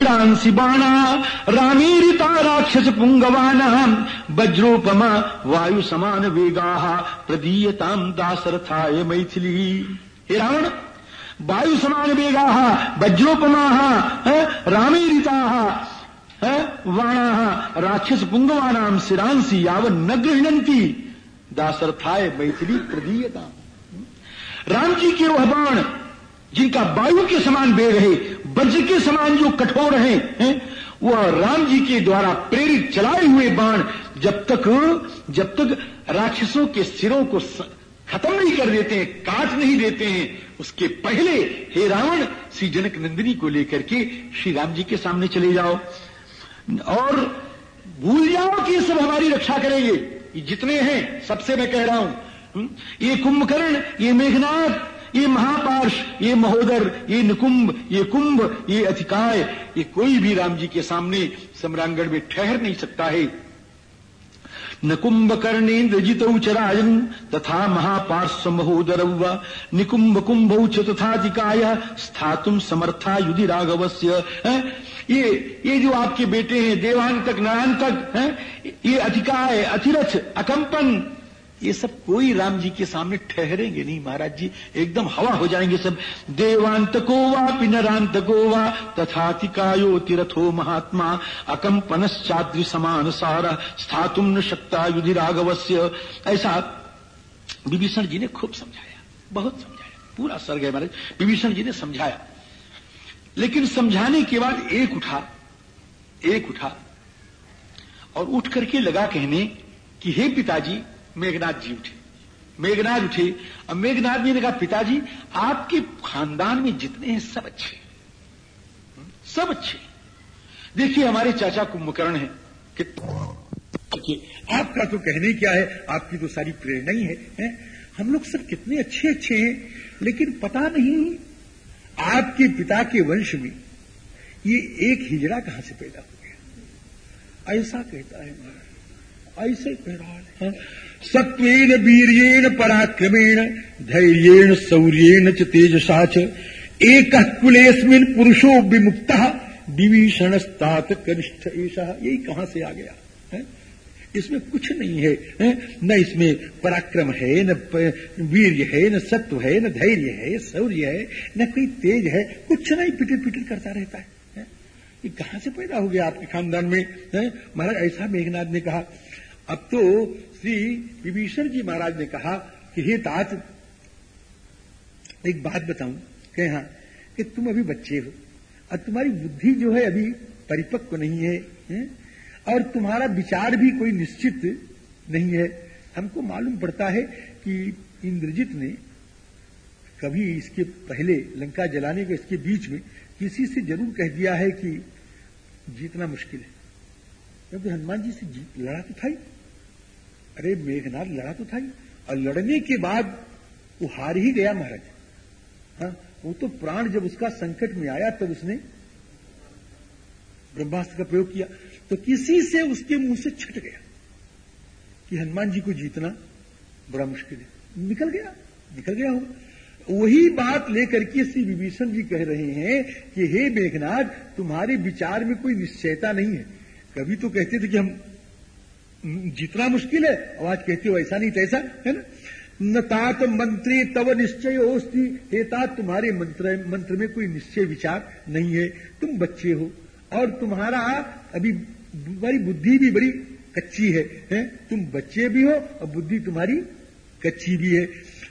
ंसि बाणा रामीरिता राक्षस पुंगवाना, वज्रोपमा वायु समान वेगा प्रदीयताम दासरथाय मैथिली। हे रावण, वायु समान वेगा वज्रोपमा रामीरिता वाणा राक्षस पुंगवानाम सिरांसी यावन न गृहणंती दासरथाय मैथिली प्रदीयता राम जी के वह बाण जिनका वायु के समान वेग है वज्र के समान जो कठोर है, हैं वह राम जी के द्वारा प्रेरित चलाए हुए बाण जब तक जब तक राक्षसों के सिरों को खत्म नहीं कर देते हैं काट नहीं देते हैं उसके पहले हे रावण श्री जनक नंदिनी को लेकर के श्री राम जी के सामने चले जाओ। और भूल जाओ कि ये सब हमारी रक्षा करेंगे। जितने हैं सबसे मैं कह रहा हूँ ये कुंभकर्ण ये मेघनाथ ये महापार्श, ये महोदर, ये निकुंभ, ये कुंभ, ये अधिकाय, ये कोई भी राम जी के सामने सम्रांगण में ठहर नहीं सकता है। न कुंभ कर्णेन्द्र जितौ राजन, तथा महापार्श्व महोदर निकुंभ कुंभ तथाधिकाय स्थातुम समर्था युधि राघवस्य ये ये जो आपके बेटे हैं देवान तक नारायण तक है? ये अधिकाय, अतिरथ, अकंपन ये सब कोई राम जी के सामने ठहरेंगे नहीं, महाराज जी। एकदम हवा हो जाएँगे सब। देवांत को वा पिनरांत को वा तथातिकायो तिरथो महात्मा अकंपनश्चाद्रि समान सारा स्थातुम न शक्ता युधि राघवस्य। ऐसा विभीषण जी ने खूब समझाया, बहुत समझाया, पूरा सर्ग है महाराज। विभीषण जी ने समझाया। लेकिन समझाने के बाद एक उठा एक उठा, और उठ करके लगा कहने कि, हे पिताजी मेघनाथ जी उठे। मेघनाथ उठे अब मेघनाथ जी ने कहा पिताजी आपके खानदान में जितने हैं सब अच्छे सब अच्छे देखिए हमारे चाचा कुंभकर्ण है। कि आपका तो कहने क्या है? आपकी तो सारी प्रेरणा ही है, है? हम लोग सब कितने अच्छे अच्छे हैं लेकिन पता नहीं आपके पिता के वंश में ये एक हिजड़ा कहाँ से पैदा हो गया? ऐसा कहता है ऐसे कह रहा है। सत्वेन वीर्येण पराक्रमेण धैर्येण शौर्येण च तेजसा च। एक कुलेस्मिन पुरुषो विमुक्त विभीषण स्तात कनिष्ठ ऐसा यही कहाँ से आ गया? है? इसमें कुछ नहीं है, है? न इसमें पराक्रम है न वीर्य है न सत्व है न धैर्य है शौर्य है न कोई तेज है। कुछ नहीं पिटिर पिटिर करता रहता है, है? ये कहाँ से पैदा हो गया आपके खानदान में महाराज ऐसा मेघनाथ ने कहा अब तो श्री विभीषण जी महाराज ने कहा कि हे तात एक बात बताऊँ कहे हाँ कि तुम अभी बच्चे हो और तुम्हारी बुद्धि जो है अभी परिपक्व नहीं है, है? और तुम्हारा विचार भी कोई निश्चित नहीं है। हमको मालूम पड़ता है कि इंद्रजीत ने कभी इसके पहले लंका जलाने के इसके बीच में किसी से ज़रूर कह दिया है कि जीतना मुश्किल है। क्योंकि हनुमान जी से जीत लड़ा तो था ही। अरे मेघनाथ, लड़ा तो था ही। और लड़ने के बाद वो हार ही गया महाराज। हाँ वो तो प्राण जब उसका संकट में आया, तब उसने ब्रह्मास्त्र का प्रयोग किया। तो किसी से उसके मुँह से छट गया कि हनुमान जी को जीतना बड़ा मुश्किल है। निकल गया निकल गया होगा वही बात लेकर के श्री विभीषण जी कह रहे हैं कि, हे मेघनाथ, तुम्हारे विचार में कोई निश्चयता नहीं है। कभी तो कहते थे कि हम जितना मुश्किल है आज कहते हो ऐसा नहीं तैसा है ना न तात मंत्री तव निश्चय होस्ती हे तात तुम्हारे मंत्र मंत्र में कोई निश्चय विचार नहीं है तुम बच्चे हो और तुम्हारा अभी बड़ी बुद्धि भी बड़ी कच्ची है, है? तुम बच्चे भी हो और बुद्धि तुम्हारी कच्ची भी है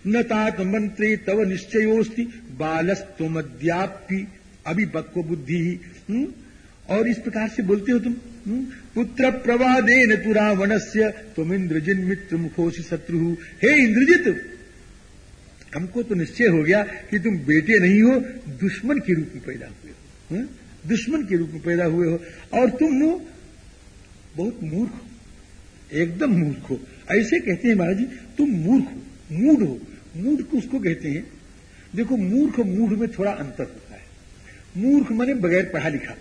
न तात मंत्री तव निश्चय होती निश्चयोस्ती बालस्तुमद्यापी अभी बक्को बुद्धि ही हम्म? और इस प्रकार से बोलते हो तुम? पुत्र प्रवादेन तु रावणस्य तुम इंद्रजिन मित्र मुखोश शत्रु। हे इंद्रजित, हमको तो निश्चय हो गया कि तुम बेटे नहीं हो, दुश्मन के रूप में पैदा हुए हो। हम्म? दुश्मन के रूप में पैदा हुए हो। और तुम नो बहुत मूर्ख हो, एकदम मूर्ख हो। ऐसे कहते हैं महाराज जी, तुम मूर्ख हो मूड हो। मूड को उसको कहते हैं, देखो मूर्ख मूड में थोड़ा अंतर होता है। मूर्ख माने बगैर पढ़ा लिखा।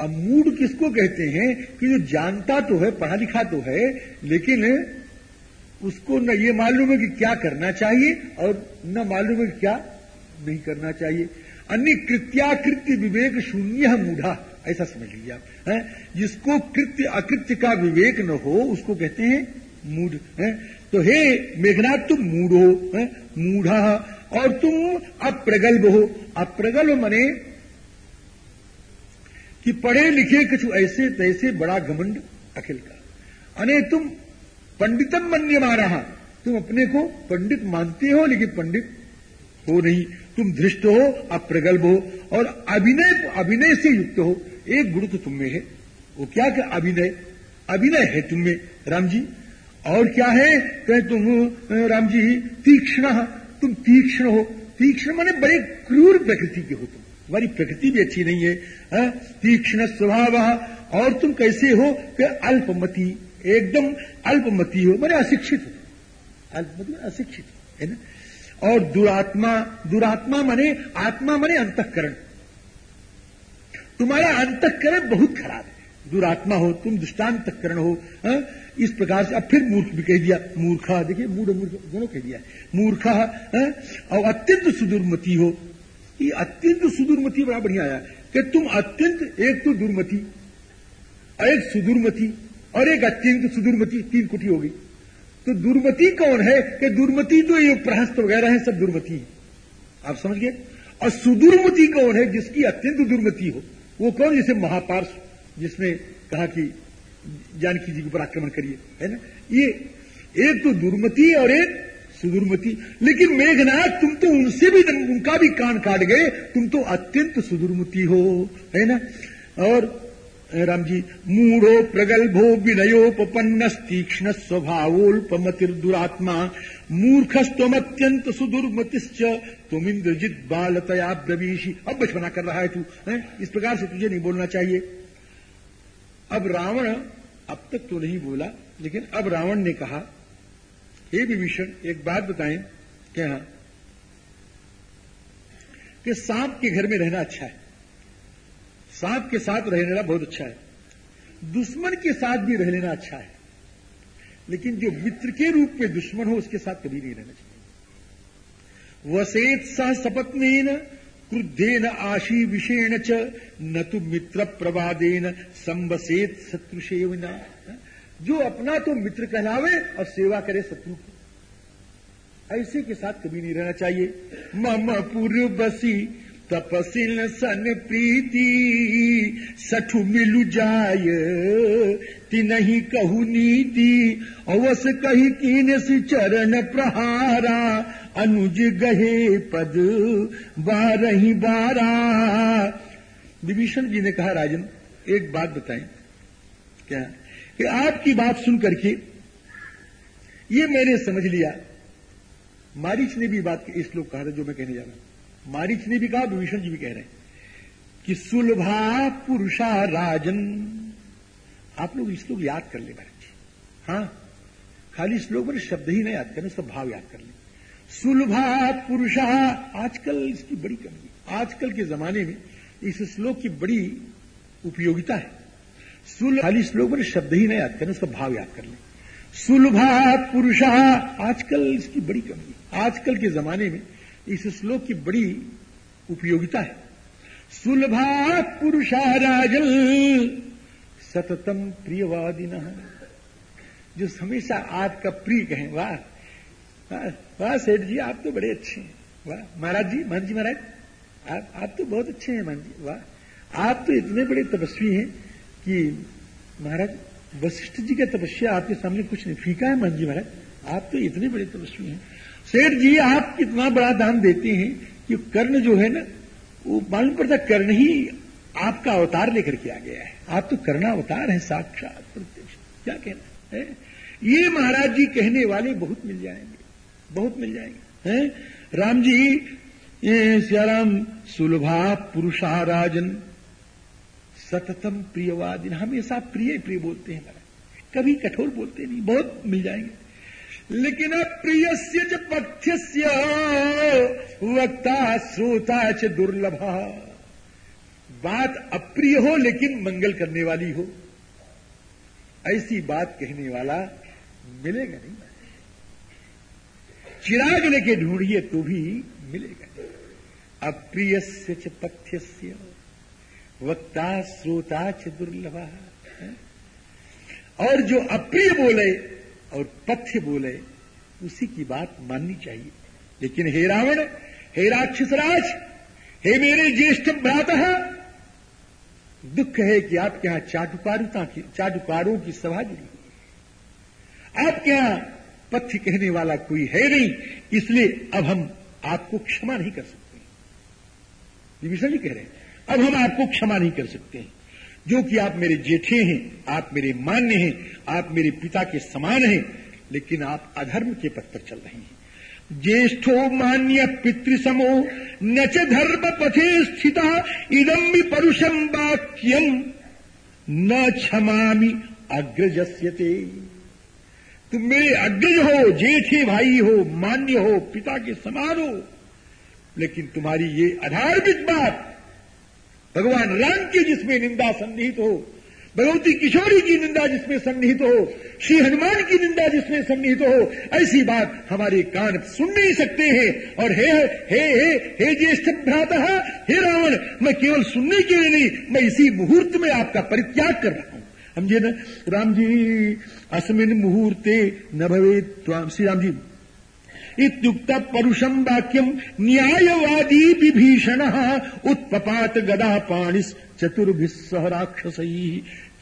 अब मूड किसको कहते हैं कि जो जानता तो है, पढ़ा लिखा तो है, लेकिन उसको न ये मालूम है कि क्या करना चाहिए और न मालूम है कि क्या नहीं करना चाहिए। अन्य कृत्याकृत्य विवेक शून्य मूढ़ा, ऐसा समझ लीजिए आप, है? जिसको कृत्य अकृत्य का विवेक न हो, उसको कहते हैं मूढ़, है? तो हे मेघनाथ, तुम मूढ़, हो? मूढ़ा, और तुम अप्रगल्भ। हो अप्रगल्भ मने कि पढ़े लिखे कुछ ऐसे तैसे बड़ा घमंड अखिल का। अने तुम पंडितम मन्य मारा तुम अपने को पंडित मानते हो लेकिन पंडित हो नहीं। तुम धृष्ट हो, अप्रगल्भ हो और अभिनय अभिनय से युक्त हो। एक गुरु तो तुम में है। वो क्या क्या अभिनय अभिनय है तुम में राम जी और क्या है? कहे तुम राम जी तीक्ष्ण। तुम तीक्ष्ण हो। तीक्ष्ण माने बड़े क्रूर प्रकृति के हो तुम। तुम्हारी प्रकृति भी अच्छी नहीं है, है? तीक्ष्ण स्वभाव। और तुम कैसे हो कि अल्पमती एकदम अल्पमती हो? मैंने अशिक्षित हो। अल्पमती अशिक्षित है ना? और दुरात्मा दुरात्मा मने आत्मा मने अंतकरण। तुम्हारा अंतकरण बहुत खराब है। दुरात्मा हो तुम दुष्टांतकरण हो हा? इस प्रकार से अब फिर मूर्ख भी कह दिया मूर्खा देखिए मूढ़ मूर्ख दोनों कह दिया मूर्खा और अत्यंत सुदुर्मती हो ये अत्यंत सुदूरमती बड़ा बढ़िया आया। कि तुम अत्यंत, एक तो दुर्मति, एक सुदूरमती, और एक अत्यंत सुदूरमती, तीन कुटी होगी तो दुर्मति कौन है? कि दुर्मति तो ये प्रहस्त वगैरह है, सब दुर्मति। है आप समझ गए? और सुदूरमती कौन है जिसकी अत्यंत दुर्मति हो? वो कौन जैसे महापार्श जिसने कहा कि जानकी जी के ऊपर आक्रमण करिए, है ना? ये एक तो दुर्मति और एक सुदुर्मति। लेकिन मेघनाथ, तुम तो उनसे भी उनका भी कान काट गए। तुम तो अत्यंत सुदुर्मति हो, है ना? और राम जी मूढ़ो प्रगल्भो विनयोपन्न तीक्षण स्वभावोल्पमतिर दुरात्मा मूर्खस्तमत्यंत सुदुर्मतिश्च तुम इंद्रजित बालतया ब्रवीशी अब बचपना कर रहा है तू, है? इस प्रकार से तुझे नहीं बोलना चाहिए। अब रावण, अब तक तो नहीं बोला, लेकिन अब रावण ने कहा हे विभीषण, एक बात बताएँ, क्या? कि सांप के घर में रहना अच्छा है। सांप के साथ रह लेना बहुत अच्छा है। दुश्मन के साथ भी रह लेना अच्छा है। लेकिन जो मित्र के रूप में दुश्मन हो, उसके साथ कभी नहीं रहना चाहिए। वसेत सह सपत्न क्रुद्धेन आशी विषेण च, न तो मित्र प्रवादेन संबसेत शत्रु सेवना जो अपना तो मित्र कहलावे और सेवा करे शत्रु। की ऐसे के साथ कभी नहीं रहना चाहिए। मम पूर्व बसी, तपसिल सन प्रीति, सठु मिलु जाय ति नहीं कहू नीति। अवस कही कीन चरण प्रहारा, अनुज गहे पद, बारही बारा। विभीषण जी ने कहा, राजन, एक बात बताएँ। क्या? कि आपकी बात सुन करके ये मैंने समझ लिया। मारिच ने भी बात इस लोग कहा था जो मैं कहने जा रहा हूँ। मारिच ने भी कहा, विभीषण जी भी कह रहे हैं कि सुलभा पुरुषा राजन। आप लोग इस लोग याद कर ले महाराज जी। हाँ खाली श्लोक में शब्द ही नहीं याद करें उसका भाव याद कर ले। सुलभा पुरुषा, आजकल इसकी बड़ी कमी। आजकल के जमाने में इस श्लोक की बड़ी उपयोगिता है। सुल खाली श्लोक में शब्द ही नहीं याद करें, उसका भाव याद कर ले। सुलभा पुरुषा, आजकल इसकी बड़ी कमी आजकल के जमाने में इस श्लोक की बड़ी उपयोगिता है। सुलभा पुरुषा राजल सततम प्रियवादिन। जो हमेशा आपका प्रिय कहें, वाह। वाह सेठ जी, आप तो बड़े अच्छे हैं। वाह, महाराज जी मान जी, महाराज, आप आप तो बहुत अच्छे हैं मान जी, वाह। आप तो इतने बड़े तपस्वी हैं कि महाराज, वशिष्ठ जी का तपस्या आपके सामने कुछ नहीं। फीका है मान जी महाराज, आप तो इतने बड़े तपस्वी हैं। सेठ जी, आप कितना बड़ा दान देते हैं कि कर्ण जो है ना, वो मालूम पड़ता कर्ण ही आपका अवतार लेकर के आ गया है। आप तो कर्ण अवतार है, साक्षात प्रत्यक्ष। क्या कहना है? ये महाराज जी कहने वाले बहुत मिल जाएँगे। बहुत मिल जाएँगे। हैं? राम जी सियाराम, सुलभा पुरुषा राजन सततम प्रियवादिन। हमेशा प्रिय प्रिय बोलते हैं। महाराज कभी कठोर बोलते नहीं, बहुत मिल जाएँगे। लेकिन अप्रिय च पथ्य वक्ता श्रोता च दुर्लभ। बात अप्रिय हो, लेकिन मंगल करने वाली हो। ऐसी बात कहने वाला मिलेगा नहीं। चिराग लेके ढूंढिए तो भी मिलेगा अप्रिय च पथ्य वक्ता, श्रोता च दुर्लभा और जो अप्रिय बोले और पथ्य बोले, उसी की बात माननी चाहिए। लेकिन हे रावण, हे राक्षसराज, हे मेरे ज्येष्ठ भ्रात, दुख है कि आपके यहाँ चाटुकारुता की, चाटुकारों की सभा जुड़ी आपके यहाँ पथ्य कहने वाला कोई है नहीं, इसलिए अब हम आपको क्षमा नहीं कर सकते। विभीषण जी कह रहे हैं अब हम आपको क्षमा नहीं कर सकते हैं। जो कि आप मेरे जेठे हैं, आप मेरे मान्य हैं, आप मेरे पिता के समान हैं, लेकिन आप अधर्म के पथ पर चल रहे हैं। ज्येष्ठो मान्य पितृसमो, न च धर्म पथे स्थिता इदम भी परुषम वाक्यम न क्षमामी अग्रजस्यते। तुम मेरे अग्रज हो, जेठे भाई हो, मान्य हो, पिता के समान हो, लेकिन तुम्हारी ये अधार्मिक बात भगवान राम की जिसमें निंदा सन्निहित हो, भगवती किशोरी की निंदा जिसमें सन्निहित हो, श्री हनुमान की निंदा जिसमें सन्निहित हो, ऐसी बात हमारे कान सुन नहीं सकते हैं। और हे हे हे हे ज्येष्ठ भ्राता, हे रावण, मैं केवल सुनने के लिए नहीं, मैं इसी मुहूर्त में आपका परित्याग कर रहा हूँ। समझे न? राम जी, अस्मिन मुहूर्ते न भवे श्री राम जी इत्युक्त परुषम वाक्यम न्यायवादी विभीषण उत्पपात गदा पाणिस चतुर्भिस्सह राक्षस।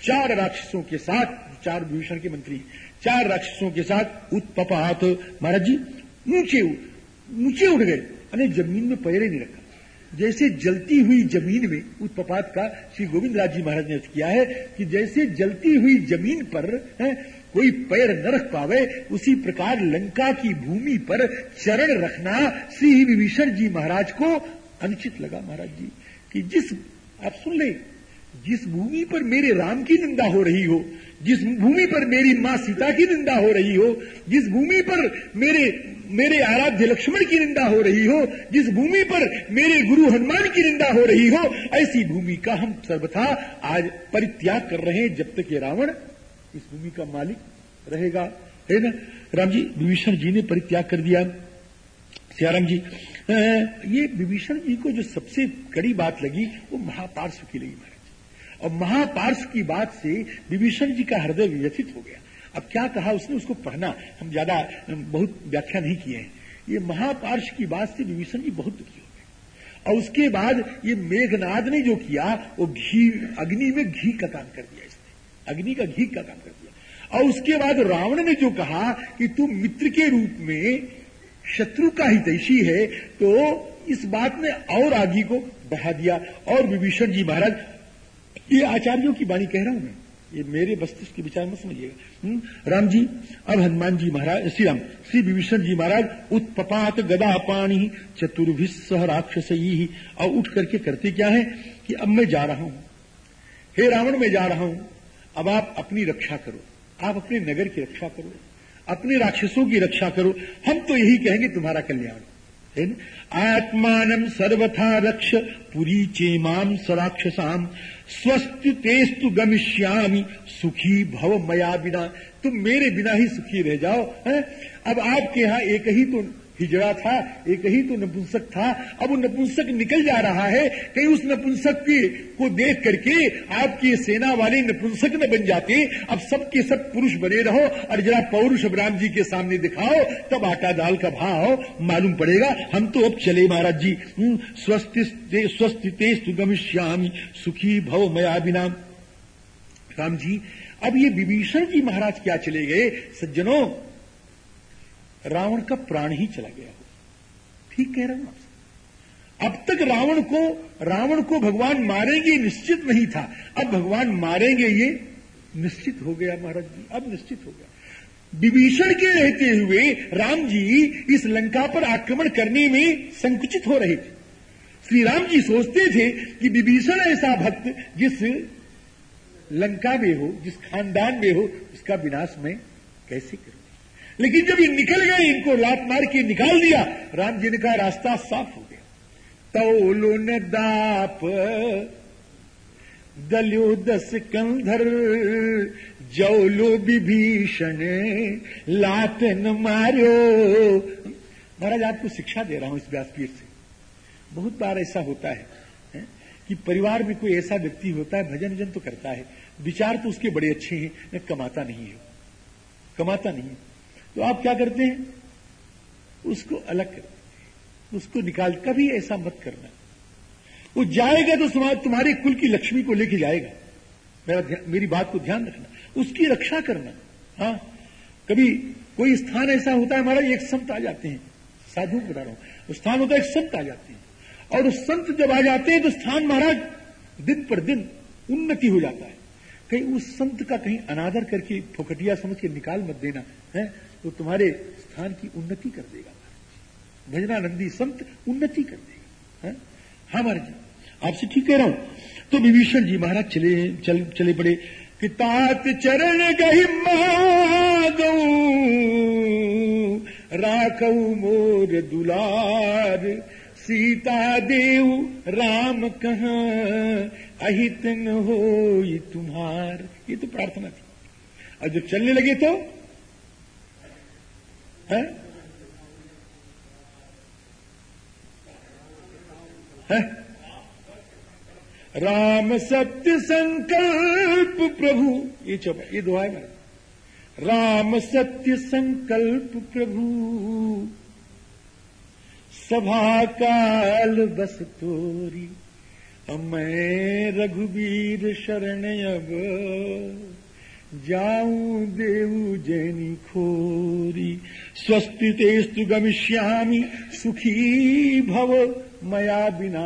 चार राक्षसों के साथ चार विभीषण के मंत्री चार राक्षसों के साथ उत्पपात। महाराज जी ऊँचे ऊँचे उठ गए अने ज़मीन में पैरे नहीं रखा। जैसे जलती हुई ज़मीन में उत्पपात का श्री गोविंद राज जी महाराज ने किया है कि जैसे जलती हुई ज़मीन पर है, कोई पैर न रख पावे, उसी प्रकार लंका की भूमि पर चरण रखना श्री विभीषण जी महाराज को अनुचित लगा महाराज जी, कि जिस, आप सुन ले, जिस भूमि पर मेरे राम की निंदा हो रही हो, जिस भूमि पर मेरी माँ सीता की निंदा हो रही हो, जिस भूमि पर मेरे मेरे आराध्य लक्ष्मण की निंदा हो रही हो, जिस भूमि पर मेरे गुरु हनुमान की निंदा हो रही हो, ऐसी भूमि का हम सर्वथा आज परित्याग कर रहे हैं जब तक ये रावण इस भूमि का मालिक रहेगा। है ना? राम जी, विभीषण जी ने परित्याग कर दिया। सियाराम जी ये विभीषण जी को जो सबसे कड़ी बात लगी, वो महापार्श्व की लगी महाराज और महापार्श्व की बात से विभीषण जी का हृदय व्यथित हो गया। अब क्या कहा उसने? उसको पढ़ना। हम ज़्यादा बहुत व्याख्या नहीं किए हैं। ये महापार्श्व की बात से विभीषण जी बहुत दुखी हो गए। और उसके बाद ये मेघनाद ने जो किया, वो घी, अग्नि में घी का काम कर दिया। अग्नि का घी का काम कर दिया और उसके बाद रावण ने जो कहा कि तू मित्र के रूप में शत्रु का ही तैशी है तो इस बात ने और आगे को बढ़ा दिया। और विभीषण जी महाराज ये आचार्यों की बाणी कह रहा हूँ मैं। ये मेरे मस्तिष्क के विचार में समझिएगा। हम्म, राम जी अब हनुमान जी महाराज श्री राम श्री विभीषण जी महाराज उत्पात गदा पानी चतुर्भिस सह राक्षस। और उठ करके करते क्या है कि अब मैं जा रहा हूँ। हे रावण मैं जा रहा हूँ। अब आप अपनी रक्षा करो। आप अपने नगर की रक्षा करो। अपने राक्षसों की रक्षा करो। हम तो यही कहेंगे तुम्हारा कल्याण। है आत्मान सर्वथा रक्ष पुरी चेमाम सराक्षसाम स्वस्थ तेस्तु गमिष्यामी, सुखी भव मया बिना तुम मेरे बिना ही सुखी रह जाओ, है? अब आपके यहाँ एक ही तो हिजड़ा था एक ही तो नपुंसक था। अब वो नपुंसक निकल जा रहा है कहीं उस नपुंसक के को देख करके आपकी सेना वाले नपुंसक न बन जाते। अब सब के सब पुरुष बने रहो और जरा पौरुष राम जी के सामने दिखाओ तब आटा दाल का भाव मालूम पड़ेगा। हम तो अब चले महाराज जी। हम्म, स्वस्थ तेज गमिष्यामी सुखी भव मया बिना राम जी अब ये विभीषण जी महाराज क्या चले गए? सज्जनों रावण का प्राण ही चला गया। हो ठीक कह रहा हूँ अब तक रावण को रावण को भगवान मारेंगे निश्चित नहीं था। अब भगवान मारेंगे ये निश्चित हो गया महाराज जी, अब निश्चित हो गया। विभीषण के रहते हुए राम जी इस लंका पर आक्रमण करने में संकुचित हो रहे थे। श्री राम जी सोचते थे कि विभीषण ऐसा भक्त जिस लंका में हो, जिस खानदान में हो उसका विनाश मैं कैसे करूँ? लेकिन जब ये निकल गए इनको लात मार के निकाल दिया राम जी ने कहा रास्ता साफ़ हो गया। न दाप दल्यो दस कंधर जौलो विभीषण लात न मारो। महाराज आपको शिक्षा दे रहा हूँ इस व्यासपीठ से। बहुत बार ऐसा होता है, है कि परिवार में कोई ऐसा व्यक्ति होता है भजन भजन तो करता है विचार तो उसके बड़े अच्छे हैं कमाता नहीं है। कमाता नहीं है। तो आप क्या करते हैं? उसको अलग कर उसको निकाल, कभी ऐसा मत करना। वो जाएगा तो तुम्हारे कुल की लक्ष्मी को लेके जाएगा। मेरा मेरी बात को ध्यान रखना। उसकी रक्षा करना। हाँ? कभी कोई स्थान ऐसा होता है हमारा, एक संत आ जाते हैं। साधु बता रहा हूँ। स्थान होता है, एक संत आ जाते हैं। और उस संत जब आ जाते हैं तो स्थान महाराज दिन पर दिन उन्नति हो जाता है। कहीं उस संत का कहीं अनादर करके, फोकटिया समझ के निकाल मत देना, है? तो तुम्हारे स्थान की उन्नति कर देगा भजनानंदी संत उन्नति कर देगा। हाँ? महाराज जी आपसे ठीक कह रहा हूँ। तो विभीषण जी महाराज चले चल, चले पड़े। कि तात चरण गही राखऊ मोर दुलार सीता देव राम कहा अहित हो तुम्हार। ये तो प्रार्थना थी। और जब चलने लगे तो है? है? राम सत्य संकल्प प्रभु। ये चौपा, ये दुआ है राम सत्य संकल्प प्रभु। सभा काल बस तोरी। मैं रघुवीर शरण अब। जाऊँ देऊ जैनी खोरी, स्वस्ति तेस्तु गमिष्यामी, सुखी भव मया बिना।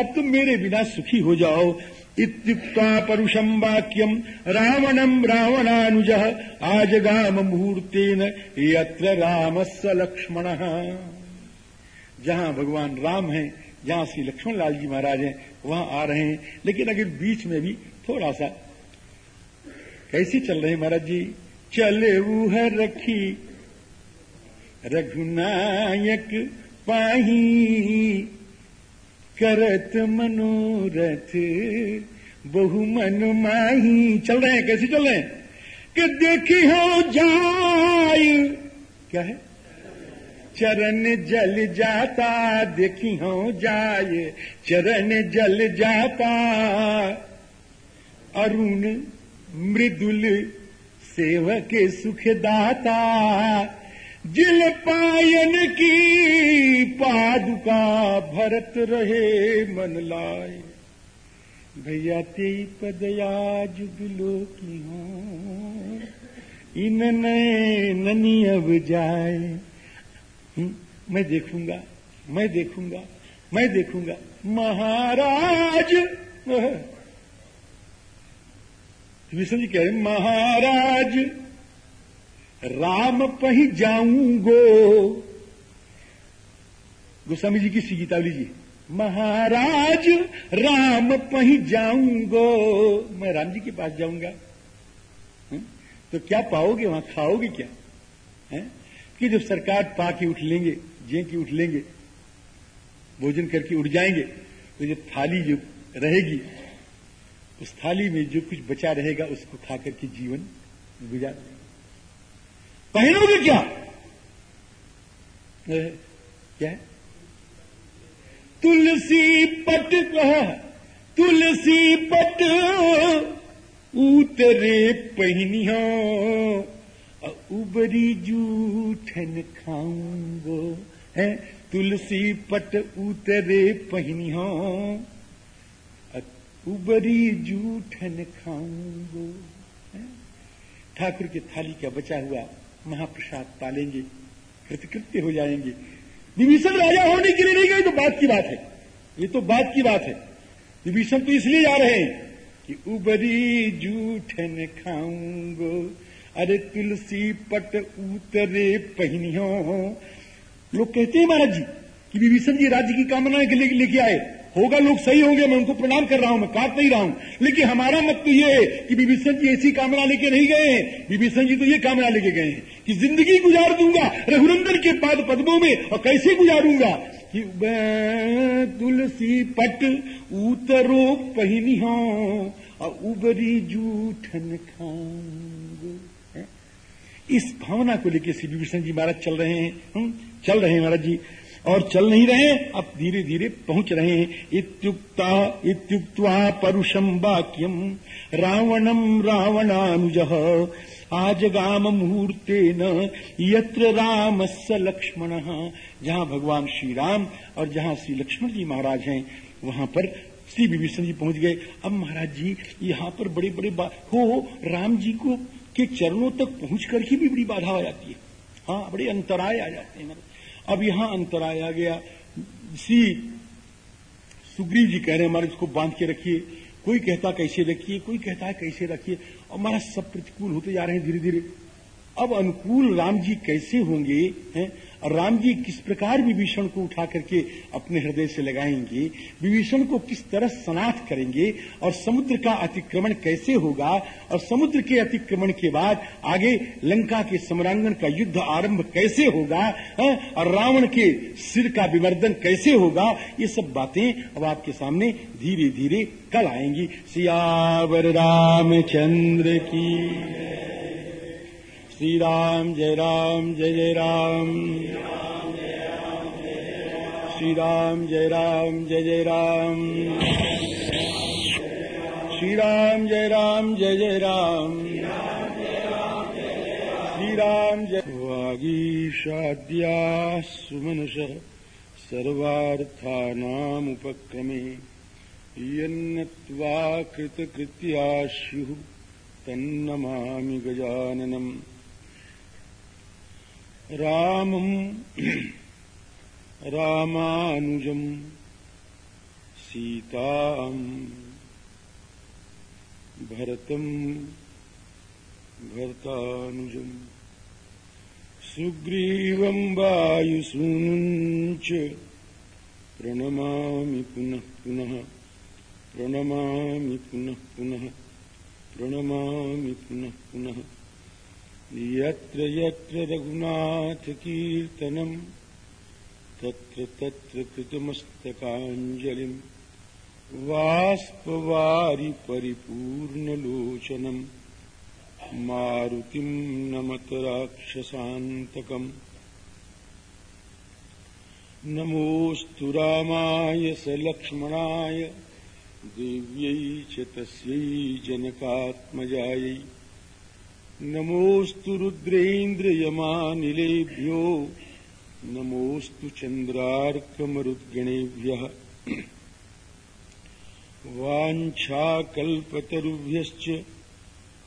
अब तुम मेरे बिना सुखी हो जाओ। इत्युक्ता परुषम वाक्यम रावणम रावणानुज, आजगाम मुहूर्तेन यत्र रामस्य लक्ष्मण। जहाँ भगवान राम है, जहाँ श्री लक्ष्मण लाल जी महाराज हैं, वहाँ आ रहे हैं, लेकिन अगर बीच में भी थोड़ा सा कैसे चल रहे महाराज जी। चले वह रखी। रघुनायक पाही। करत मनोरथ बहु मन माही। चल रहे हैं, कैसे चल रहे हैं? कि देखी हो जाय क्या है? चरण जल जाता, देखी हो जाए चरण जल जाता, अरुण मृदुल सेवक सुखदाता जिल पायन की पादुका भरत रहे मन लाए। भैया ते पदयाज बिलो की हो इन नए ननी अब जाए। हम्म, मैं देखूँगा मैं देखूँगा मैं देखूँगा। महाराज विष्णु जी कह महाराज, राम पही जाऊंगो। गोस्वामी जी की गीतावली जी, महाराज, राम पही जाऊंगो। मैं राम जी के पास जाऊँगा। तो क्या पाओगे, वहाँ खाओगे क्या? है? कि जब सरकार पा के उठ लेंगे, जे की उठ लेंगे, भोजन करके उठ जाएँगे तो जब थाली जो रहेगी उस थाली में जो कुछ बचा रहेगा उसको खा करके जीवन गुजार पहनोगे क्या? क्या है? तुलसी पट तुलसी पट उतरे पहनिया, उबरी जूठन खाऊंगो। है? तुलसी पट उतरे पहनिया। उबरी जूठन खाऊंगो ठाकुर के थाली का बचा हुआ? महाप्रसाद पालेंगे, कृतकृत्य हो जाएँगे। विभीषण राजा होने के लिए नहीं गए तो बात की बात है। ये तो बात की बात है। विभीषण तो इसलिए जा रहे हैं कि उबरी जूठन खाऊंगो अरे तुलसी पट उतरे पहनियो। लोग कहते हैं महाराज जी कि विभीषण जी राज्य की कामना के लिए लेके आए। होगा, लोग सही होंगे, मैं उनको प्रणाम कर रहा हूँ, मैं काट नहीं रहा हूँ। लेकिन हमारा मत तो ये है कि विभीषण जी ऐसी कामना लेके नहीं गए हैं। विभीषण जी तो ये कामना लेके गए हैं कि ज़िंदगी गुजार दूँगा, रघुनंदन के पाद पद्मों में, और कैसे गुजारूँगा? कि तुलसी पट उतरो पहनी और उबरी जूठन खाऊंगो इस भावना को लेकर श्री विभीषण जी महाराज चल रहे हैं। चल रहे हैं महाराज जी। और चल नहीं रहे अब धीरे धीरे पहुँच रहे हैं। इत्युक्ता, इत्युक्त्वा परुषम वाक्यम रावणम रावणानुज आजगाम मुहूर्ते न यत्र राम स लक्ष्मण। जहाँ भगवान श्री राम और जहाँ श्री लक्ष्मण जी महाराज हैं, वहाँ पर श्री विभीषण जी पहुँच गए। अब महाराज जी, यहाँ पर बड़े बड़े हो राम जी को के चरणों तक पहुँच कर ही भी बड़ी बाधा आ जाती है। हाँ बड़े अंतराय आ जाते हैं। अब यहाँ अंतर आया गया। सी, सुग्रीव जी कह रहे हैं, हमारे इसको बाँध के रखिए। कोई कहता कैसे रखिए? कोई कहता है कैसे रखिए? और हमारा सब प्रतिकूल होते जा रहे हैं धीरे धीरे अब अनुकूल राम जी कैसे होंगे, हैं? और राम जी किस प्रकार विभीषण को उठा करके अपने हृदय से लगाएँगे, विभीषण को किस तरह सनाथ करेंगे, और समुद्र का अतिक्रमण कैसे होगा, और समुद्र के अतिक्रमण के बाद आगे लंका के सम्रांगण का युद्ध आरंभ कैसे होगा, है? और रावण के सिर का विमर्दन कैसे होगा, ये सब बातें अब आपके सामने धीरे धीरे कल आएँगी सियावर रामचंद्र की श्री राम जय राम जय जय राम। श्री राम जय राम जय जय राम। श्री राम जय राम जय जय राम। श्री राम जय वागीशाद्या सुमनस सर्वार्थानामुपक्रमे। यन्नत्वा कृतकृत्या स्युः तन्नमामि गजाननम्। रामम् रामानुजम् सीताम् भरतम् भरतानुजम् सुग्रीवम् वायुसूनुम् च प्रणमामि पुनः पुनः प्रणमामि पुनः पुनः प्रणमामि पुनः पुनः यत्र यत्र रघुनाथकीर्तनम् तत्र तत्र कृतमस्तकाञ्जलिम्, वाष्पवारि परिपूर्णलोचनम्, मारुतिम् नमत राक्षसान्तकम् नमोऽस्तु रामाय स लक्ष्मणाय देव्यै च नमोऽस्तु रुद्रेन्द्रयमानिलेभ्यो, नमोऽस्तु चन्द्रार्कमरुद्गणेभ्यः। वाञ्छाकल्पतरुभ्यश्च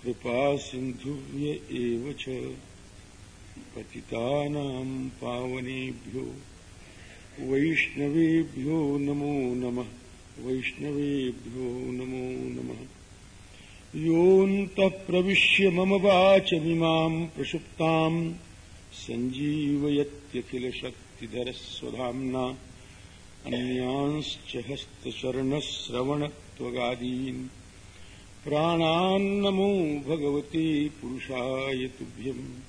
कृपासिन्धुभ्य एव च पतितानाम् पावनेभ्यो। वैष्णवेभ्यो नमो नमः, वैष्णवेभ्यो नमो नमः। योऽन्तः प्रविश्य मम वाचमिमाम् प्रसुप्ताम् सञ्जीवयत्यखिलशक्तिधरस्वधाम्ना अन्यांश्च हस्तचरणश्रवणत्वगादीन् प्राणान्नमो भगवते पुरुषाय तुभ्यम्।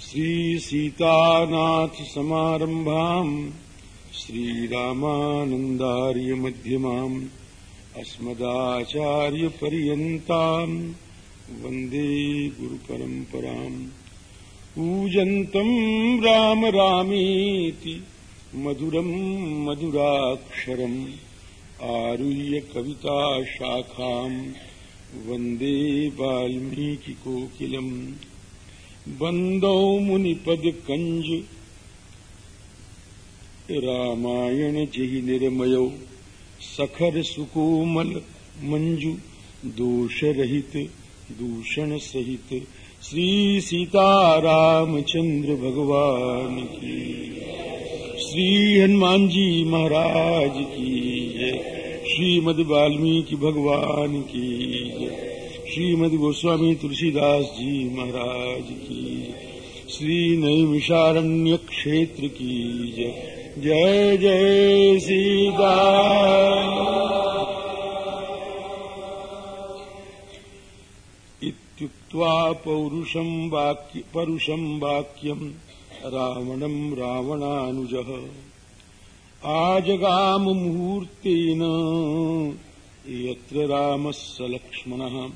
श्रीसीतानाथसमारम्भाम् श्रीरामानन्दार्यमध्यमाम् अस्मदाचार्यपर्यन्ताम् वंदे गुरुपरम्पराम् पूजन्तम् राम रामेति मधुरम् मधुराक्षरम् आरुह्य कविताशाखाम् वंदे वाल्मीकिकोकिलम्। बन्दौ मुनिपदकञ्ज रामायणजिहि निर्मयौ सखर सुकोमल मंजू दोष रहित दूषण सहित। श्री सीता रामचंद्र भगवान की श्री हनुमान जी महाराज की जय। श्रीमद वाल्मीकि भगवान की जय। श्रीमद गोस्वामी तुलसीदास जी महाराज की श्री नैमिषारण्य क्षेत्र की जय। जय जय सीता पौरुषम् वाक्य परुषम् वाक्यम् रावणम् रावणानुजः। आजगाममुहूर्तेन स लक्ष्मणः।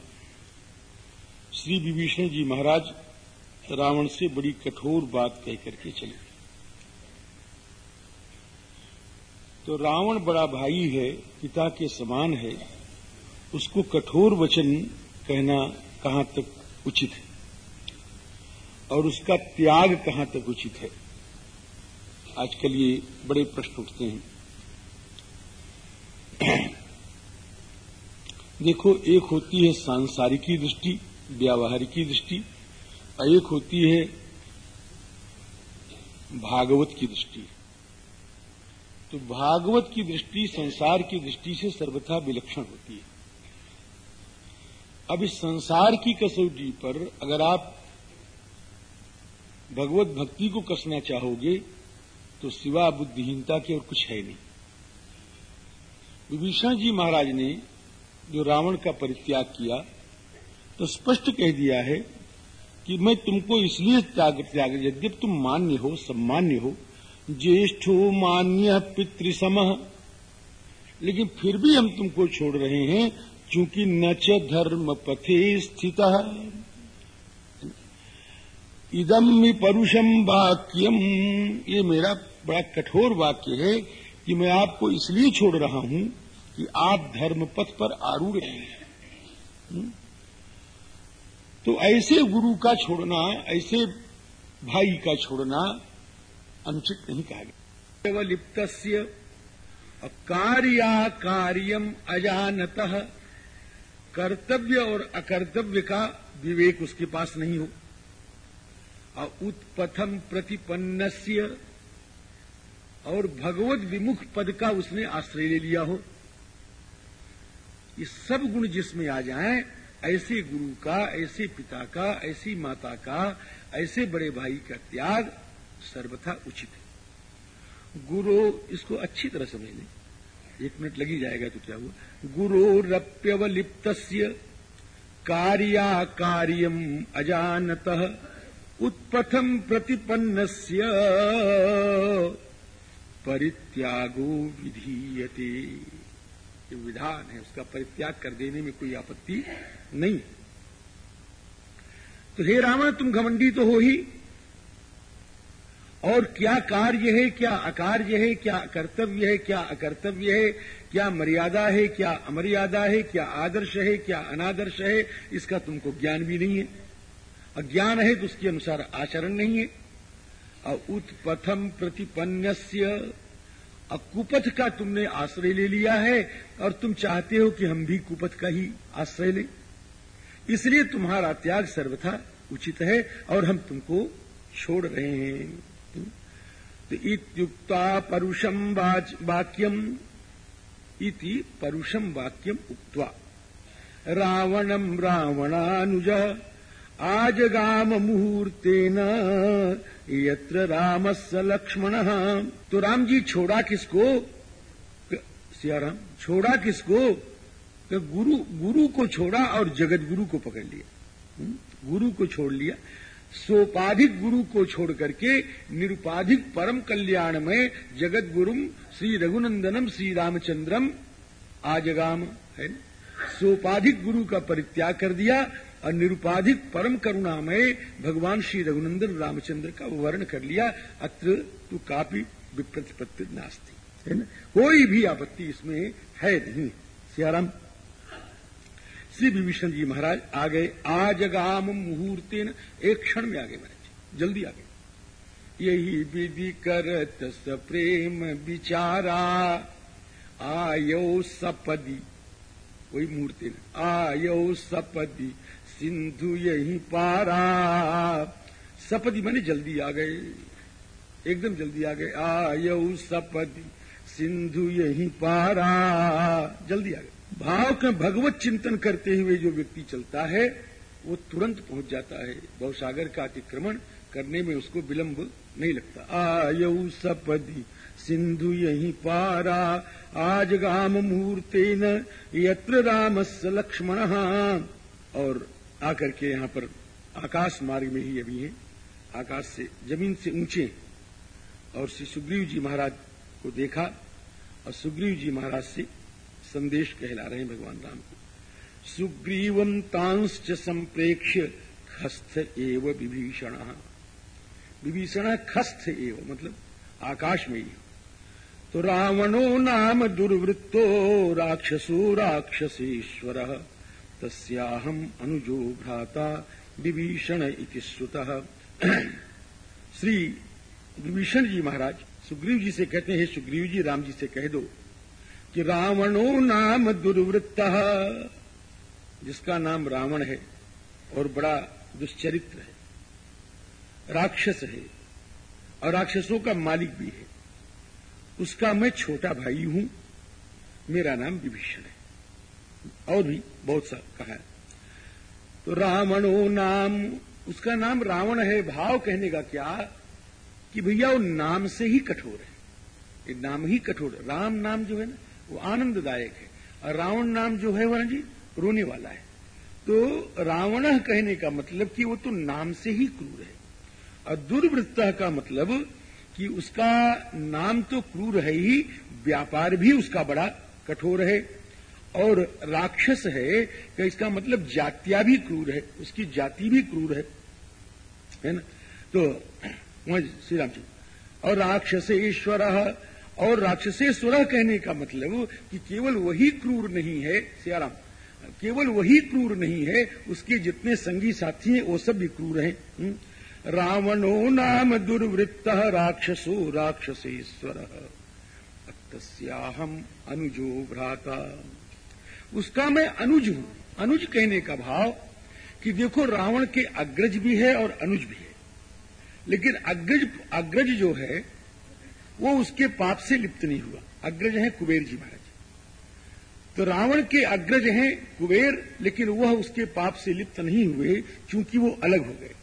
श्री विभीषण जी महाराज रावण से बड़ी कठोर बात कह करके चले तो रावण बड़ा भाई है, पिता के समान है। उसको कठोर वचन कहना कहाँ तक उचित है? और उसका त्याग कहाँ तक उचित है? आजकल ये बड़े प्रश्न उठते हैं। देखो, एक होती है सांसारिकी दृष्टि, व्यावहारिकी दृष्टि, और एक होती है भागवत की दृष्टि। तो भागवत की दृष्टि, संसार की दृष्टि से सर्वथा विलक्षण होती है। अब इस संसार की कसौटी पर अगर आप भगवत भक्ति को कसना चाहोगे तो सिवा बुद्धिहीनता के और कुछ है नहीं। विभीषण जी महाराज ने जो रावण का परित्याग किया तो स्पष्ट कह दिया है कि मैं तुमको इसलिए त्याग त्याग, यद्यप तुम मान्य हो, सम्मान्य हो ज्येष्ठो मान्य पितृसम। लेकिन फिर भी हम तुमको छोड़ रहे हैं क्योंकि न च धर्म पथे स्थित इदम परुषम वाक्यम। ये मेरा बड़ा कठोर वाक्य है कि मैं आपको इसलिए छोड़ रहा हूँ कि आप धर्म पथ पर आरूढ़ हैं। हम्म? तो ऐसे गुरु का छोड़ना, ऐसे भाई का छोड़ना अनुचित नहीं कहा गया केवल लिप्त कार्या कार्यम अजानत। कर्तव्य और अकर्तव्य का विवेक उसके पास नहीं हो। और उत्पथम प्रतिपन्न और भगवत विमुख पद का उसने आश्रय ले लिया हो। ये सब गुण जिसमें आ जाएँ, ऐसे गुरु का, ऐसे पिता का, ऐसी माता का, ऐसे बड़े भाई का त्याग सर्वथा उचित है। गुरु इसको अच्छी तरह समझ लें। एक मिनट लगी जाएगा तो क्या हुआ? गुरोरप्यवलिप्त कार्या कार्यम अजानत उत्पथम प्रतिपन्न परित्यागो विधीयते। ये विधान है, उसका परित्याग कर देने में कोई आपत्ति नहीं। तो हे रावण, तुम घमंडी तो हो ही। और क्या कार्य है, क्या अकार्य है, क्या कर्तव्य है, क्या अकर्तव्य है, क्या मर्यादा है, क्या अमर्यादा है, क्या आदर्श है, क्या अनादर्श है, इसका तुमको ज्ञान भी नहीं है। अज्ञान है तो उसके अनुसार आचरण नहीं है। और उत्पथम प्रतिपन्नस्य कुपथ का तुमने आश्रय ले लिया है, और तुम चाहते हो कि हम भी कुपथ का ही आश्रय लें। इसलिए तुम्हारा त्याग सर्वथा उचित है, और हम तुमको छोड़ रहे हैं। इत्युक्ता परुषम वाक्यम इति परुषम वाक्यम उक्त्वा। रावणम रावणानुज आजगाम मुहूर्तेन यत्र रामस्य लक्ष्मण। तो राम जी छोड़ा किसको? सियाराम, छोड़ा किसको? तो गुरु गुरु को छोड़ा और जगत गुरु को पकड़ लिया। हम्म? गुरु को छोड़ लिया। सोपाधिक गुरु को छोड़ करके निरुपाधिक परम कल्याण में जगत गुरु श्री रघुनंदनम श्री रामचंद्रम आजगाम, है सोपाधिक गुरु का परित्याग कर दिया और निरुपाधिक परम करुणामय भगवान श्री रघुनंदन रामचंद्र का वर्ण कर लिया। अत्र तू काफ़ी विप्रतिपत्ति नास्ती, है ना? कोई भी आपत्ति इसमें है नहीं। सियाराम। श्री विभीषण जी महाराज आ गए आज आजगाम मुहूर्तेन एक क्षण में आ गए महाराज जल्दी आ गए यही विधि करत स प्रेम विचारा, आयो सपदी, वही मूर्ति आयो सपदी, सिंधु यही पारा। सपदी मैंने जल्दी आ गए एकदम जल्दी आ गए आयो सपदी, सिंधु यही पारा, जल्दी आ गए भाव का भगवत चिंतन करते हुए जो व्यक्ति चलता है, वो तुरंत पहुँच जाता है। भवसागर का अतिक्रमण करने में उसको विलंब नहीं लगता। आयु सपदी, सिंधु यही पारा, आज गाम मूर्ते न यत्र रामस्य लक्ष्मण। और आकर के यहाँ पर आकाश मार्ग में ही अभी है। आकाश से, ज़मीन से ऊँचे। और श्री सुग्रीव जी महाराज को देखा, और सुग्रीव जी महाराज से संदेश कहला रहे हैं भगवान राम को। सुग्रीवंतांश्च संप्रेक्ष्य खस्थ एव विभीषण। विभीषण खस्थ एव मतलब आकाश में ही। तो रावणो नाम दुर्वृत्तो राक्षसो राक्षसेश्वर। तस्याहम अनुजो भ्राता विभीषण इति श्रुतः। श्री विभीषण जी महाराज, सुग्रीव जी से कहते हैं सुग्रीव जी, राम जी से कह दो। कि रावणो नाम दुर्वृत्त। जिसका नाम रावण है और बड़ा दुश्चरित्र है। राक्षस है और राक्षसों का मालिक भी है। उसका मैं छोटा भाई हूँ। मेरा नाम विभीषण है। और भी बहुत सा कहा है। तो रावणो नाम, उसका नाम रावण है। भाव कहने का क्या? कि भैया वो नाम से ही कठोर है। ये नाम ही कठोर। राम नाम जो है ना वो आनंददायक है। और रावण नाम जो है वह जी, रोने वाला है। तो रावण कहने का मतलब कि वो तो नाम से ही क्रूर है। और दुर्वृत्त का मतलब कि उसका नाम तो क्रूर है ही, व्यापार भी उसका बड़ा कठोर है। और राक्षस है कि इसका मतलब जातिया भी क्रूर है, उसकी जाति भी क्रूर है। है ना? तो श्री राम जी। और राक्षसेश्वर और राक्षसेश्वर कहने का मतलब कि केवल वही क्रूर नहीं है, सियाराम, केवल वही क्रूर नहीं है, उसके जितने संगी साथी हैं, वो सब भी क्रूर हैं। हम्म? रावणो नाम दुर्वृत्त राक्षसो राक्षसेश्वर तस्याहम अनुजो भ्राता। उसका मैं अनुज हूँ। अनुज कहने का भाव कि देखो रावण के अग्रज भी है और अनुज भी है। लेकिन अग्रज अग्रज जो है वो उसके पाप से लिप्त नहीं हुआ। अग्रज है कुबेर जी महाराज। तो रावण के अग्रज हैं कुबेर, लेकिन वह उसके पाप से लिप्त नहीं हुए क्योंकि वो अलग हो गए।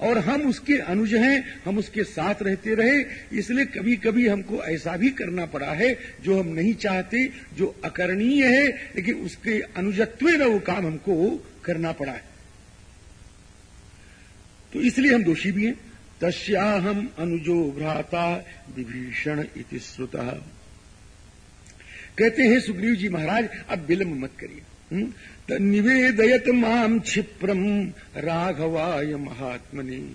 और हम उसके अनुज हैं, हम उसके साथ रहते रहे, इसलिए कभी कभी हमको ऐसा भी करना पड़ा है, जो हम नहीं चाहते, जो अकरणीय है, लेकिन उसके अनुजत्व न वो काम हमको करना पड़ा है। तो इसलिए हम दोषी भी हैं। तस्याहम अनुजो भ्राता विभीषण इति श्रुत। कहते हैं, सुग्रीव जी महाराज अब विलंब मत करिए। हम्म? निवेदयत माम क्षिप्रम राघवाय महात्मने।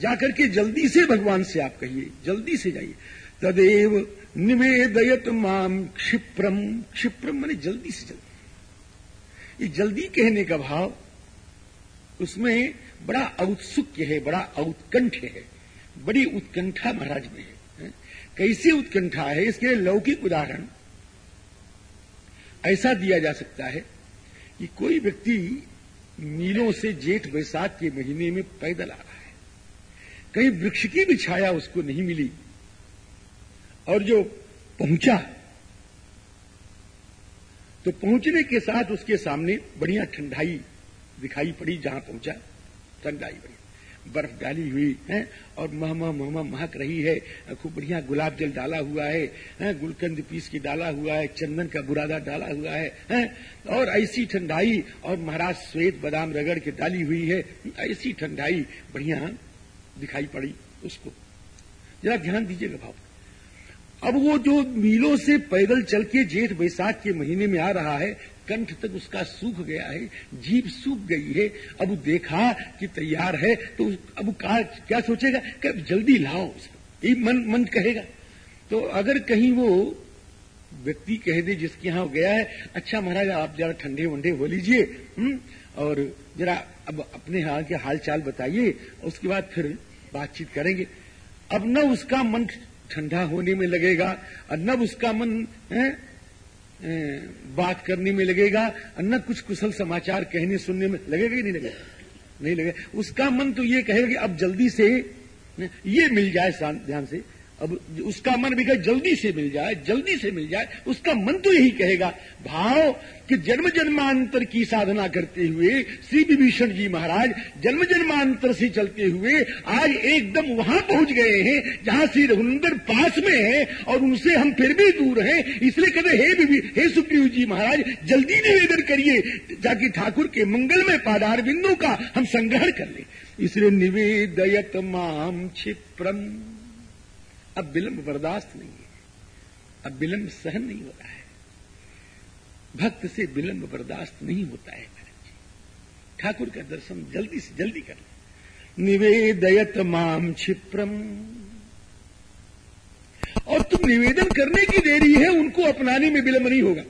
जाकर के जल्दी से भगवान से आप कहिए, जल्दी से जाइए। तदेव निवेदयत माम क्षिप्रम क्षिप्रम माने जल्दी से जल्दी। ये जल्दी कहने का भाव, उसमें बड़ा औत्सुक्य है, बड़ा औत्कंठ है। बड़ी उत्कंठा महाराज में है कैसी उत्कंठा है? इसके लिए लौकिक उदाहरण। ऐसा दिया जा सकता है कि कोई व्यक्ति मीलों से जेठ बैसाख के महीने में पैदल आ रहा है। कहीं वृक्ष की भी छाया उसको नहीं मिली और जो पहुँचा तो पहुँचने के साथ उसके सामने बढ़िया ठंडाई दिखाई पड़ी जहाँ पहुँचा। ठंडाई बढ़िया बर्फ़ डाली हुई है और मह मह मह मह महक रही है। खूब बढ़िया गुलाब जल डाला हुआ है, है गुलकंद पीस के डाला हुआ है चंदन का बुरादा डाला हुआ है, है और ऐसी ठंडाई और महाराज श्वेत बादाम रगड़ के डाली हुई है। ऐसी ठंडाई बढ़िया दिखाई पड़ी उसको। जरा ध्यान दीजिएगा भाव अब वो जो मीलों से पैदल चल के जेठ बैसाख के महीने में आ रहा है कंठ तक उसका सूख गया है जीभ सूख गई है। अब देखा कि तैयार है तो अब कहा क्या सोचेगा? कि जल्दी लाओ उसको। ये मन मन कहेगा। तो अगर कहीं वो व्यक्ति कह दे जिसके यहाँ गया है अच्छा महाराज आप जरा ठंडे वंडे हो लीजिए हम्म, और जरा अब अपने यहाँ के हाल चाल बताइए। उसके बाद फिर बातचीत करेंगे। अब न उसका मन ठंडा होने में लगेगा और न उसका मन है, बात करने में लगेगा, न कुछ कुशल समाचार कहने सुनने में लगेगा ही नहीं लगेगा? नहीं लगेगा। उसका मन तो ये कहेगा कि अब जल्दी से ये मिल जाए ध्यान से। अब उसका मन भी जल्दी से मिल जाए, जल्दी से मिल जाए, उसका मन तो यही कहेगा, भाव कि जन्म जन्मांतर की साधना करते हुए श्री विभीषण जी महाराज जन्म जन्मांतर से चलते हुए आज एकदम वहाँ पहुँच गए हैं, जहाँ श्री रघुनंदन पास में है और उनसे हम फिर भी दूर हैं। इसलिए कहते हे हे सुग्रीव जी महाराज, जल्दी निवेदन करिए ताकि ठाकुर के मंगल में पादार बिंदु का हम संग्रहण कर ले। इसलिए निवेदयत माम क्षिप्रम अब विलंब बर्दाश्त नहीं है। अब विलंब सहन नहीं हो रहा है। भक्त से विलंब बर्दाश्त नहीं होता है ठाकुर का दर्शन जल्दी से जल्दी कर ले निवेदयत माम क्षिप्रम। और तुम निवेदन करने की देरी है, उनको अपनाने में विलंब नहीं होगा।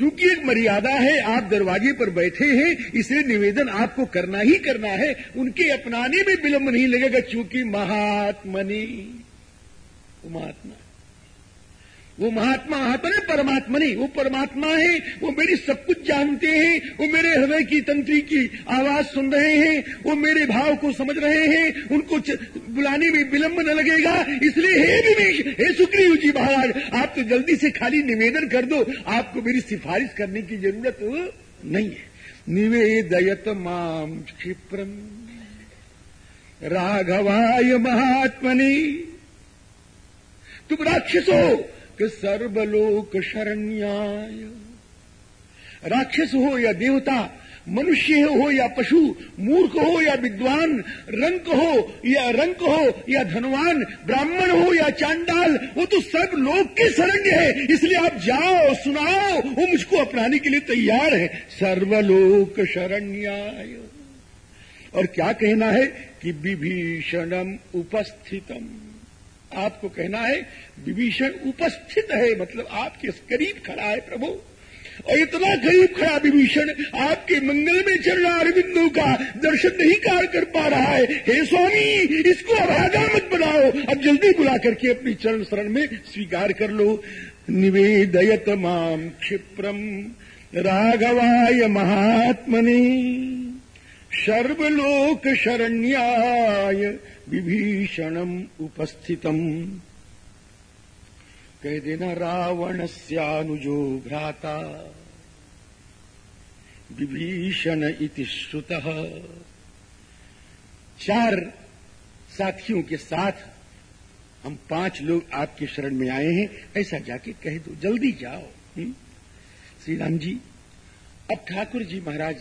क्योंकि एक मर्यादा है, आप दरवाजे पर बैठे हैं इसलिए निवेदन आपको करना ही करना है। उनके अपनाने में विलंब नहीं लगेगा, चूँकि महात्मनी महात्मा वो महात्मा नहीं परमात्मा नहीं वो परमात्मा है, वो मेरी सब कुछ जानते हैं, वो मेरे हृदय की तंत्री की आवाज़ सुन रहे हैं, वो मेरे भाव को समझ रहे हैं, उनको बुलाने में विलंब न लगेगा, इसलिए हे विवेश हे सुग्रीव जी महाराज, आप तो जल्दी से खाली निवेदन कर दो, आपको मेरी सिफारिश करने की ज़रूरत नहीं है। निवेदयत माम क्षिप्रम। राघवाय महात्मनि। तुम राक्षस हो कि सर्वलोक शरण्याय। राक्षस हो या देवता, मनुष्य हो या पशु, मूर्ख हो या विद्वान, रंक हो या रंक हो या धनवान, ब्राह्मण हो या चांडाल, वो तो सब लोग के शरण्य है। इसलिए आप जाओ, सुनाओ, वो मुझको अपनाने के लिए तैयार है। सर्वलोक शरण्याय। और क्या कहना है कि विभीषणम उपस्थितम? आपको कहना है, विभीषण उपस्थित है मतलब आपके करीब खड़ा है प्रभु। और इतना करीब खड़ा विभीषण आपके मंगल में चल रहा अरविंदों का दर्शन नहीं कार कर पा रहा है। हे स्वामी, इसको अभागा मत बनाओ। अब जल्दी बुला करके अपनी चरण शरण में स्वीकार कर लो। निवेदयत माम क्षिप्रम, राघवाय महात्मने, सर्वलोक शरण्याय विभीषणम उपस्थितम। कह देना रावण स्यानुजो भ्राता। विभीषण इति श्रुत। चार साथियों के साथ हम पाँच लोग आपके शरण में आए हैं। ऐसा जाके कह दो, जल्दी जाओ। हम्म? श्री राम जी, अब ठाकुर जी महाराज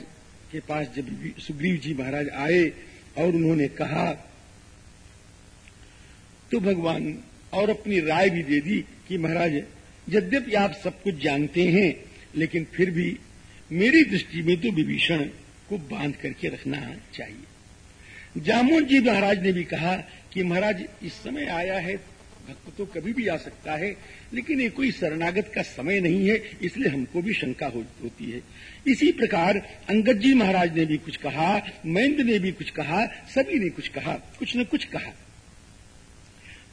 के पास जब सुग्रीव जी महाराज आए और उन्होंने कहा तो भगवान और अपनी राय भी दे दी कि महाराज यद्यपि आप सब कुछ जानते हैं लेकिन फिर भी मेरी दृष्टि में तो विभीषण को बाँध करके रखना चाहिए। जामुन जी महाराज ने भी कहा कि महाराज इस समय आया है भक्त तो कभी भी आ सकता है लेकिन ये कोई शरणागत का समय नहीं है इसलिए हमको भी शंका हो, होती है। इसी प्रकार अंगद जी महाराज ने भी कुछ कहा महेंद्र ने भी कुछ कहा सभी ने कुछ कहा कुछ न कुछ कहा।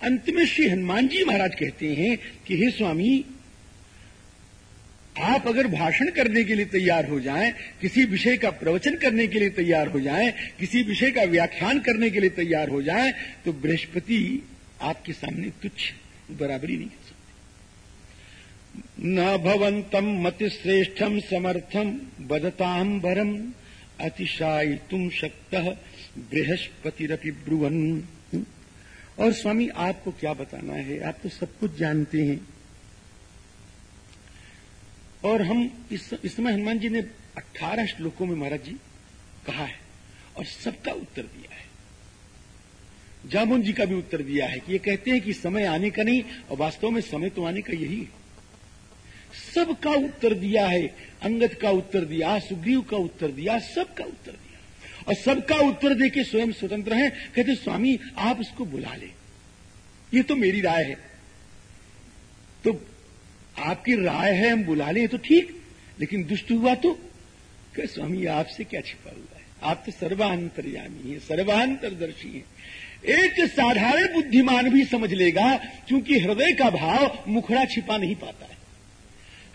अंत में श्री हनुमान जी महाराज कहते हैं कि हे स्वामी आप अगर भाषण करने के लिए तैयार हो जाएँ, किसी विषय का प्रवचन करने के लिए तैयार हो जाएँ, किसी विषय का व्याख्यान करने के लिए तैयार हो जाएँ, तो बृहस्पति आपके सामने तुच्छ बराबरी नहीं कर सकते। न भवंतम मतिश्रेष्ठम समर्थम बदताम बरम अतिशाई तुम शक्त बृहस्पतिरपि ब्रुवन। और स्वामी, आपको क्या बताना है? आप तो सब कुछ जानते हैं। और हम इस समय हनुमान जी ने 18 श्लोकों में महाराज जी कहा है और सबका उत्तर दिया है। जामुन जी का भी उत्तर दिया है कि ये कहते हैं कि समय आने का नहीं, और वास्तव में समय तो आने का यही है। सबका उत्तर दिया है, अंगद का उत्तर दिया, सुग्रीव का उत्तर दिया, सबका उत्तर दिया। और सबका उत्तर देके स्वयं स्वतंत्र हैं, कहते, स्वामी, आप उसको बुला ले। ये तो मेरी राय है। तो आपकी राय है, हम बुला लें तो ठीक। लेकिन दुष्ट हुआ तो? कह, स्वामी, आपसे क्या छिपा हुआ है? आप तो सर्वांतरयामी है, सर्वांतरदर्शी है। एक साधारण बुद्धिमान भी समझ लेगा, क्योंकि हृदय का भाव मुखड़ा छिपा नहीं पाता है।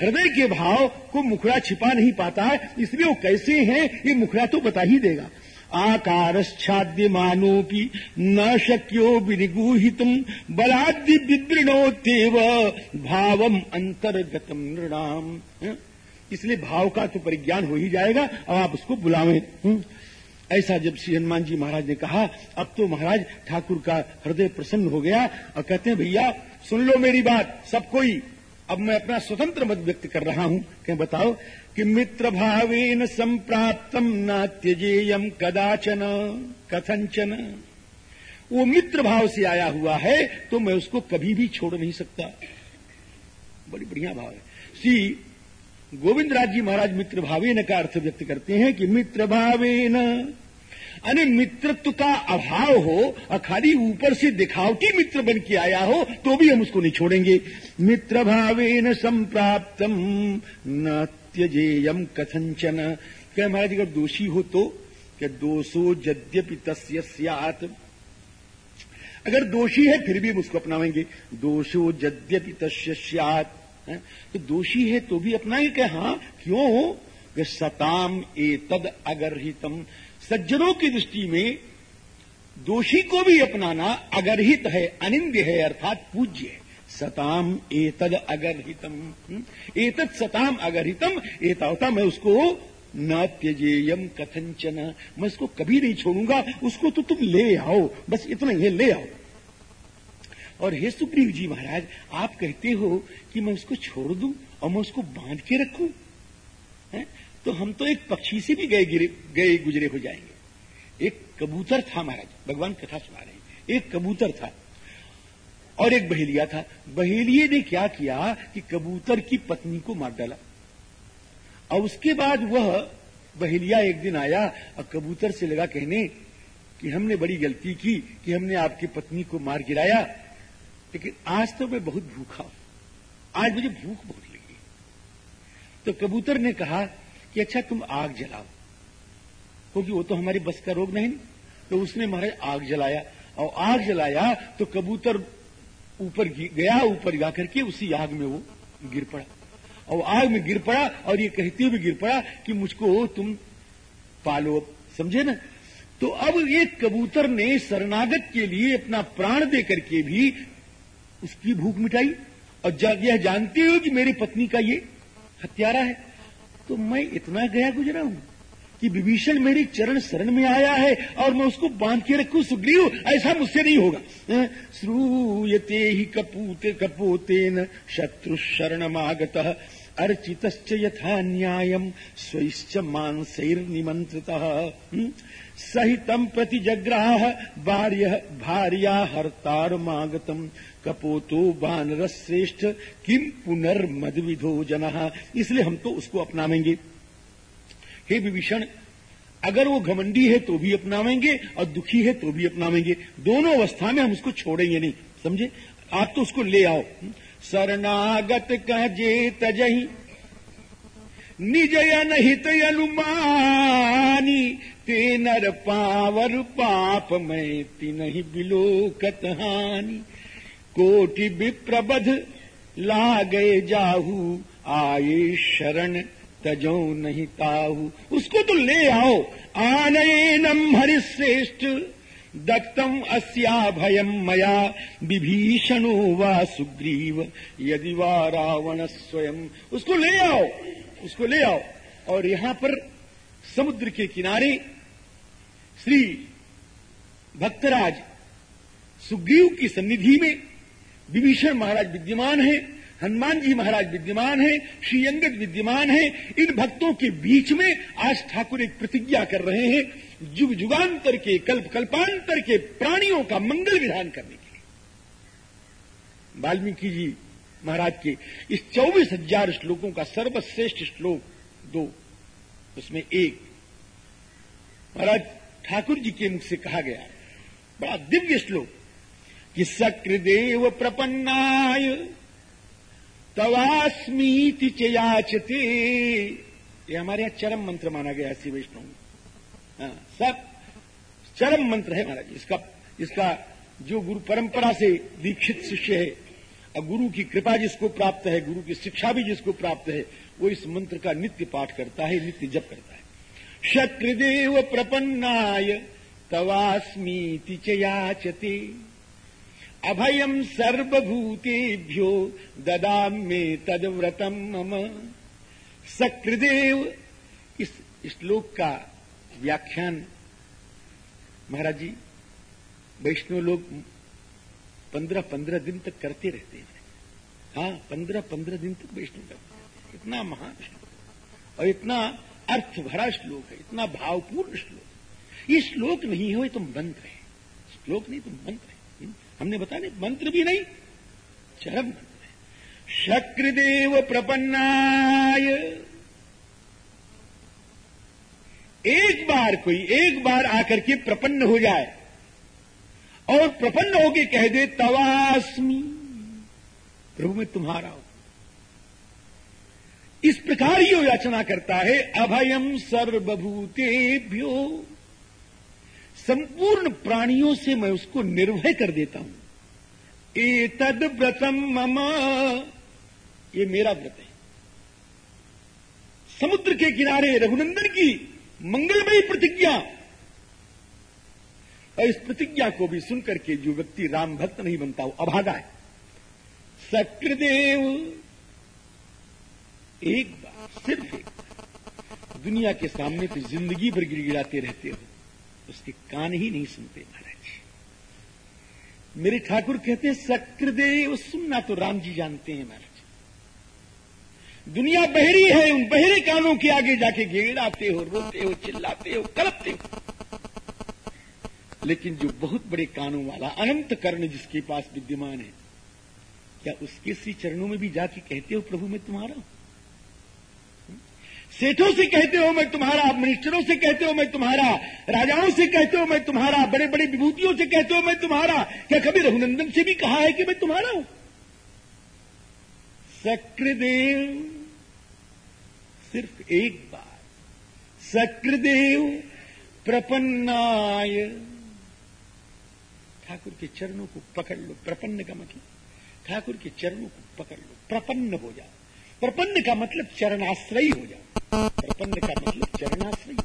हृदय के भाव को मुखड़ा छिपा नहीं पाता है, इसलिए वो कैसे हैं, ये मुखड़ा तो बता ही देगा। आकारश्चाद्यमानोपि न शक्यो विनिगूहितुम, बलाद्य विदृणोत्येव भावम अंतर्गतम नृणाम। इसलिए भाव का तो परिज्ञान हो ही जाएगा, अब आप उसको बुलावें। ऐसा जब श्री हनुमान जी महाराज ने कहा, अब तो महाराज ठाकुर का हृदय प्रसन्न हो गया, और कहते हैं, भैया, सुन लो मेरी बात, सब कोई अब मैं अपना स्वतंत्र मत व्यक्त कर रहा हूँ कहीं बताओ कि मित्र भावेन संप्राप्तम न त्यजेयम कदाचन, कथंचन। वो मित्र भाव से आया हुआ है तो मैं उसको कभी भी छोड़ नहीं सकता। बड़ी बढ़िया भाव है। श्री गोविंद राज जी महाराज मित्र भावेन का अर्थ व्यक्त करते हैं कि मित्र भावेन अरे मित्रत्व का अभाव हो खाली ऊपर से दिखावटी मित्र बन के आया हो तो भी हम उसको नहीं छोड़ेंगे। मित्र भावे न संप्राप्तम न त्यजेयम कथंचन क्या महाराज, अगर दोषी हो तो? क्या दोषो यद्यपि तस्य अगर दोषी है, फिर भी हम उसको अपनावेंगे दोषो यद्यपि तस्य स्यात। तो दोषी है तो भी अपनाएँगे। क्या हाँ क्यों? सताम ए तद अगरहितम। सज्जनों की दृष्टि में दोषी को भी अपनाना अगरहित है, अनिंद्य है, अर्थात पूज्य है सताम एतद अगरहितम? एतद सताम अगरहितम, एतावता मैं उसको न त्यजेयम कथंचन मैं इसको कभी नहीं छोड़ूँगा, उसको तो तुम ले आओ, बस इतना ही, ले आओ और हे सुग्रीव जी महाराज, आप कहते हो कि मैं उसको छोड़ दूँ और मैं उसको बाँध के रखूँ है? तो हम तो एक पक्षी से भी गए गिरे गए गुजरे हो जाएँगे। एक कबूतर था महाराज, भगवान कथा सुना रहे हैं। एक कबूतर था और एक बहेलिया था। बहेलिए ने क्या किया कि कबूतर की पत्नी को मार डाला। और उसके बाद वह बहेलिया एक दिन आया और कबूतर से लगा कहने कि हमने बड़ी गलती की कि हमने आपकी पत्नी को मार गिराया, लेकिन आज तो मैं बहुत भूखा हूँ। आज मुझे भूख बहुत लगी। तो कबूतर ने कहा कि अच्छा तुम आग जलाओ। क्योंकि वो तो हमारे बस का रोग नहीं तो उसने महाराज आग जलाया, और आग जलाया तो कबूतर ऊपर गया, ऊपर जाकर के उसी आग में वो गिर पड़ा। और आग में गिर पड़ा, और ये कहते हुए गिर पड़ा कि मुझको तुम पालो, समझे ना? तो अब एक कबूतर ने शरणागत के लिए अपना प्राण दे करके भी उसकी भूख मिटाई, और यह जानते हो कि मेरी पत्नी का ये हत्यारा है। तो मैं इतना गया गुजरा हूँ कि विभीषण मेरी चरण शरण में आया है और मैं उसको बाँध के रखू, सुग्रीव, ऐसा मुझसे नहीं होगा। श्रूयते ही कपूते कपोतेन शत्रु शरण आगत अर्चित यथा न्यायम स्वैश्च मांसैर्निमंत्रित सहितम प्रति जग्राह भार्य भार्या हर्तारमागतम कपोतो बानर श्रेष्ठ किम पुनर्मदविधो जना। इसलिए हम तो उसको अपनावेंगे। हे विभीषण, अगर वो घमंडी है तो भी अपनावेंगे, और दुखी है तो भी अपनावेंगे। दोनों अवस्था में हम उसको छोड़ेंगे नहीं। समझे? आप तो उसको ले आओ। शरणागत कह जे तजही निज हित अनुमानी ते नर पावर पाप में तिनहि बिलोकत हानि कोटि विप्रबध ला गए जाहू, आए शरण तजो नहीं ताहू। उसको तो ले आओ आनयनम हरिश्रेष्ठ। दत्तम अस्या भयम मया, विभीषणो वा सुग्रीव। यदि वा रावण स्वयं, उसको ले आओ, उसको ले आओ। और यहाँ पर समुद्र के किनारे श्री भक्तराज सुग्रीव की सन्निधि में विभीषण महाराज विद्यमान है, हनुमान जी महाराज विद्यमान है, श्री अंगद विद्यमान है, इन भक्तों के बीच में आज ठाकुर एक प्रतिज्ञा कर रहे हैं युग जुगांतर के कल्प कल्पांतर के प्राणियों का मंगल विधान करने के लिए। वाल्मीकि जी महाराज के इस चौबीस हज़ार श्लोकों का सर्वश्रेष्ठ श्लोक दो। उसमें एक महाराज ठाकुर जी के मुख से कहा गया बड़ा दिव्य श्लोक कि सक्रिदेव प्रपन्नाय तवास्मीति चयाचते ये हमारे यहाँ चरम मंत्र माना गया श्री वैष्णव। हाँ, सब चरम मंत्र है महाराज इसका इसका जो गुरु परंपरा से दीक्षित शिष्य है और गुरु की कृपा जिसको प्राप्त है गुरु की शिक्षा भी जिसको प्राप्त है वो इस मंत्र का नित्य पाठ करता है, नित्य जप करता है। शक्रदेव प्रपन्नाय, तवास्मीति च याचते। अभयम सर्वभूतेभ्यो ददा में तदव्रतम मम। सकृदेव इस श्लोक का व्याख्यान, महाराज जी, वैष्णव लोग पंद्रह पंद्रह दिन तक करते रहते हैं। हाँ पंद्रह पंद्रह दिन तक वैष्णव करते इतना महान श्लोक और इतना अर्थ भरा श्लोक है, इतना भावपूर्ण श्लोक। ये श्लोक नहीं हो ये तो मंत्र है। श्लोक नहीं तो मंत्र है। हमने बताया मंत्र भी नहीं, चरम मंत्र है। शक्रदेव प्रपन्नाय। एक बार कोई, एक बार आकर के प्रपन्न हो जाए और प्रपन्न होके कह दे, तवास्मी। प्रभु मैं तुम्हारा इस प्रकार ही याचना करता है अभयम सर्वभूतेभ्यो। संपूर्ण प्राणियों से मैं उसको निर्भय कर देता हूँ। ए तद व्रतम मम। ये मेरा व्रत है। समुद्र के किनारे रघुनंदन की मंगलमयी प्रतिज्ञा। और इस प्रतिज्ञा को भी सुनकर के जो व्यक्ति राम भक्त नहीं बनता, वो अभागा है। सक्रदेव एक बार सिर्फ़ एक बार दुनिया के सामने तो ज़िंदगी भर गिड़गिड़ाते रहते हो। उसके कान ही नहीं सुनते महाराज। मेरे ठाकुर कहते हैं सक्रदेव सुनना तो राम जी जानते हैं महाराज। दुनिया बहरी है, उन बहरे कानों के आगे जाके गिड़ाते हो, रोते हो, चिल्लाते हो, कलपते हो। लेकिन जो बहुत बड़े कानों वाला अनंत कर्ण जिसके पास विद्यमान है, क्या उसके श्री चरणों में भी जाके कहते हो, प्रभु मैं तुम्हारा हूँ? सेठों से कहते हो मैं तुम्हारा, मिनिस्टरों से कहते हो मैं तुम्हारा, राजाओं से कहते हो मैं तुम्हारा बड़े बड़े विभूतियों से कहते हो मैं तुम्हारा। क्या कभी रघुनंदन से भी कहा है कि मैं तुम्हारा हूँ? सक्रदेव सिर्फ़ एक बार सक्रदेव प्रपन्नाय। ठाकुर के चरणों को पकड़ लो, प्रपन्न का मतलब। ठाकुर के चरणों को पकड़ लो, प्रपन्न हो जाओ। प्रपन्न का मतलब चरणाश्रयी हो जाओ। प्रपन्न का मतलब चरणाश्रयी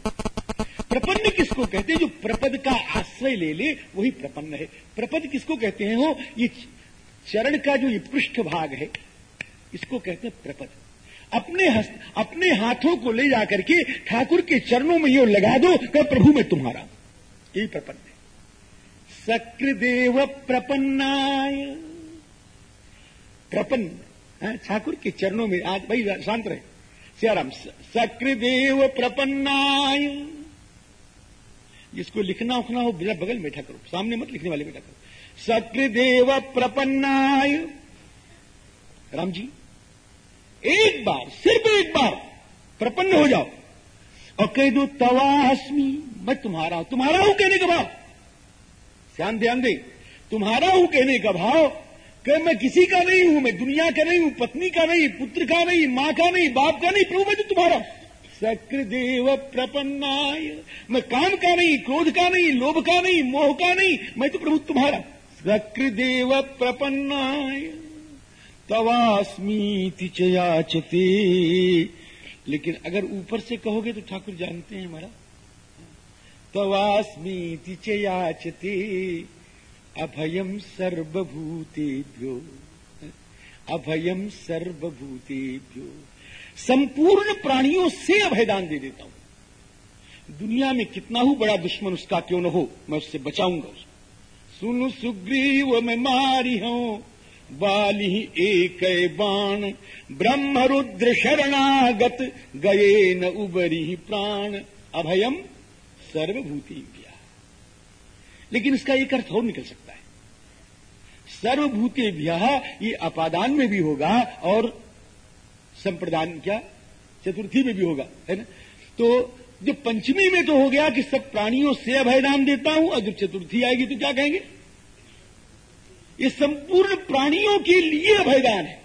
प्रपन्न किसको कहते हैं? जो प्रपद का आश्रय ले ले वही प्रपन्न है। प्रपद किसको कहते हैं हो ये चरण का जो ये पृष्ठ भाग है इसको कहते हैं प्रपद। अपने हस्त, अपने हाथों को ले जाकर के ठाकुर के चरणों में ये लगा दो कह प्रभु मैं तुम्हारा यही प्रपन्न है। सक्रदेव प्रपन्नाय। प्रपन्न ठाकुर के चरणों में आज भाई शांत रहे। सियाराम सक्रदेव प्रपन्नाय। जिसको लिखना उखना हो, बिना बगल बैठा करो, सामने मत लिखने वाले बैठा करो। सक्रदेव प्रपन्नाय। राम जी, एक बार सिर्फ़ एक बार प्रपन्न हो जाओ। और कह दो तवाहस्मी मैं तुम्हारा हूँ। तुम्हारा हूँ कहने का भाव। ध्यान ध्यान दे तुम्हारा हूँ कहने का भाव। कि मैं किसी का नहीं हूँ, मैं दुनिया का नहीं हूँ, पत्नी का नहीं, पुत्र का नहीं, माँ का नहीं, बाप का नहीं, प्रभु मैं तो तुम्हारा। सक्रदेव प्रपन्नाय। मैं काम का नहीं, क्रोध का नहीं, लोभ का नहीं, मोह का नहीं, मैं तो प्रभु तुम्हारा। सक्रदेव प्रपन्नाय। तवास्मीति चयाचते लेकिन अगर ऊपर से कहोगे तो ठाकुर जानते हैं हमारा। तवास्मीति चयाचते अभयम सर्वभूतेभ्यो। अभयम सर्वभूतेभ्यो। संपूर्ण प्राणियों से अभयदान दे देता हूँ। दुनिया में कितना ही बड़ा दुश्मन उसका क्यों न हो, मैं उससे बचाऊँगा उसको सुन सुग्रीव, मैं मारी हूँ। बाली एक बाण। ब्रह्म रुद्र शरणागत, गए न उबरी प्राण। अभयम सर्वभूति लेकिन इसका एक अर्थ और निकल सकता सर्वभूते ये अपादान में भी होगा और संप्रदान क्या? चतुर्थी में भी होगा, है ना? तो जो पंचमी में तो हो गया कि सब प्राणियों से अभयदान देता हूँ और जब चतुर्थी आएगी तो क्या कहेंगे? ये संपूर्ण प्राणियों के लिए अभयदान है।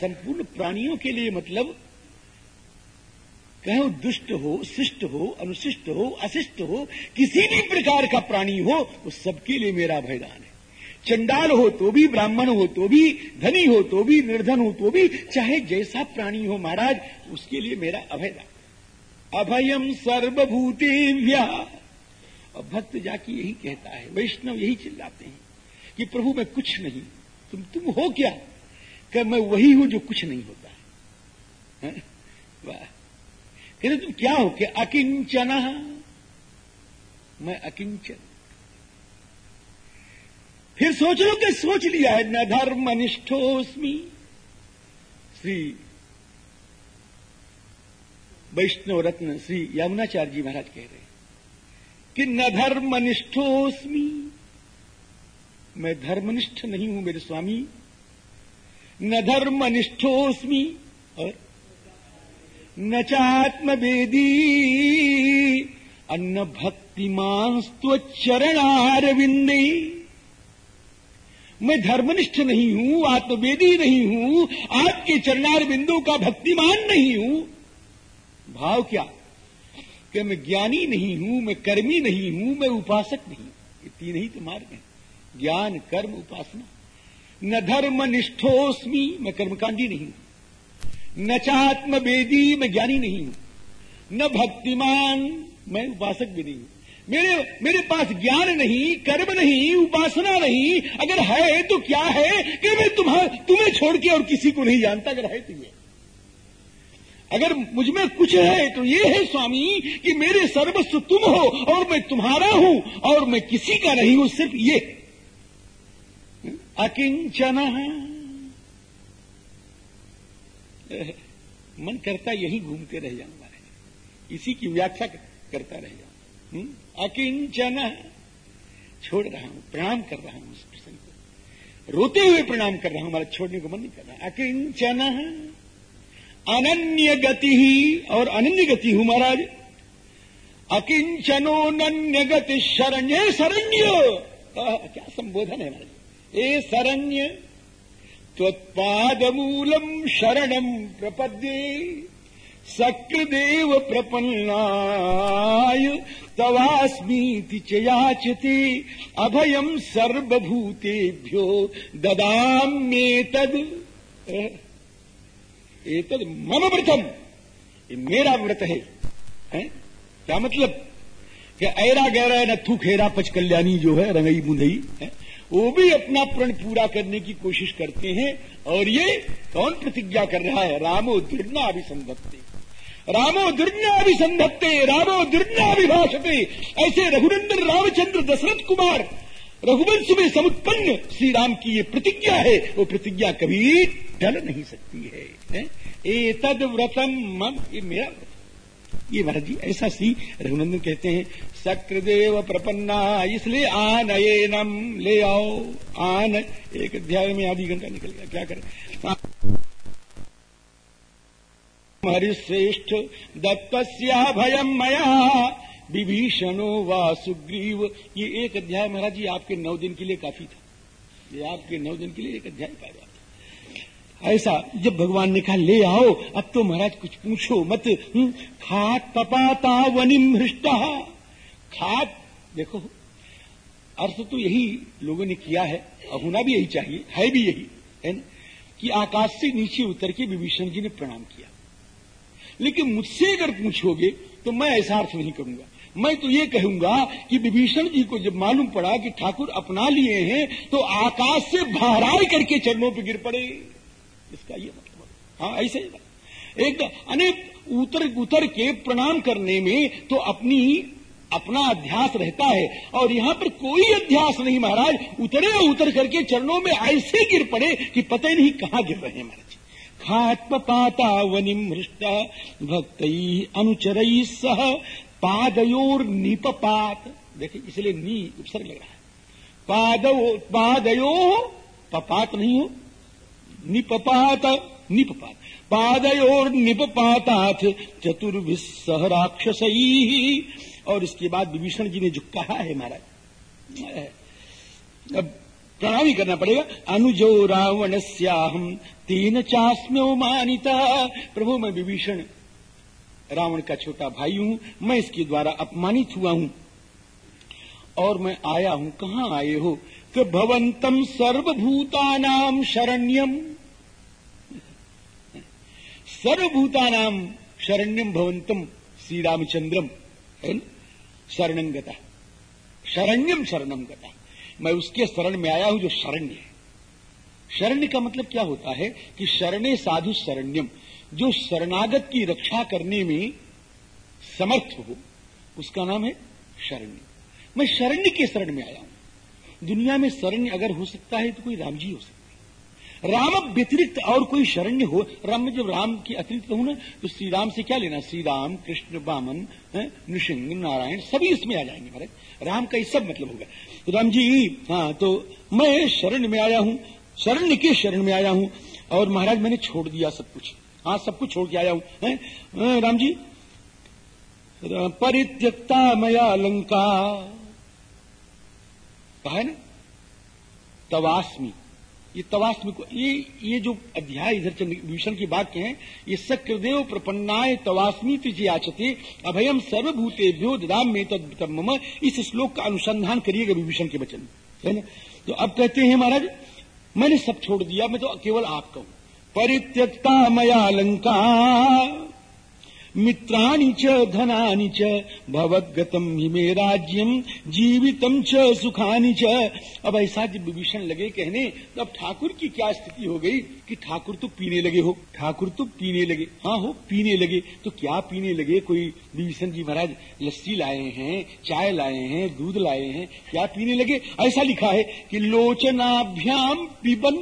संपूर्ण प्राणियों के लिए मतलब कहो दुष्ट हो, शिष्ट हो, अनुशिष्ट हो, अशिष्ट हो, किसी भी प्रकार का प्राणी हो, वो सबके लिए मेरा अभयदान है। चंडाल हो तो भी ब्राह्मण हो तो भी धनी हो तो भी निर्धन हो तो भी, चाहे जैसा प्राणी हो महाराज, उसके लिए मेरा अभयदान अभयम सर्वभूतेभ्या। और भक्त जाके यही कहता है, वैष्णव यही चिल्लाते हैं कि प्रभु मैं कुछ नहीं, तुम तुम हो क्या? कि मैं वही हूँ जो कुछ नहीं होता है। वाह। कहते तुम क्या हो? क्या अकिंचन। मैं अकिंचन। फिर सोच लो कि सोच लिया है, न धर्म अनिष्ठोस्मी श्री वैष्णव रत्न श्री यमुनाचार्य जी महाराज कह रहे कि न धर्म अनिष्ठोस्मी मैं धर्मनिष्ठ नहीं हूँ मेरे स्वामी। न धर्म अनिष्ठोस्मी और न चात्म चात्मवेदी अन्न भक्तिमान चरणारविंदे। मैं धर्मनिष्ठ नहीं हूँ, आत्मवेदी नहीं हूँ, आपके चरणार बिंदु का भक्तिमान नहीं हूँ। भाव क्या? कि मैं ज्ञानी नहीं हूँ, मैं कर्मी नहीं हूँ, मैं उपासक नहीं ये तीन ही तो मार्ग हैं। ज्ञान, कर्म, उपासना। न धर्म निष्ठोस्मी मैं कर्मकांडी नहीं हूँ। न चात्म वेदी मैं ज्ञानी नहीं हूँ। न भक्तिमान, मैं उपासक भी नहीं हूँ। मेरे मेरे पास ज्ञान नहीं, कर्म नहीं, उपासना नहीं। अगर है तो क्या है? कि मैं तुम्हारा तुम्हें छोड़ के और किसी को नहीं जानता अगर है तुम्हें ये। अगर मुझमें कुछ है तो ये है, स्वामी, कि मेरे सर्वस्व तुम हो और मैं तुम्हारा हूँ और मैं किसी का नहीं हूँ, सिर्फ़ ये। अकिंचन। मन करता यही घूमते रह जाऊँगा इसी की व्याख्या करता रह जाऊँगा हम्म? अकिंचन। छोड़ रहा हूँ, प्रणाम कर रहा हूँ उस प्रसंग को। रोते हुए प्रणाम कर रहा हूँ हमारा छोड़ने को मन नहीं कर रहा। अकिंचन। अनन्य गति ही, और अनन्य गति हूँ महाराज। अकिंचनो नन्य गति शरण्य शरण्य! क्या संबोधन है महाराज। ए शरण्य त्वत्पाद मूलम शरणम प्रपद्ये, सकृदेव प्रपन्नाय तवास्मीति च याचते अभयम सर्वभूतेभ्यो ददाम्येतद एतद मम व्रतम ये मेरा व्रत है, है? क्या मतलब? कि ऐरा गहरा नथु खेरा पच कल्याणी जो है रंगई बुंदई वो भी अपना प्रण पूरा करने की कोशिश करते हैं। और ये कौन प्रतिज्ञा कर रहा है? रामो दुर्ना अभिसंधत्ते रामो दुर्नाभिसंधत्ते रामो दुर्नाभिभाषते ऐसे रघुनंदन रामचंद्र दशरथ कुमार रघुवंश में समुत्पन्न श्री राम की ये प्रतिज्ञा है वो प्रतिज्ञा कभी टल नहीं सकती है, ए तद व्रतम मम ये मेरा व्रत ये महाराज जी ऐसा सी रघुनंदन कहते हैं सक्र प्रपन्ना इसलिए आन नम ले आओ। आन एक अध्याय में आधी घंटा निकल गया क्या करें? हरिश्रेष्ठ दत्तस्या भयम मया। विभीषणो व सुग्रीव। ये एक अध्याय महाराज जी आपके नौ दिन के लिए काफ़ी था। ये आपके नौ दिन के लिए एक अध्याय पाया ऐसा जब भगवान ने कहा ले आओ अब तो महाराज कुछ पूछो मत। हम्म, खात तपाता वनिम हृष्टा। खात देखो अर्थ तो यही लोगों ने किया है और होना भी यही चाहिए है भी यही है ना? कि आकाश से नीचे उतर के विभीषण जी ने प्रणाम किया। लेकिन मुझसे अगर पूछोगे तो मैं ऐसा अर्थ नहीं करूँगा। मैं तो ये कहूँगा कि विभीषण जी को जब मालूम पड़ा कि ठाकुर अपना लिए हैं तो आकाश से बहराई करके चरणों पर गिर पड़े। इसका ये मतलब हाँ। ऐसे एक अनेक उतर उतर के प्रणाम करने में तो अपनी, अपना अध्यास रहता है। और यहाँ पर कोई अध्यास नहीं, महाराज। उतरे उतर करके चरणों में ऐसे गिर पड़े कि पता ही नहीं कहाँ गिर रहे हैं, महाराज। खात्मपाता वनिम हृष्ट, भक्त अनुचर सह पादयोर निपपात देखिए, इसलिए नी उपसर्ग लग रहा है। पादो, पादयो पपात नहीं हो, निपपात निपपात। पादयोर निपपातात चतुर्भिसह राक्षस। और इसके बाद विभीषण जी ने जो कहा है, महाराज अब प्रणाम ही करना पड़ेगा। अनुजो रावण श्याम तीन चास्म्यो मानिता। प्रभु, मैं विभीषण, रावण का छोटा भाई हूँ। मैं इसके द्वारा अपमानित हुआ हूँ। और मैं आया हूँ। कहाँ आए हो? कि भवंतम सर्वभूतानाम शरण्यम सर्वभूतानाम शरण्यम भवंतम श्री रामचंद्रम है शरणम गता। शरण्यम शरणम गता। मैं उसके शरण में आया हूँ जो शरण्य है। शरण्य का मतलब क्या होता है कि शरणे साधु शरण्यम, जो शरणागत की रक्षा करने में समर्थ हो, उसका नाम है शरण्य। मैं शरण्य के शरण में आया हूँ। दुनिया में शरण्य अगर हो सकता है तो कोई राम जी हो सकता है। राम व्यतिरिक्त और कोई शरण्य हो, राम में जब राम की अतिरिक्त कहूँ ना तो श्री राम से क्या लेना? श्री राम कृष्ण, बामन नृसिंह, नारायण, सभी इसमें आ जाएँगे महाराज। राम का ये सब मतलब होगा। राम जी हाँ तो मैं शरण में आया हूँ, शरण के शरण में आया हूँ, और महाराज मैंने छोड़ दिया सब कुछ। हाँ सब कुछ छोड़ के आया हूँ राम जी परित्यक्ता मया लंका। कहा है ना? तवास्मी। ये को ये ये जो अध्याय इधर विभूषण की बात हैं ये सक्रदेव प्रपन्नाय तुझे आचते अभयम सर्वभूतेभ्यो दाम में तम इस श्लोक का अनुसंधान करिएगा विभीषण के वचन। है ना? तो अब कहते हैं महाराज, मैंने सब छोड़ दिया, मैं तो केवल आपका हूँ। परित्यक्ता मया लंका मित्राणि च, धनानि च भवद्गतम हि मे राज्यम जीवितम च, सुखानि च। अब ऐसा जब विभीषण लगे कहने तो अब ठाकुर की क्या स्थिति हो गई कि ठाकुर तो पीने लगे हो। ठाकुर तो पीने लगे। हाँ हो, पीने लगे। तो क्या पीने लगे? कोई विभीषण जी महाराज, लस्सी लाए हैं, चाय लाए हैं, दूध लाए हैं, क्या पीने लगे? ऐसा लिखा है कि लोचनाभ्याम पिबन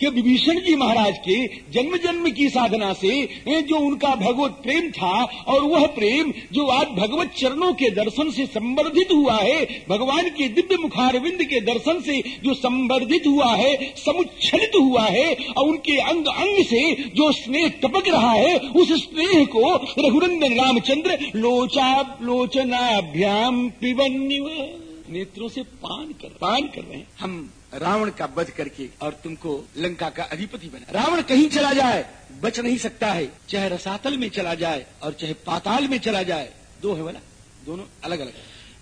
के विभीषण जी महाराज के जन्म जन्म की साधना से जो उनका भगवत प्रेम था और वह प्रेम जो आज भगवत चरणों के दर्शन से संवर्धित हुआ है, भगवान के दिव्य मुखारविंद के दर्शन से जो संवर्धित हुआ है, समुच्छलित हुआ है और उनके अंग अंग से जो स्नेह टपक रहा है, उस स्नेह को रघुनंदन रामचंद्र लोचा लोचनाभ्याम पिबन नेत्रों से पान कर पान कर रहे हैं। हम रावण का वध करके और तुमको लंका का अधिपति बना। रावण कहीं चला जाए, बच नहीं सकता है। चाहे रसातल में चला जाए और चाहे पाताल में चला जाए, दो है बोला दोनों अलग अलग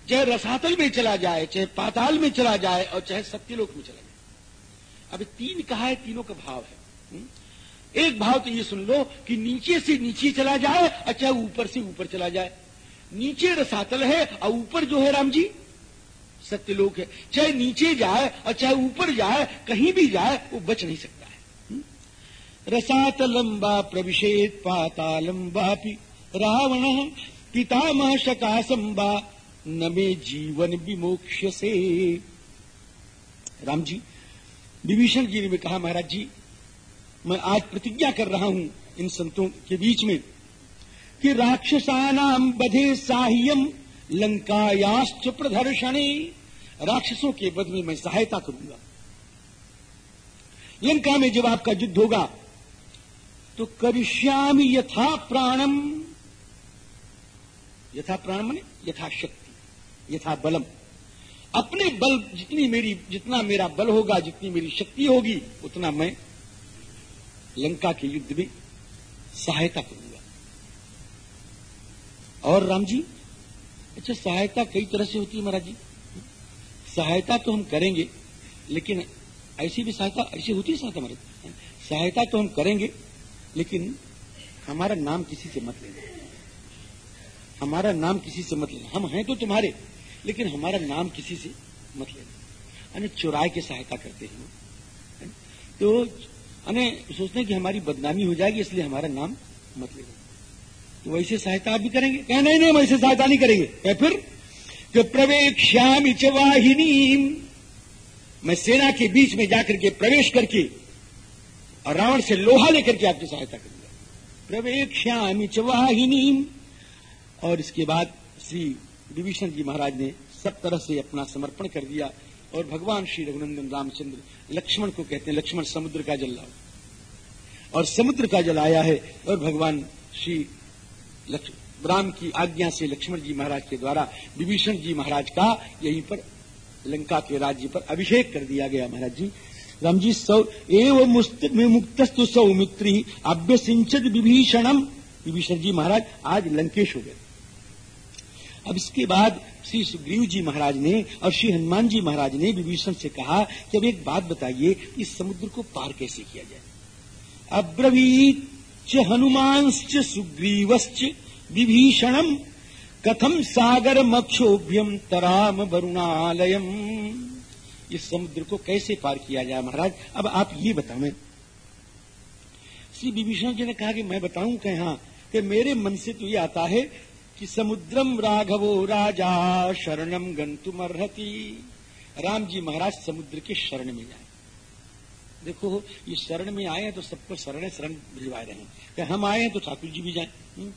चाहे रसातल में चला जाए, चाहे पाताल में चला जाए और चाहे सत्यलोक में चला जाए। अब तीन कहा है, तीनों का भाव है। हुँ? एक भाव तो ये सुन लो कि नीचे से नीचे चला जाए और चाहे ऊपर से ऊपर चला जाए। नीचे रसातल है और ऊपर जो है राम जी? सत्यलोक है। चाहे नीचे जाए और चाहे ऊपर जाए, कहीं भी जाए, वो बच नहीं सकता है? रसातलम वा प्रविशेत पातालम वापि रावण, पितामह वा न मे जीवन विमोक्ष से। राम जी, विभीषण जी ने कहा, महाराज जी, मैं आज प्रतिज्ञा कर रहा हूँ इन संतों के बीच में कि राक्षसानाम बधे साह्यम लंकायाश्च प्रदर्शने। राक्षसों के वध में मैं सहायता करूँगा। लंका में जब आपका युद्ध होगा तो करिष्यामी यथा प्राणम, यथा प्राण मने यथा शक्ति यथा बलम। अपने बल जितनी मेरी, जितना मेरा बल होगा, जितनी मेरी शक्ति होगी, उतना मैं लंका के युद्ध में सहायता करूँगा। और राम जी अच्छा सहायता कई तरह से होती है महाराज जी। सहायता तो हम करेंगे, लेकिन ऐसी भी सहायता, ऐसी होती है सहायता हमारे सहायता तो हम करेंगे, लेकिन हमारा नाम किसी से मत लेना। हमारा नाम किसी से मत लेना। हम हैं तो तुम्हारे, लेकिन हमारा नाम किसी से मत लेना। अने चुराए के सहायता करते हैं तो अने सोचते हैं कि हमारी बदनामी हो जाएगी, इसलिए हमारा नाम मत लेना। तो वैसे सहायता आप भी करेंगे? कह, नहीं नहीं वैसे सहायता नहीं करेंगे। क्या फिर कि प्रवेश्यामी च वाहिनी मैं सेना के बीच में जाकर के प्रवेश करके और रावण से लोहा लेकर के आपकी सहायता करूँगा। प्रवेश्यामी च वाहिनी और इसके बाद श्री विभीषण जी महाराज ने सब तरह से अपना समर्पण कर दिया और भगवान श्री रघुनंदन रामचंद्र लक्ष्मण को कहते हैं, लक्ष्मण, समुद्र का जल लाओ। और समुद्र का जल आया है और भगवान श्री राम की आज्ञा से लक्ष्मण जी महाराज के द्वारा विभीषण जी महाराज का यहीं पर लंका के राज्य पर अभिषेक कर दिया गया महाराज जी। राम जी, सौ एव मुक्तस्तु सौमित्री अभ्य सिंचत विभीषणम। विभीषण जी महाराज, आज लंकेश हो गए। अब इसके बाद श्री सुग्रीव जी महाराज ने और श्री हनुमान जी महाराज ने विभीषण से कहा कि अब एक बात बताइए, इस समुद्र को पार कैसे किया जाए? अब्रवीत च हनुमांश्च सुग्रीवश्च विभीषणम कथम सागर मक्षोभ्यम तराम वरुणालयम। इस समुद्र को कैसे पार किया जाए महाराज? अब आप ये बताएँ। श्री विभीषण जी ने कहा कि मैं बताऊँ कि हाँ कि मेरे मन से तो ये आता है कि समुद्रम राघवो राजा शरणम गंतुम अर्हति राम जी महाराज समुद्र के शरण में जाए देखो, ये शरण में आए हैं तो सबको शरण शरण भिजवा रहे हैं। हम आए हैं तो ठाकुर जी भी जाए। हम्म?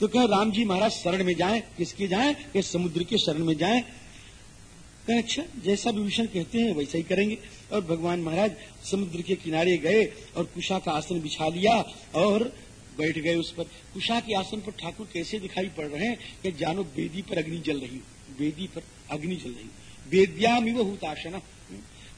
तो कह राम जी महाराज शरण में जाएँ, किसके जाएँ? कि समुद्र के शरण में जाएँ। कहे अच्छा जैसा विभीषण कहते हैं, वैसा ही करेंगे। और भगवान महाराज समुद्र के किनारे गए और कुशा का आसन बिछा लिया और बैठ गए उस पर। कुशा के आसन पर ठाकुर कैसे दिखाई पड़ रहे हैं? कि जानो बेदी पर अग्नि जल रही बेदी पर अग्नि जल रही वेद्याम इव हुताशना।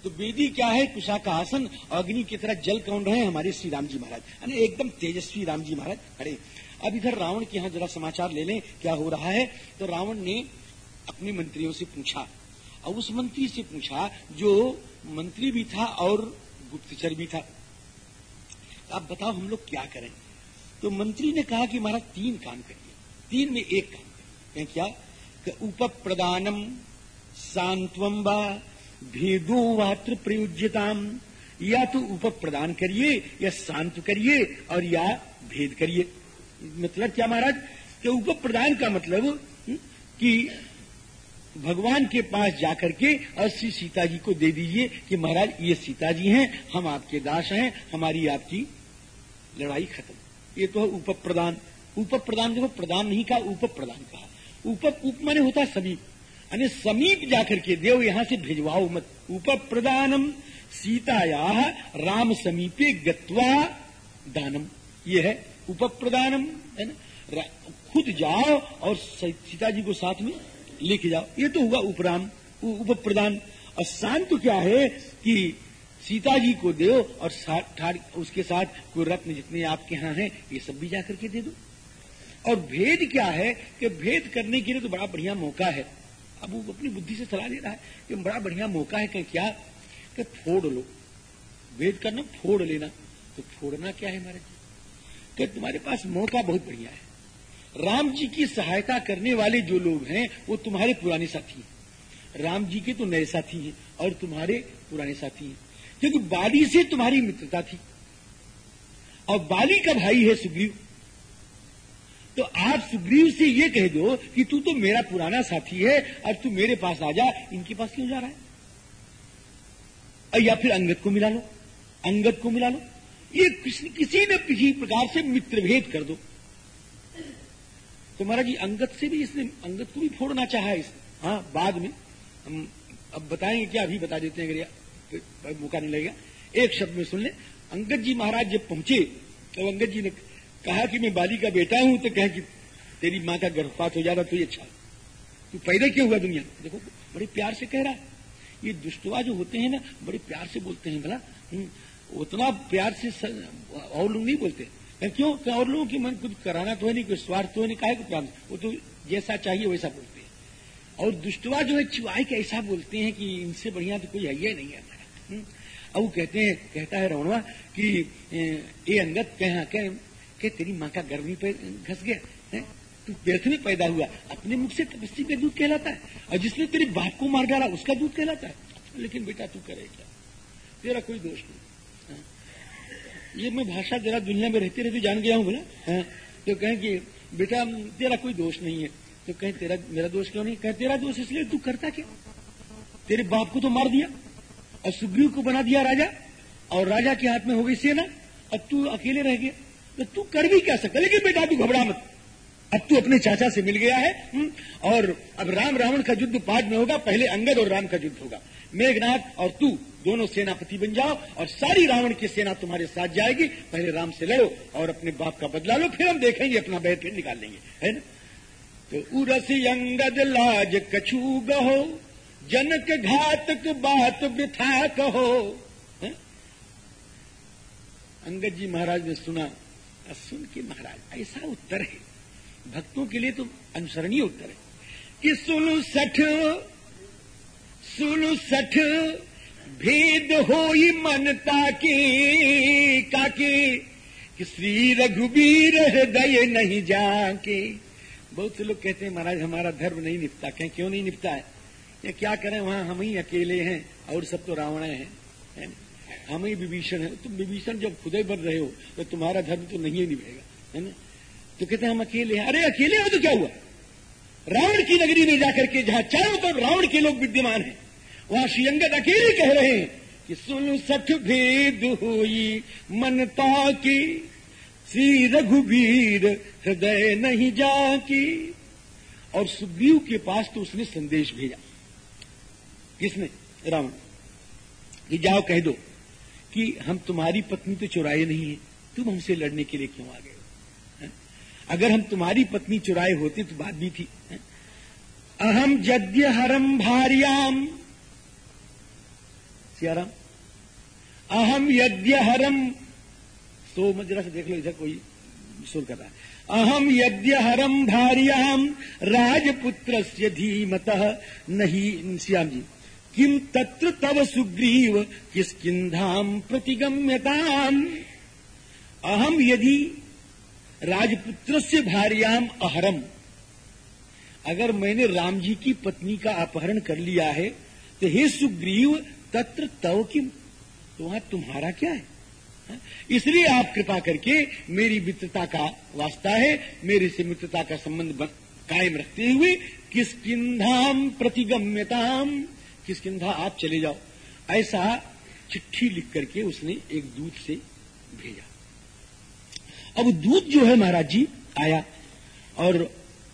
तो बेदी क्या है? कुशा का आसन। अग्नि की तरह जल कौन रहे हमारे श्री राम जी महाराज। यानी एकदम तेजस्वी राम जी महाराज। खड़े अब इधर रावण के यहाँ जरा समाचार ले लें, क्या हो रहा है? तो रावण ने अपने मंत्रियों से पूछा, और उस मंत्री से पूछा जो मंत्री भी था और गुप्तचर भी था। आप बताओ हम लोग क्या करें? तो मंत्री ने कहा कि महाराज, तीन काम करिए। तीन में एक काम करिए। क्या? उप प्रदानम सांत्वम व भेदो वात्र प्रयोज्यताम। या तो उप प्रदान करिए, या शांत करिए, और या भेद करिए। मतलब क्या महाराज? कि उप प्रदान का मतलब हम्म, कि भगवान के पास जाकर के और श्री सीता जी को दे दीजिए कि महाराज ये सीता जी हैं हम आपके दास हैं हमारी आपकी लड़ाई खत्म। ये तो है उप प्रदान उप प्रदान देखो प्रदान नहीं कहा उप प्रदान कहा। उप उप माने होता समीप। यानी समीप जाकर के देव यहाँ से भिजवाओ मत। उप प्रदानम सीताया राम समीपे गत्वा दानम। ये है उप प्रदानम है ना? खुद जाओ और सीता जी को साथ में लेके जाओ। ये तो हुआ उपराम उप प्रदान और शांत क्या है कि सीता जी को दो और उसके साथ कोई रत्न जितने आपके यहाँ हैं, ये सब भी जाकर के दे दो। और भेद क्या है कि भेद करने के लिए तो बड़ा बढ़िया मौका है। अब वो अपनी बुद्धि से सलाह दे रहा है कि बड़ा बढ़िया मौका है कि क्या? कि फोड़ लो। भेद करना, फोड़ लेना। तो फोड़ना क्या है, महाराज कि तुम्हारे पास मौका बहुत बढ़िया है। राम जी की सहायता करने वाले जो लोग हैं, वो तुम्हारे पुराने साथी हैं। राम जी के तो नए साथी हैं और तुम्हारे पुराने साथी हैं। क्योंकि बाली से तुम्हारी मित्रता थी और बाली का भाई है सुग्रीव। तो आप सुग्रीव से ये कह दो कि तू तो मेरा पुराना साथी है और तू मेरे पास आ जा, इनके पास क्यों जा रहा है? या फिर अंगद को मिला लो, अंगद को मिला लो। ये किसी, किसी न किसी प्रकार से मित्रभेद कर दो। तो महाराज जी अंगत से भी इसने अंगत को भी फोड़ना चाहा इसने हाँ बाद में। हम अब बताएँगे क्या अभी बता देते हैं अगर मौका नहीं लगेगा। एक शब्द में सुन ले। अंगद जी महाराज जब पहुँचे तो अंगद जी ने कहा कि मैं बाली का बेटा हूँ तो कहे कि तेरी माँ का गर्भपात हो जाता तो ये अच्छा। तू पैदा क्यों हुआ दुनिया? देखो बड़े प्यार से कह रहा है। ये दुष्टवा जो होते हैं ना बड़े प्यार से बोलते हैं भला। हम्म, उतना प्यार से और लोग नहीं बोलते। क्यों? कि और लोगों की मन कुछ कराना तो है नहीं कोई स्वार्थ तो है नहीं काहे को प्यार? वो तो जैसा चाहिए वैसा बोलते हैं। और दुष्टवा जो है चुवाई का ऐसा बोलते हैं कि इनसे बढ़िया तो कोई है ही नहीं है हम्म, अब वो कहते हैं कहता है रवणवा कि ये अंगत कहा कह तेरी माँ का गर्मी पे घस गया है? तू व्यर्थ में पैदा हुआ। अपने मुख से तपस्वी का दूध कहलाता है। और जिसने तेरे बाप को मार डाला उसका दूध कहलाता है। लेकिन बेटा तू करे क्या तेरा कोई दोष नहीं। ये मैं भाषा जरा दुनिया में रहती रहती जान गया हूँ बोला। हाँ। तो कहें कि बेटा तेरा कोई दोष नहीं है। तो कहें तेरा मेरा दोष क्यों नहीं? कहे तेरा दोष इसलिए तू करता क्या? तेरे बाप को तो मार दिया और सुग्रीव को बना दिया राजा और राजा के हाथ में हो गई सेना। और तू अकेले रह गया। तो तू कर भी क्या सकता? लेकिन बेटा तू घबरा मत। अब तू अपने चाचा से मिल गया है हम्म, और अब राम रावण का युद्ध बाद में होगा पहले अंगद और राम का युद्ध होगा। मेघनाथ और तू दोनों सेनापति बन जाओ और सारी रावण की सेना तुम्हारे साथ जाएगी। पहले राम से लड़ो और अपने बाप का बदला लो, फिर हम देखेंगे, अपना बैठ निकाल लेंगे। है ना? तो उरसी अंगद लाज कछू गहो, जनक घातक बात बिथा कहो। अंगद जी महाराज ने सुना सुन के महाराज, ऐसा उत्तर है। भक्तों के लिए तो अनुसरणीय उत्तर है कि सुन सठ सुन सठ भेद हो मनता के काके? कि श्री रघुबीर हृदय नहीं जाके। बहुत से लोग कहते हैं महाराज हमारा धर्म नहीं निपटा कहें क्यों नहीं निपटा है? या क्या करें वहाँ हम ही अकेले हैं और सब तो रावण है, है हम ही विभीषण है तुम विभीषण जब खुदे बन रहे हो तो तुम्हारा धर्म तो नहीं निभेगा है ना? तो कहते हैं हम अकेले हैं। अरे अकेले हो तो क्या हुआ? रावण की नगरी में जाकर के जहाँ चारों तरफ़ रावण के लोग विद्यमान हैं वहाँ श्रीअंगद अकेले कह रहे हैं कि सुन सठ भेद हुई मनता की, श्री रघुवीर हृदय नहीं जा की और सुग्रीव के पास तो उसने संदेश भेजा। किसने? रावण। कि जाओ कह दो कि हम तुम्हारी पत्नी तो चुराए नहीं है। तुम हमसे लड़ने के लिए क्यों आ गए अगर हम तुम्हारी पत्नी चुराए होते तो बात भी थी। अहम यद्य हरम भार्याम। सियाराम। अहम यद्य हरम तो मजरा से देख लो, इधर कोई सुर कर रहा है। अहम यद्य हरम भार्याम राजपुत्र से धीमत नहीं श्याम जी किम तत्र तव सुग्रीव किस किसकिंधाम प्रतिगम्यताम? अहम यदि राजपुत्र से भार्याम अहरम, अगर मैंने राम जी की पत्नी का अपहरण कर लिया है तो हे सुग्रीव तत्र तव किम तो वहाँ तुम्हारा क्या है? इसलिए आप कृपा करके मेरी मित्रता का वास्ता है, मेरे से मित्रता का संबंध कायम रखते हुए किस प्रतिगम्यताम किस किन्धा आप चले जाओ। ऐसा चिट्ठी लिख करके उसने एक दूत से भेजा। अब दूत जो है महाराज जी, आया और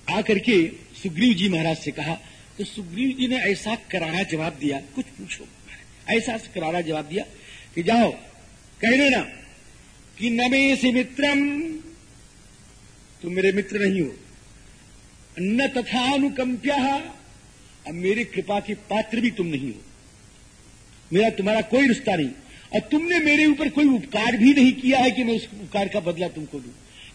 आकर के सुग्रीव जी महाराज से कहा तो सुग्रीव जी ने ऐसा करारा जवाब दिया, कुछ पूछो ऐसा करारा जवाब दिया कि जाओ, कह देना कि नमे से मित्रम, तुम मेरे मित्र नहीं हो। न तथा अनुकंप्या अब मेरी कृपा के पात्र भी तुम नहीं हो। मेरा तुम्हारा कोई रिश्ता नहीं। और तुमने मेरे ऊपर कोई उपकार भी नहीं किया है कि मैं उस उपकार का बदला तुमको दू।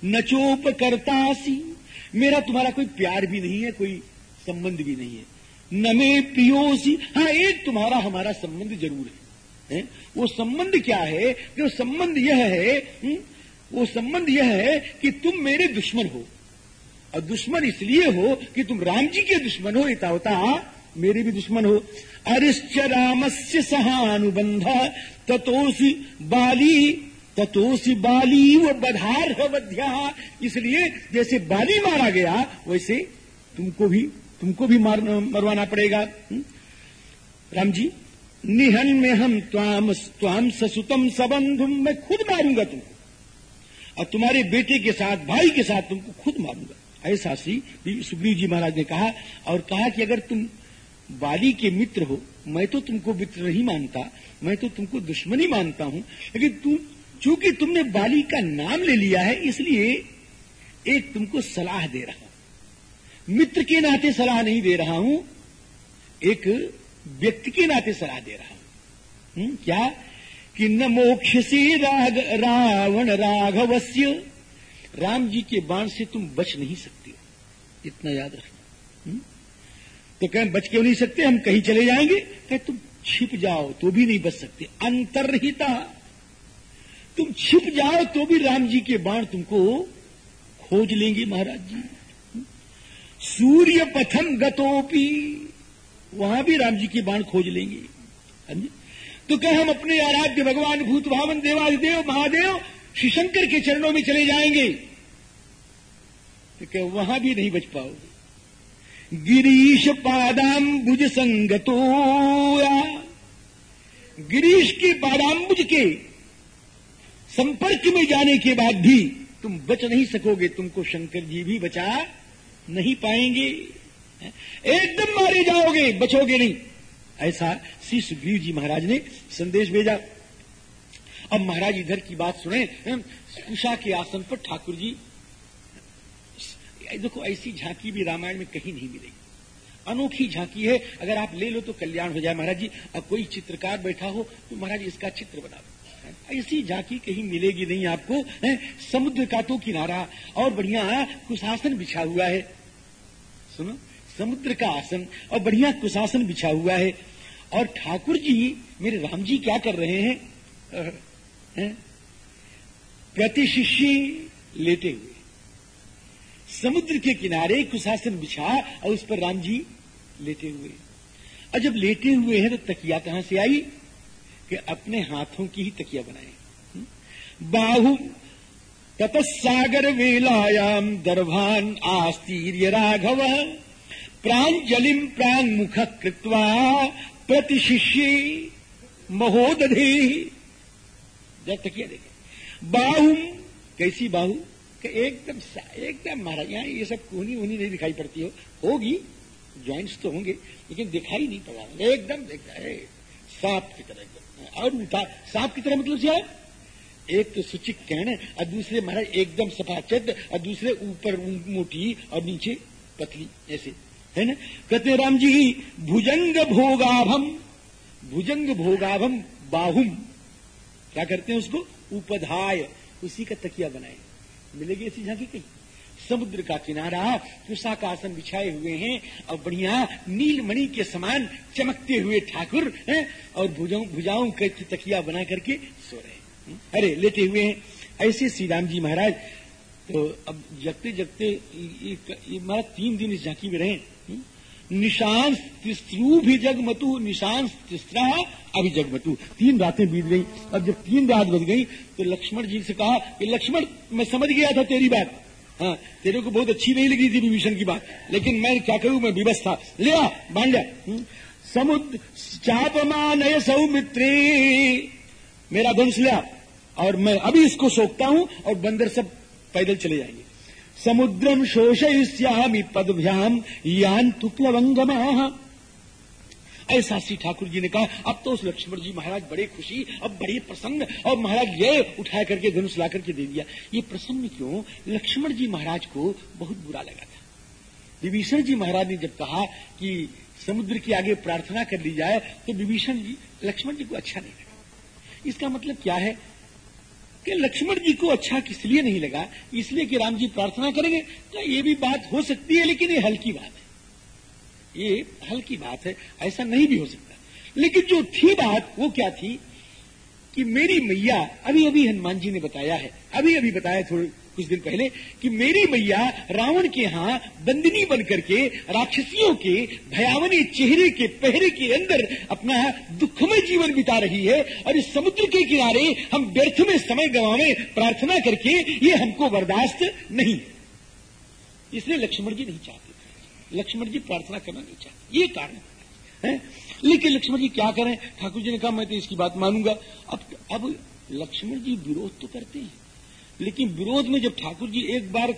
नचोपकर्ता सी मेरा तुम्हारा कोई प्यार भी नहीं है, कोई संबंध भी नहीं है। न मे पियोसी हाँ एक तुम्हारा हमारा संबंध ज़रूर है है? वो संबंध क्या है वो संबंध यह है हुँ? वो संबंध यह है कि तुम मेरे दुश्मन हो और दुश्मन इसलिए हो कि तुम राम जी के दुश्मन हो इतावता मेरे भी दुश्मन हो अरिश्च रामस्य सहानुबंध, ततोसी बाली ततोसी बाली व बधार वध्या इसलिए जैसे बाली मारा गया, वैसे तुमको भी तुमको भी मार, मरवाना पड़ेगा। राम जी निहन में हम त्वाम त्वाम ससुतम सबंधुम मैं खुद मारूँगा तुमको। और तुम्हारे बेटे के साथ, भाई के साथ तुमको खुद मारूँगा। ऐसा सी सुग्रीव जी महाराज ने कहा, और कहा कि अगर तुम बाली के मित्र हो, मैं तो तुमको मित्र नहीं मानता, मैं तो तुमको दुश्मनी मानता हूँ, लेकिन तुम, चूँकि तुमने बाली का नाम ले लिया है, इसलिए एक तुमको सलाह दे रहा मित्र के नाते सलाह नहीं दे रहा हूँ एक व्यक्ति के नाते सलाह दे रहा हूँ। हम्म, क्या? कि न मोक्ष से राग रावण राघवस्य राम जी के बाण से तुम बच नहीं सकते इतना याद रखना। हम्म? तो कहें बच क्यों नहीं सकते? हम कहीं चले जाएँगे। कहे तुम छिप जाओ तो भी नहीं बच सकते। अंतरहिता। तुम छिप जाओ तो भी राम जी के बाण तुमको खोज लेंगे महाराज जी? सूर्य पथम गतोपी। वहाँ भी राम जी की बाण खोज लेंगे। तो कह हम अपने आराध्य भगवान, भूत भावन, देवादिदेव, महादेव, श्री शंकर के चरणों में चले जाएँगे। तो क्या वहाँ भी नहीं बच पाओगे। गिरीश पादाम्बुज संगतो गिरीश के पादाम्बुज के संपर्क में जाने के बाद भी तुम बच नहीं सकोगे। तुमको शंकर जी भी बचा नहीं पाएँगे। एकदम मारे जाओगे, बचोगे नहीं। ऐसा श्री सुग्रीव जी महाराज ने संदेश भेजा। अब महाराज इधर की बात सुने कुशा के आसन पर ठाकुर जी। देखो, ऐसी झांकी भी रामायण में कहीं नहीं मिलेगी। अनोखी झांकी है। अगर आप ले लो तो कल्याण हो जाए महाराज जी। अब कोई चित्रकार बैठा हो तो महाराज इसका चित्र बना ऐसी झांकी कहीं मिलेगी नहीं आपको है? समुद्र का तो किनारा और बढ़िया कुशासन बिछा हुआ है। सुनो समुद्र का आसन और बढ़िया कुशासन बिछा हुआ है। और ठाकुर जी मेरे राम जी क्या कर रहे हैं, हैं? प्रति शिष्य लेटे हुए। समुद्र के किनारे कुशासन बिछा और उस पर राम जी लेटे हुए। और जब लेटे हुए हैं तो तकिया कहाँ से आई? कि अपने हाथों की ही तकिया बनाए। बाहु ततसागर वेलायाम, दर्भान आस्तीर्य राघव प्राजलिम प्रांग मुख कृत्वा प्रतिशिष्य महोदधे। जब तकिया देखे। बाहु, कैसी बाहु? एकदम एकदम महाराज, यहाँ ये सब कोनी वोनी नहीं दिखाई पड़ती हो। होगी ज्वाइंट्स तो होंगे, लेकिन दिखाई नहीं पड़ा। एकदम देखता है सांप की तरह। और उठा सांप की तरह मतलब क्या एक तो सुचिक कहने और दूसरे महाराज एकदम सफाचद और दूसरे ऊपर मोटी, और नीचे पतली, ऐसे। है ना? कहते राम जी भुजंग भोगाभम भुजंग भोगाभम बाहुम। क्या करते हैं उसको? उपधाय। उसी का तकिया बनाए। मिलेगी ऐसी झांकी कहीं? समुद्र का किनारा कुशा का आसन बिछाए हुए हैं, और बढ़िया नीलमणि के समान चमकते हुए ठाकुर, हैं, और भुजाओं भुजाओं के तकिया बना करके सो रहे हैं। अरे, लेटे हुए हैं। ऐसे श्री राम जी महाराज तो अब जगते जगते महाराज तीन दिन इस झांकी में रहे निशांस तिस्रू भी जगमतु निशांस तिस्रा अभी जगमतु। तीन रातें बीत गई। अब जब तीन रात बज गई तो लक्ष्मण जी से कहा कि लक्ष्मण, मैं समझ गया था तेरी बात। हाँ तेरे को बहुत अच्छी नहीं लगी थी विभीषण की बात, लेकिन मैं क्या करूँ, मैं विवश था। ले आ लिया हम्म। समुद्र चापमान सौमित्रे, मेरा धनुष लिया और मैं अभी इसको सोखता हूँ और बंदर सब पैदल चले जाएँगे। समुद्रम शोषयिष्यामि पदभ्याम यान तुप्लवंगमा ऐसा श्री ठाकुर जी ने कहा, अब तो उस लक्ष्मण जी महाराज बड़े खुशी, अब बड़े प्रसन्न और महाराज ये उठा करके, धनुष ला करके दे दिया। ये प्रसन्न क्यों? लक्ष्मण जी महाराज को बहुत बुरा लगा था। विभीषण जी महाराज ने जब कहा कि समुद्र के आगे प्रार्थना कर ली जाए तो विभीषण जी, लक्ष्मण जी को अच्छा नहीं लगा। इसका मतलब क्या है? कि लक्ष्मण जी को अच्छा किस लिए नहीं लगा? इसलिए कि राम जी प्रार्थना करेंगे तो ये भी बात हो सकती है, लेकिन ये हल्की बात। ये हल्की बात है, ऐसा नहीं भी हो सकता। लेकिन जो थी बात, वो क्या थी? कि मेरी मैया अभी अभी हनुमान जी ने बताया है अभी अभी बताया थोड़े, कुछ दिन पहले, कि मेरी मैया रावण के यहाँ बंदिनी बन करके राक्षसियों के भयावनी चेहरे के पहरे के अंदर अपना दुखमय जीवन बिता रही है और इस समुद्र के किनारे हम व्यर्थ में समय गंवावे, प्रार्थना करके ये हमको बर्दाश्त नहीं इसलिए लक्ष्मण जी नहीं चाहते। लक्ष्मण जी प्रार्थना करना नहीं चाहते। ये कारण है। लेकिन लक्ष्मण जी क्या करें? ठाकुर जी ने कहा मैं तो इसकी बात मानूँगा। अब अब लक्ष्मण जी विरोध तो करते हैं। लेकिन विरोध में जब ठाकुर जी एक बार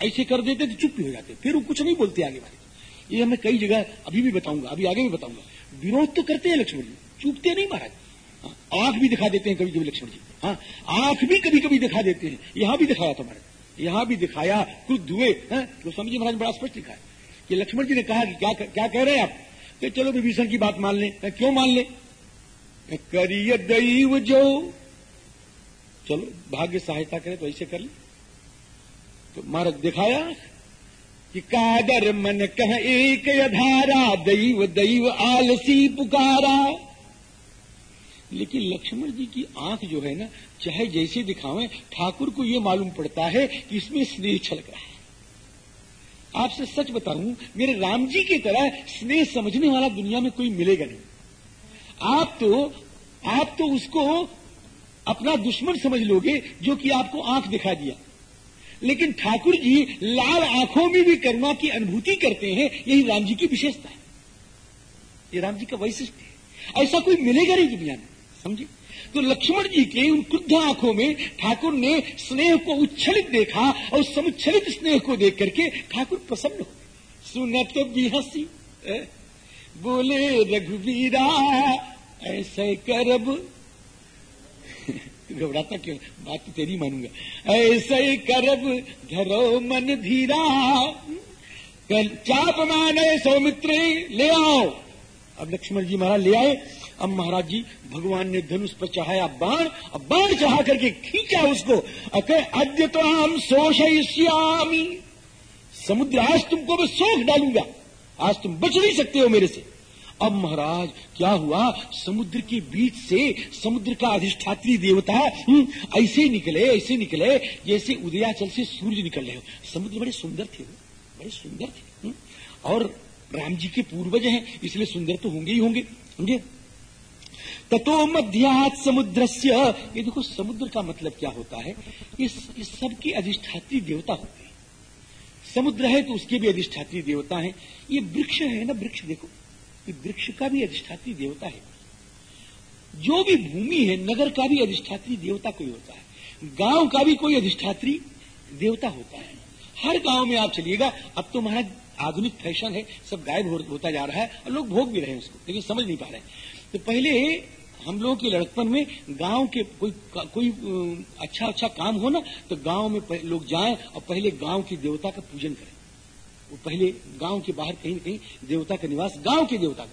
ऐसे कर देते तो चुप हो जाते। फिर वो कुछ नहीं बोलते आगे वाले। ये मैं कई जगह अभी भी बताऊँगा अभी आगे भी बताऊँगा। विरोध तो करते हैं लक्ष्मण जी चुपते नहीं महाराज। हाँ, आँख भी दिखा देते हैं कभी कभी लक्ष्मण जी। हाँ आँख भी कभी कभी दिखा देते हैं। यहाँ भी दिखाया था महाराज। यहाँ भी दिखाया क्रुद्ध हुए। गोस्वामी जी महाराज बड़ा स्पष्ट दिखाया कि लक्ष्मण जी ने कहा कि क्या क्या कह रहे हैं आप? कि चलो विभीषण की बात मान लें। क्यों मान लें? करिय दैव जो। चलो, भाग्य सहायता करे तो ऐसे कर ले। तो महाराज दिखाया कि कादर मन कह एक यधारा, दैव दैव आलसी पुकारा। लेकिन लक्ष्मण जी की आँख जो है ना, चाहे जैसे दिखावे ठाकुर को ये मालूम पड़ता है कि इसमें स्नेह छलक रहा है। आपसे सच बताऊँ, मेरे राम जी की तरह स्नेह समझने वाला दुनिया में कोई मिलेगा नहीं। आप तो आप तो उसको अपना दुश्मन समझ लोगे, जो कि आपको आँख दिखा दिया। लेकिन ठाकुर जी लाल आँखों में भी करुणा की अनुभूति करते हैं, यही राम जी की विशेषता है। ये राम जी का वैशिष्ट है। ऐसा कोई मिलेगा नहीं दुनिया में, समझे? तो लक्ष्मण जी के उन क्रुद्ध आँखों में ठाकुर ने स्नेह को उच्छलित देखा और समुच्छलित स्नेह को देख करके ठाकुर प्रसन्न हो सुनत बिहसी बोले, रघुवीरा, ऐसे करब। घबराता क्यों? बात तो तेरी मानूँगा। ऐसे करब, धरो मन धीरा। चाप माने सौमित्र, ले आओ। अब लक्ष्मण जी महाराज ले आए। अब महाराज जी भगवान ने धनुष पर चढ़ाया बाण अब बाण चढ़ा करके खींचा उसको। अके अद्य तो हम शोषयामी समुद्र आज तुमको मैं सोख डालूँगा। आज तुम बच नहीं सकते हो मेरे से। अब महाराज क्या हुआ? समुद्र के बीच से समुद्र का अधिष्ठात्री देवता हम्म, ऐसे निकले ऐसे निकले जैसे उदयाचल से सूर्य निकल रहे हो। समुद्र बड़े सुंदर थे बड़े सुंदर थे हम्म, और राम जी के पूर्वज हैं इसलिए सुंदर तो होंगे ही होंगे समझे? ततो मध्यात समुद्र ये देखो समुद्र का मतलब क्या होता है? इस, इस सब की अधिष्ठात्री देवता होते हैं। समुद्र है तो उसके भी अधिष्ठात्री देवता है। ये वृक्ष है ना वृक्ष देखो। ये वृक्ष का भी अधिष्ठात्री देवता है। जो भी भूमि है नगर का भी अधिष्ठात्री देवता कोई होता है। गाँव का भी कोई अधिष्ठात्री देवता होता है। हर गाँव में आप चलिएगा अब तो महाराज आधुनिक फ़ैशन है सब गायब होता जा रहा है और लोग भोग भी रहे हैं उसको लेकिन समझ नहीं पा रहे तो पहले हम लोगों के लड़कपन में गाँव के कोई कोई अच्छा अच्छा काम हो ना तो गाँव में लोग जाएँ और पहले गाँव की देवता का पूजन करें। वो पहले गाँव के बाहर कहीं कहीं देवता का निवास, गाँव के देवता का।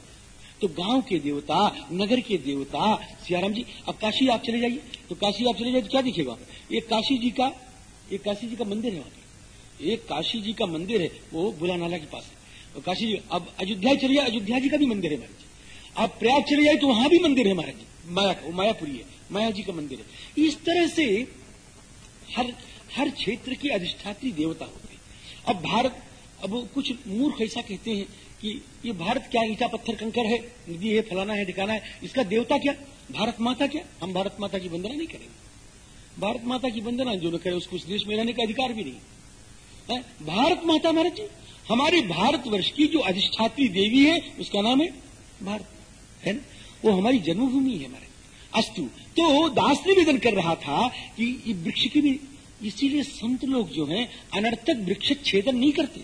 तो गाँव के देवता, नगर के देवता, सियाराम जी, अब काशी आप चले जाइए। तो काशी आप चले जाइए तो क्या दिखेगा? एक काशी जी का, एक काशी जी का मंदिर है वहाँ पे। एक काशी जी का मंदिर है, वो बुला नाला के पास है। काशी जी, अब अयोध्या चलिए, अयोध्या जी का भी मंदिर है महाराज आप प्रयाग चले जाए तो वहाँ भी मंदिर है महाराज जी माया वो मायापुरी है माया जी का मंदिर है। इस तरह से हर हर क्षेत्र की अधिष्ठात्री देवता होती है। अब भारत, अब कुछ मूर्ख ऐसा कहते हैं कि ये भारत क्या ईटा पत्थर कंकर है, नदी है, फलाना है ठिकाना है, इसका देवता क्या? भारत माता क्या? हम भारत माता की वंदना नहीं करेंगे। भारत माता की वंदना जो न करे, उसको उस देश में रहने का अधिकार भी नहीं। है? भारत माता, महाराज जी, हमारे भारतवर्ष की जो अधिष्ठात्री देवी है, उसका नाम है भारत है ना? वो हमारी जन्मभूमि है हमारे। अस्तु तो दास निवेदन कर रहा था कि वृक्ष की भी इसीलिए संत लोग जो हैं, अनर्थक वृक्ष छेदन नहीं करते।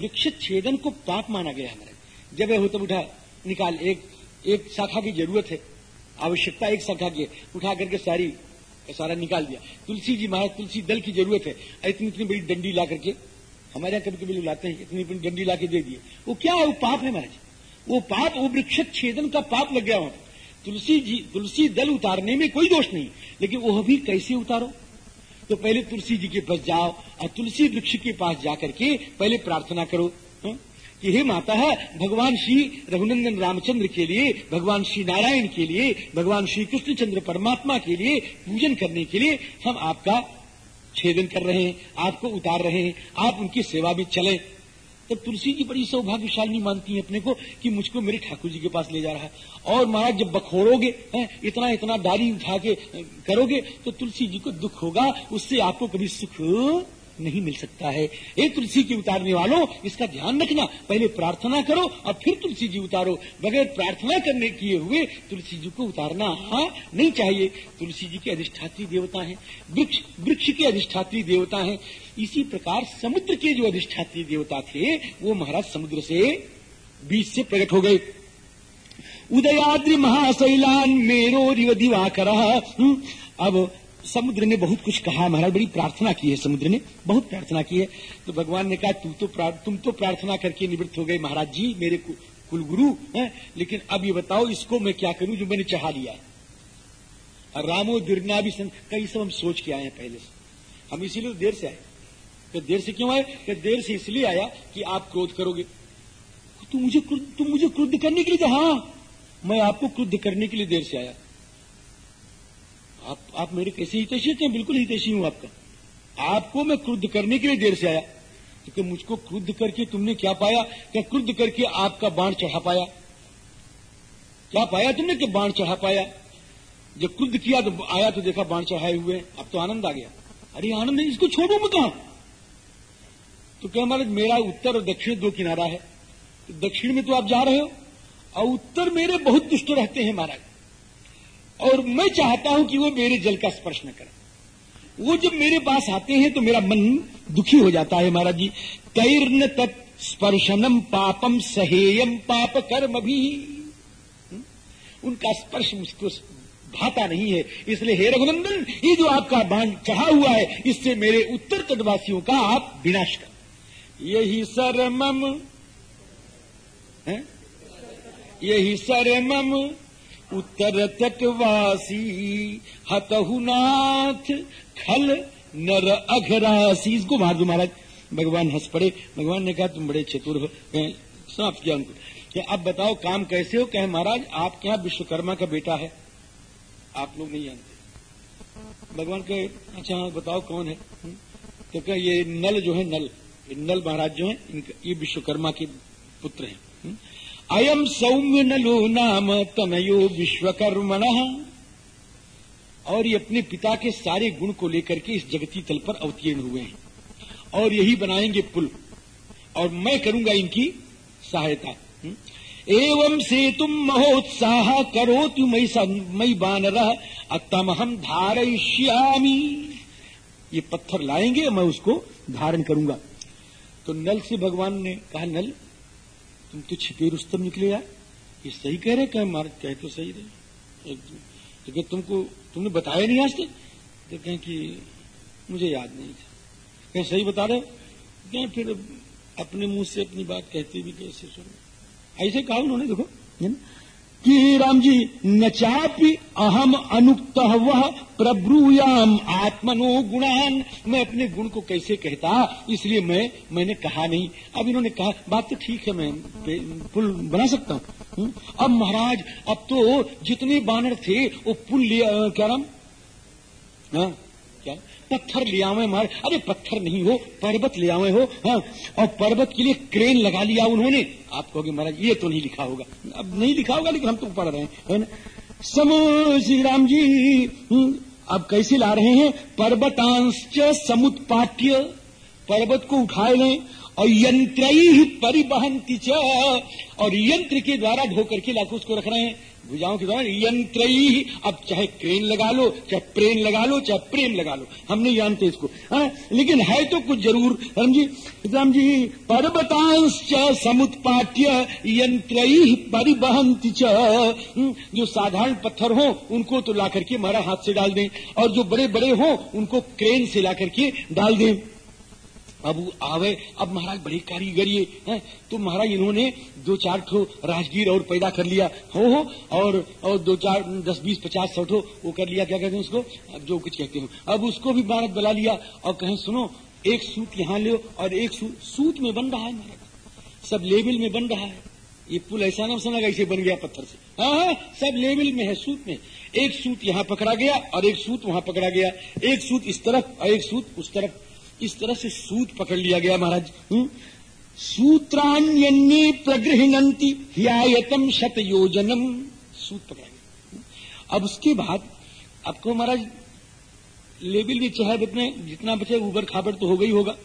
वृक्ष छेदन को पाप माना गया हमारे। जब हो तब उठा, निकाल, एक एक शाखा की ज़रूरत है। आवश्यकता, एक शाखा की उठा करके सारी सारा निकाल दिया। तुलसी जी महाराज, तुलसी दल की ज़रूरत है। इतनी इतनी बड़ी डंडी ला करके, हमारे यहाँ कभी कभी लाते हैं, इतनी इतनी डंडी ला के दे दिए। वो क्या है? वो पाप है महाराज। वो पाप वो वृक्ष छेदन का पाप लग गया वहाँ तुलसी जी, तुलसी दल उतारने में कोई दोष नहीं, लेकिन वो भी कैसे उतारो? तो पहले तुलसी जी के पास जाओ और तुलसी वृक्ष के पास जाकर के पहले प्रार्थना करो, हा? कि हे माता है भगवान श्री रघुनंदन रामचंद्र के लिए, भगवान श्री नारायण के लिए, भगवान श्री कृष्णचंद्र परमात्मा के लिए पूजन करने के लिए हम आपका छेदन कर रहे हैं, आपको उतार रहे हैं, आप उनकी सेवा में चले। तब तुलसी जी बड़ी सौभाग्यशाली मानती है अपने को कि मुझको मेरे ठाकुर जी के पास ले जा रहा है। और महाराज, जब बखोरोगे इतना इतना डाली उठा के करोगे तो तुलसी जी को दुख होगा, उससे आपको कभी सुख नहीं मिल सकता है। एक तुलसी की उतारने वालों, इसका ध्यान रखना, पहले प्रार्थना करो और फिर तुलसी जी उतारो। बगैर प्रार्थना करने किए हुए तुलसी जी को उतारना हाँ नहीं चाहिए। तुलसी जी के अधिष्ठात्री देवता है, वृक्ष वृक्ष के अधिष्ठात्री देवता है। इसी प्रकार समुद्र के जो अधिष्ठात्री देवता थे, वो महाराज समुद्र से बीच से प्रकट हो गए। उदयाद्रि महाशैलान मेरो दिवाकर। अब समुद्र ने बहुत कुछ कहा। महाराज, बड़ी प्रार्थना की है समुद्र ने, बहुत प्रार्थना की है। तो भगवान ने कहा, तू तो तुम तो प्रार्थना करके निवृत्त हो गए महाराज जी, मेरे कुलगुरु, हैं? लेकिन अब ये बताओ, इसको मैं क्या करूँ जो मैंने चाह लिया? और रामो दुर्ना भी कई सब हम सोच के आए हैं पहले से। हम इसीलिए देर से आए। तो देर से क्यों आए? कि देर से इसलिए आया कि आप क्रोध करोगे। तुम मुझे तुम मुझे क्रुद्ध करने के लिए हाँ मैं आपको क्रुद्ध करने के लिए देर से आया। आप आप मेरे कैसे हितैषी हैं? बिल्कुल हितैषी हूँ आपका। आपको मैं क्रुद्ध करने के लिए देर से आया। क्योंकि तो मुझको क्रुद्ध करके तुमने क्या पाया? क्या क्रुद्ध करके आपका बाण चढ़ा पाया। क्या पाया तुमने कि बाण चढ़ा पाया? जब क्रुद्ध किया तो आया तो देखा बाण चढ़ाए हुए अब तो आनंद आ गया। अरे आनंद इसको छोड़ू मैं कहा? तो क्या महाराज मेरा उत्तर और दक्षिण दो किनारा है। तो दक्षिण में तो आप जा रहे हो, और उत्तर मेरे बहुत दुष्ट रहते हैं महाराज। और मैं चाहता हूँ कि वो मेरे जल का स्पर्श न करें। वो जब मेरे पास आते हैं तो मेरा मन दुखी हो जाता है महाराज जी। तैर्न तत्स्पर्शनम पापम सहेयम पाप कर्म भी। हम्म? उनका स्पर्श मुझको भाता नहीं है। इसलिए हे रघुनंदन, ये जो आपका बाण चढ़ा हुआ है, इससे मेरे उत्तर तटवासियों का आप विनाश कर। यही सरमम यही सरमम उत्तर तटवासी, हतहुनाथ, खल, नर अघरासी। इसको मार दो महाराज। भगवान हंस पड़े। भगवान ने कहा, तुम बड़े चतुर हो समाप्त किया उनको। कि अब बताओ, काम कैसे हो? कहे, महाराज, आपके यहाँ विश्वकर्मा का बेटा है। आप लोग नहीं जानते। भगवान कहे अच्छा हाँ बताओ कौन है? तो क्या ये नल जो है, नल। नल महाराज जो है ये विश्वकर्मा के पुत्र हैं। अयम सौम्य नलो नाम तनयो विश्वकर्मण। और ये अपने पिता के सारे गुण को लेकर के इस जगती तल पर अवतीर्ण हुए हैं। और यही बनाएँगे पुल। और मैं करूँगा इनकी सहायता। हम्म? एवं से तुम महोत्साह करो तु मई मई बानर अतम हम धारयिष्यामी। ये पत्थर लाएँगे, मैं उसको धारण करूँगा। तो नल से भगवान ने कहा, नल, तुम तो छिपे रुस्तम निकले यार। ये सही कह रहे कहे मार्ग कहे तो सही रहे। तो तुमको, तुमने बताया नहीं आज तक तो कहें कि मुझे याद नहीं था। कहें सही बता रहे कहें फिर अपने मुँह से अपनी बात कहते भी कैसे सुनो। ऐसे कहा उन्होंने, देखो कि राम जी न चापी अहम अनुक्त वह प्रब्रूयाम आत्मनो गुणान। मैं अपने गुण को कैसे कहता? इसलिए मैं, मैंने कहा नहीं। अब इन्होंने कहा, बात तो ठीक है, मैं पुल बना सकता हूँ। हम्म? अब महाराज, अब तो जितने बानर थे, वो पुल लिया क्या नाम? हाँ? क्या? पत्थर ले आवे मारे। अरे पत्थर नहीं हो पर्वत ले आवे हो हाँ। और पर्वत के लिए क्रेन लगा लिया उन्होंने। आप कहोगे महाराज ये तो नहीं लिखा होगा। अब नहीं लिखा होगा लेकिन हम तो पढ़ रहे हैं है ना? समो श्री राम जी हम्म, अब कैसे ला रहे हैं? पर्वतांश समुत्पाट्य पर्वत को उठाए लें और यंत्र ही परिवहन और यंत्र के द्वारा ढोकर के लाखों उसको रख रहे हैं। भुजाओं के द्वारा यंत्र। ही अब चाहे क्रेन लगा लो चाहे प्रेन लगा लो चाहे प्रेम लगा लो। हम नहीं जानते इसको हाँ? लेकिन है तो कुछ ज़रूर। राम जी राम जी पर्वतांश समुत्पाट्य यंत्र ही परिवहन हम्म, जो साधारण पत्थर हो उनको तो ला करके हमारा हाथ से डाल दें और जो बड़े बड़े हो उनको क्रेन से ला करके डाल दें। अब आवे, अब महाराज बड़ी कारीगरी है तो महाराज इन्होंने दो चार ठो राजगीर और पैदा कर लिया। हो हो, और और दो चार, दस, बीस, पचास, सौ ठो वो कर लिया। क्या कहते हैं उसको? अब जो कुछ कहते हो। अब उसको भी महाराज बुला लिया। और कहें, सुनो, एक सूत यहाँ लो और एक सूत सूत में बन रहा है महाराज। सब लेवल में बन रहा है। ये पुल ऐसा ना समझा ऐसे बन गया पत्थर से। हाँ हाँ सब लेवल में है, सूत में। एक सूत यहाँ पकड़ा गया और एक सूत वहाँ पकड़ा गया। एक सूत इस तरफ़ और एक सूत उस तरफ़। इस तरह से सूत पकड़ लिया गया महाराज हम्म? सूत्रान्य प्रगृहती हियायतम शत योजनम सूत पकड़ा गया। अब उसके बाद आपको महाराज, लेबिल भी चाहे इतने जितना बचे उबर खाबड़ तो हो गई होगा।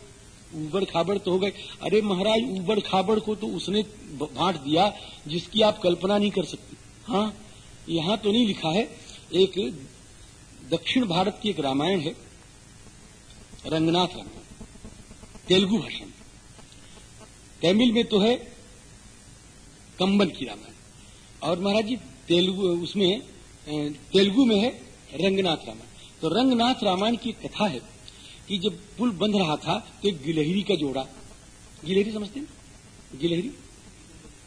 उबड़ खाबड़ तो हो गए। अरे महाराज उबड़ खाबड़ को तो उसने बांट दिया, जिसकी आप कल्पना नहीं कर सकते। हाँ यहाँ तो नहीं लिखा है। एक दक्षिण भारत की एक रामायण है। रंगनाथ रामायण तेलुगु भाषा में। तमिल में तो है कंबन की रामायण। और महाराज जी तेलुगु उसमें तेलुगु में है रंगनाथ रामायण। तो रंगनाथ रामायण की कथा है कि जब पुल बंध रहा था तो एक गिलहरी का जोड़ा। गिलहरी समझते हैं? गिलहरी?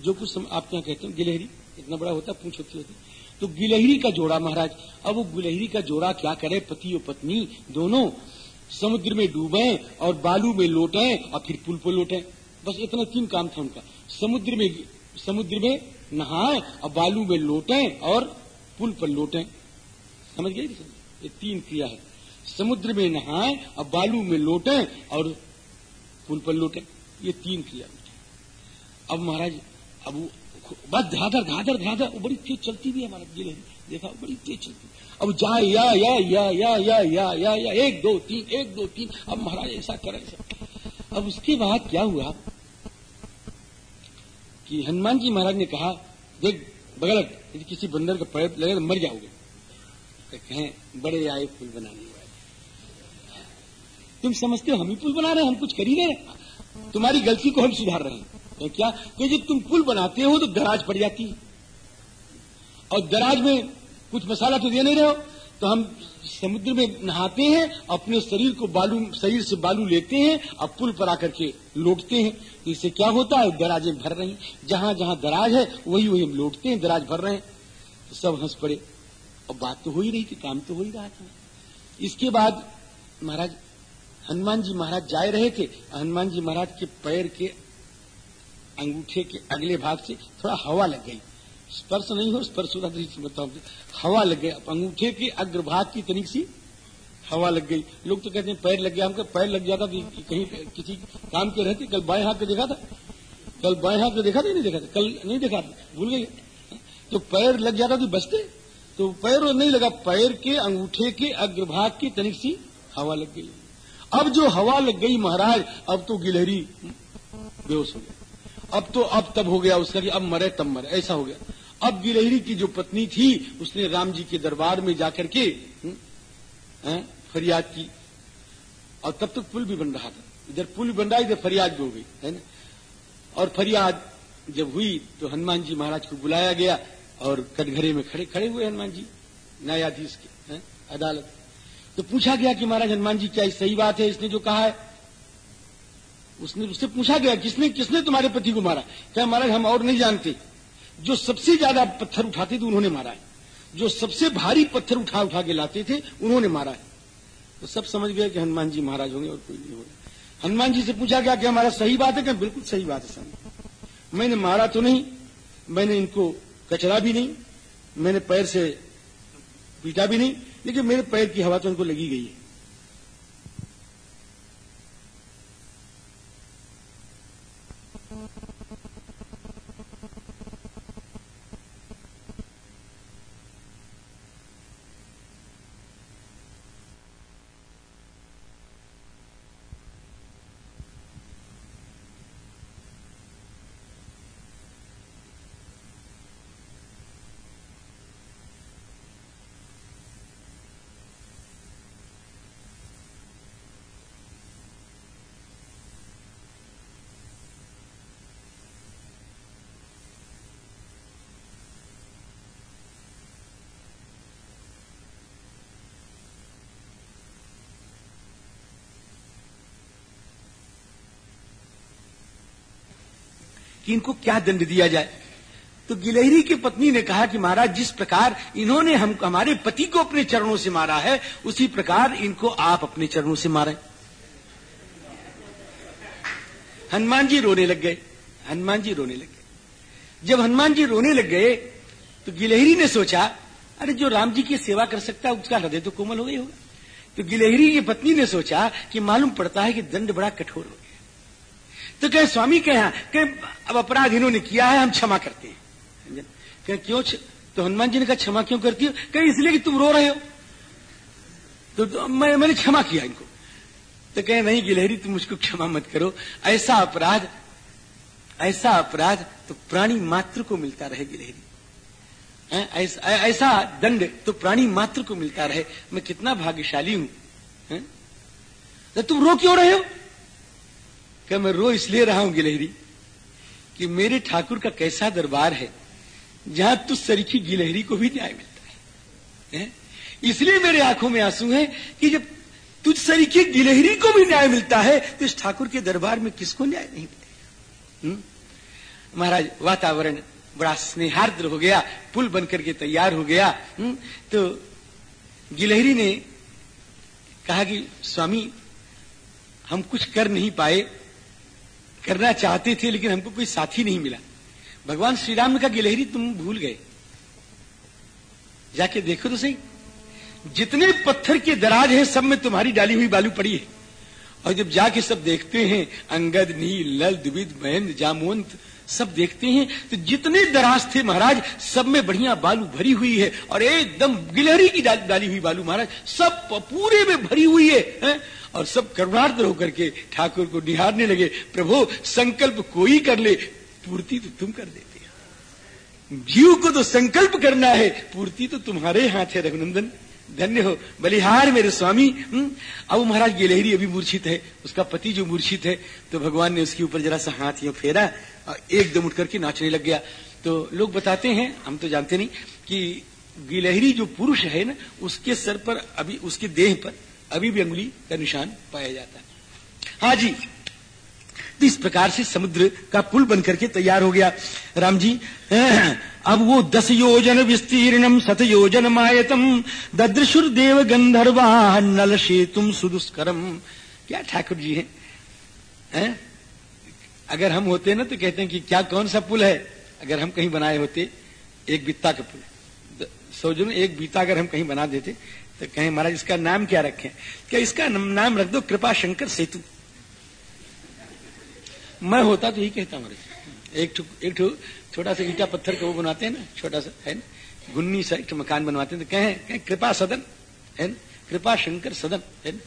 जो कुछ सम, आप क्या कहते हो गिलहरी इतना बड़ा होता पूछ होती होती। तो गिलहरी का जोड़ा महाराज अब वो गिलहरी का जोड़ा क्या करे? पति और पत्नी दोनों समुद्र में डूबे और बालू में लौटे और फिर पुल पर लौटे। बस इतना तीन काम था उनका। समुद्र में समुद्र में नहाए और बालू में लौटे और पुल पर लौटे। समझ गए? ये तीन क्रिया है। समुद्र में नहाए और बालू में लौटे और पुल पर लौटे। ये तीन क्रिया अब महाराज, अब बस धाधर धाधर धाधर बड़ी तेज चलती भी है महाराज ज़िले देखा, बड़ी तेज चलती। अब जाए, या या या या या या या या, एक, दो, तीन, एक, दो, तीन, अब महाराज ऐसा करें। अब उसके बाद क्या हुआ? कि हनुमान जी महाराज ने कहा, देख बगल यदि किसी बंदर का पैर लगे तो मर जाओगे। तो कहें, बड़े आए पुल बनाने वाले। तुम समझते हो, हम ही पुल बना रहे हैं, हम कुछ कर ही रहे तुम्हारी गलती को हम सुधार रहे हैं। तो क्या? कि जब तुम पुल बनाते हो तो दराज पड़ जाती। है और दराज में कुछ मसाला तो दे नहीं रहे हो तो हम समुद्र में नहाते हैं, अपने शरीर को बालू, शरीर से बालू लेते हैं और पुल पर आकर के लौटते हैं। तो इससे क्या होता है? दराजें भर रही जहाँ जहाँ दराज है, वही वही हम लौटते हैं, दराज भर रहे हैं। तो सब हंस पड़े। और बात तो हो ही रही थी, काम तो हो ही रहा था। इसके बाद महाराज, हनुमान जी महाराज जा रहे थे। हनुमान जी महाराज के पैर के अंगूठे के अगले भाग से थोड़ा हवा लग गई। स्पर्श नहीं हो, स्पर्श होता दृष्टि बताओ हवा लग गया अंगूठे के अग्रभाग की तनिक सी हवा लग गई। लोग तो कहते हैं, पैर लग गया, हमको पैर लग जाता तो कहीं किसी काम के रहते, कल बाएँ हाथ पे देखा था। कल बाएँ हाथ पे देखा था, नहीं देखा था। कल नहीं देखा था, भूल गए तो पैर लग जाता तो बचते। तो पैर नहीं लगा, पैर के, अंगूठे के अग्रभाग की तनिक सी हवा लग गई। अब जो हवा लग गई महाराज, अब तो गिलहरी, बेहोश हो गया। अब तो अब तब हो गया उसका कि अब मरे, तब मरे, ऐसा हो गया। अब गिलहरी की जो पत्नी थी उसने राम जी के दरबार में जाकर के हम्म, फरियाद की। और तब तक तो पुल भी बन रहा था। इधर पुल बन रहा इधर फरियाद भी हो गई है ना? और फरियाद जब हुई तो हनुमान जी महाराज को बुलाया गया और कटघरे में खड़े खड़े हुए हनुमान जी न्यायाधीश के हैं? अदालत। तो पूछा गया कि महाराज हनुमान जी क्या सही बात है? इसने जो कहा है उसने उससे पूछा गया किसने किसने तुम्हारे पति को मारा? क्या महाराज हम और नहीं जानते? जो सबसे ज़्यादा पत्थर उठाते थे, उन्होंने मारा है। जो सबसे भारी पत्थर उठा उठा के लाते थे, उन्होंने मारा है। तो सब समझ गए कि हनुमान जी महाराज होंगे और कोई नहीं होगा। हनुमान जी से पूछा गया कि हमारा सही बात है क्या बिल्कुल सही बात है, सर। मैंने मारा तो नहीं, मैंने इनको कचरा भी नहीं, मैंने पैर से पीटा भी नहीं, लेकिन मेरे पैर की हवा तो उनको लगी गई है। कि इनको क्या दंड दिया जाए? तो गिलहरी की पत्नी ने कहा कि महाराज, जिस प्रकार इन्होंने हम, हमारे पति को अपने चरणों से मारा है, उसी प्रकार इनको आप अपने चरणों से मारें। हनुमान जी रोने लग गए। हनुमान जी रोने लग गए। जब हनुमान जी रोने लग गए तो गिलहरी ने सोचा, अरे जो राम जी की सेवा कर सकता है, उसका हृदय तो कोमल हो गई होगा। तो गिलहरी की पत्नी ने सोचा कि मालूम पड़ता है कि दंड बड़ा कठोर हो। गया तो कहे स्वामी कहे कहे अब अपराध इन्होंने किया है हम क्षमा करते हैं। कहे क्यों तो हनुमान जी ने कहा क्षमा क्यों करती हो? कहे इसलिए कि तुम रो रहे हो। तो, तो मैं मैंने क्षमा किया इनको। तो कहे नहीं गिलहरी तुम मुझको क्षमा मत करो। ऐसा अपराध ऐसा अपराध तो प्राणी मात्र को मिलता रहे गिलहरी। ऐसा, ऐसा दंड तो प्राणी मात्र को मिलता रहे। मैं कितना भाग्यशाली हूँ? तो तुम रो क्यों रहे हो? क्या मैं रो इसलिए रहा हूँ गिलहरी कि मेरे ठाकुर का कैसा दरबार है जहाँ तुझ सरीखी गिलहरी को भी न्याय मिलता है, है? इसलिए मेरे आँखों में आँसू है कि जब तुझ सरीखी गिलहरी को भी न्याय मिलता है तो इस ठाकुर के दरबार में किसको न्याय नहीं मिलेगा? महाराज वातावरण बड़ा स्नेहार्द्र हो गया पुल बनकर के तैयार हो गया हुँ? तो गिलहरी ने कहा कि स्वामी हम कुछ कर नहीं पाए करना चाहते थे, लेकिन हमको कोई साथी नहीं मिला। भगवान श्री राम का गिलहरी तुम भूल गए। जाके देखो तो सही। जितने पत्थर के दराज हैं, सब में तुम्हारी डाली हुई बालू पड़ी है। और जब जाके सब देखते हैं, अंगद, नील, लल दुबिद महेंद्र जामवंत सब देखते हैं तो जितने दराज थे महाराज सब में बढ़िया बालू भरी हुई है और एकदम गिलहरी की डाल, डाली हुई बालू महाराज सब पूरे में भरी हुई है, है? और सब करुणार्थ होकर के ठाकुर को निहारने लगे प्रभु संकल्प कोई कर ले पूर्ति तो तुम कर देते जीव को तो संकल्प करना है पूर्ति तो तुम्हारे हाथ है रघुनंदन धन्य हो बलिहार मेरे स्वामी हम्म? अब महाराज गिलहरी अभी मूर्छित है उसका पति जो मूर्छित है तो भगवान ने उसके ऊपर जरा सा हाथ यो फेरा एकदम उठ करके नाचने लग गया। तो लोग बताते हैं हम तो जानते नहीं कि गिलहरी जो पुरुष है ना उसके सर पर अभी उसके देह पर अभी भी अंगुली का निशान पाया जाता है। हाँ जी तो इस प्रकार से समुद्र का पुल बनकर के तैयार हो गया। राम जी अब वो दस योजन विस्तीर्णम सत योजन मायतम ददृशुर देव गंधर्वा नल शेतुम सुदुष्करम। क्या ठाकुर जी है, हैं? अगर हम होते ना तो कहते हैं कि क्या कौन सा पुल है? अगर हम कहीं बनाए होते, एक बित्ता का पुल। सोचो एक बीता अगर हम कहीं बना देते तो कहें, महाराज, इसका नाम क्या रखें? क्या इसका नाम रख दो, कृपा शंकर सेतु। मैं होता तो यही कहता हूँ एक ठो एक ठो छोटा सा ईटा पत्थर का वो बनाते हैं ना, छोटा सा, है ना? गुन्नी सा एक मकान बनवाते हैं तो कहें कहें, कृपा सदन। है ना? कृपा शंकर सदन। है ना?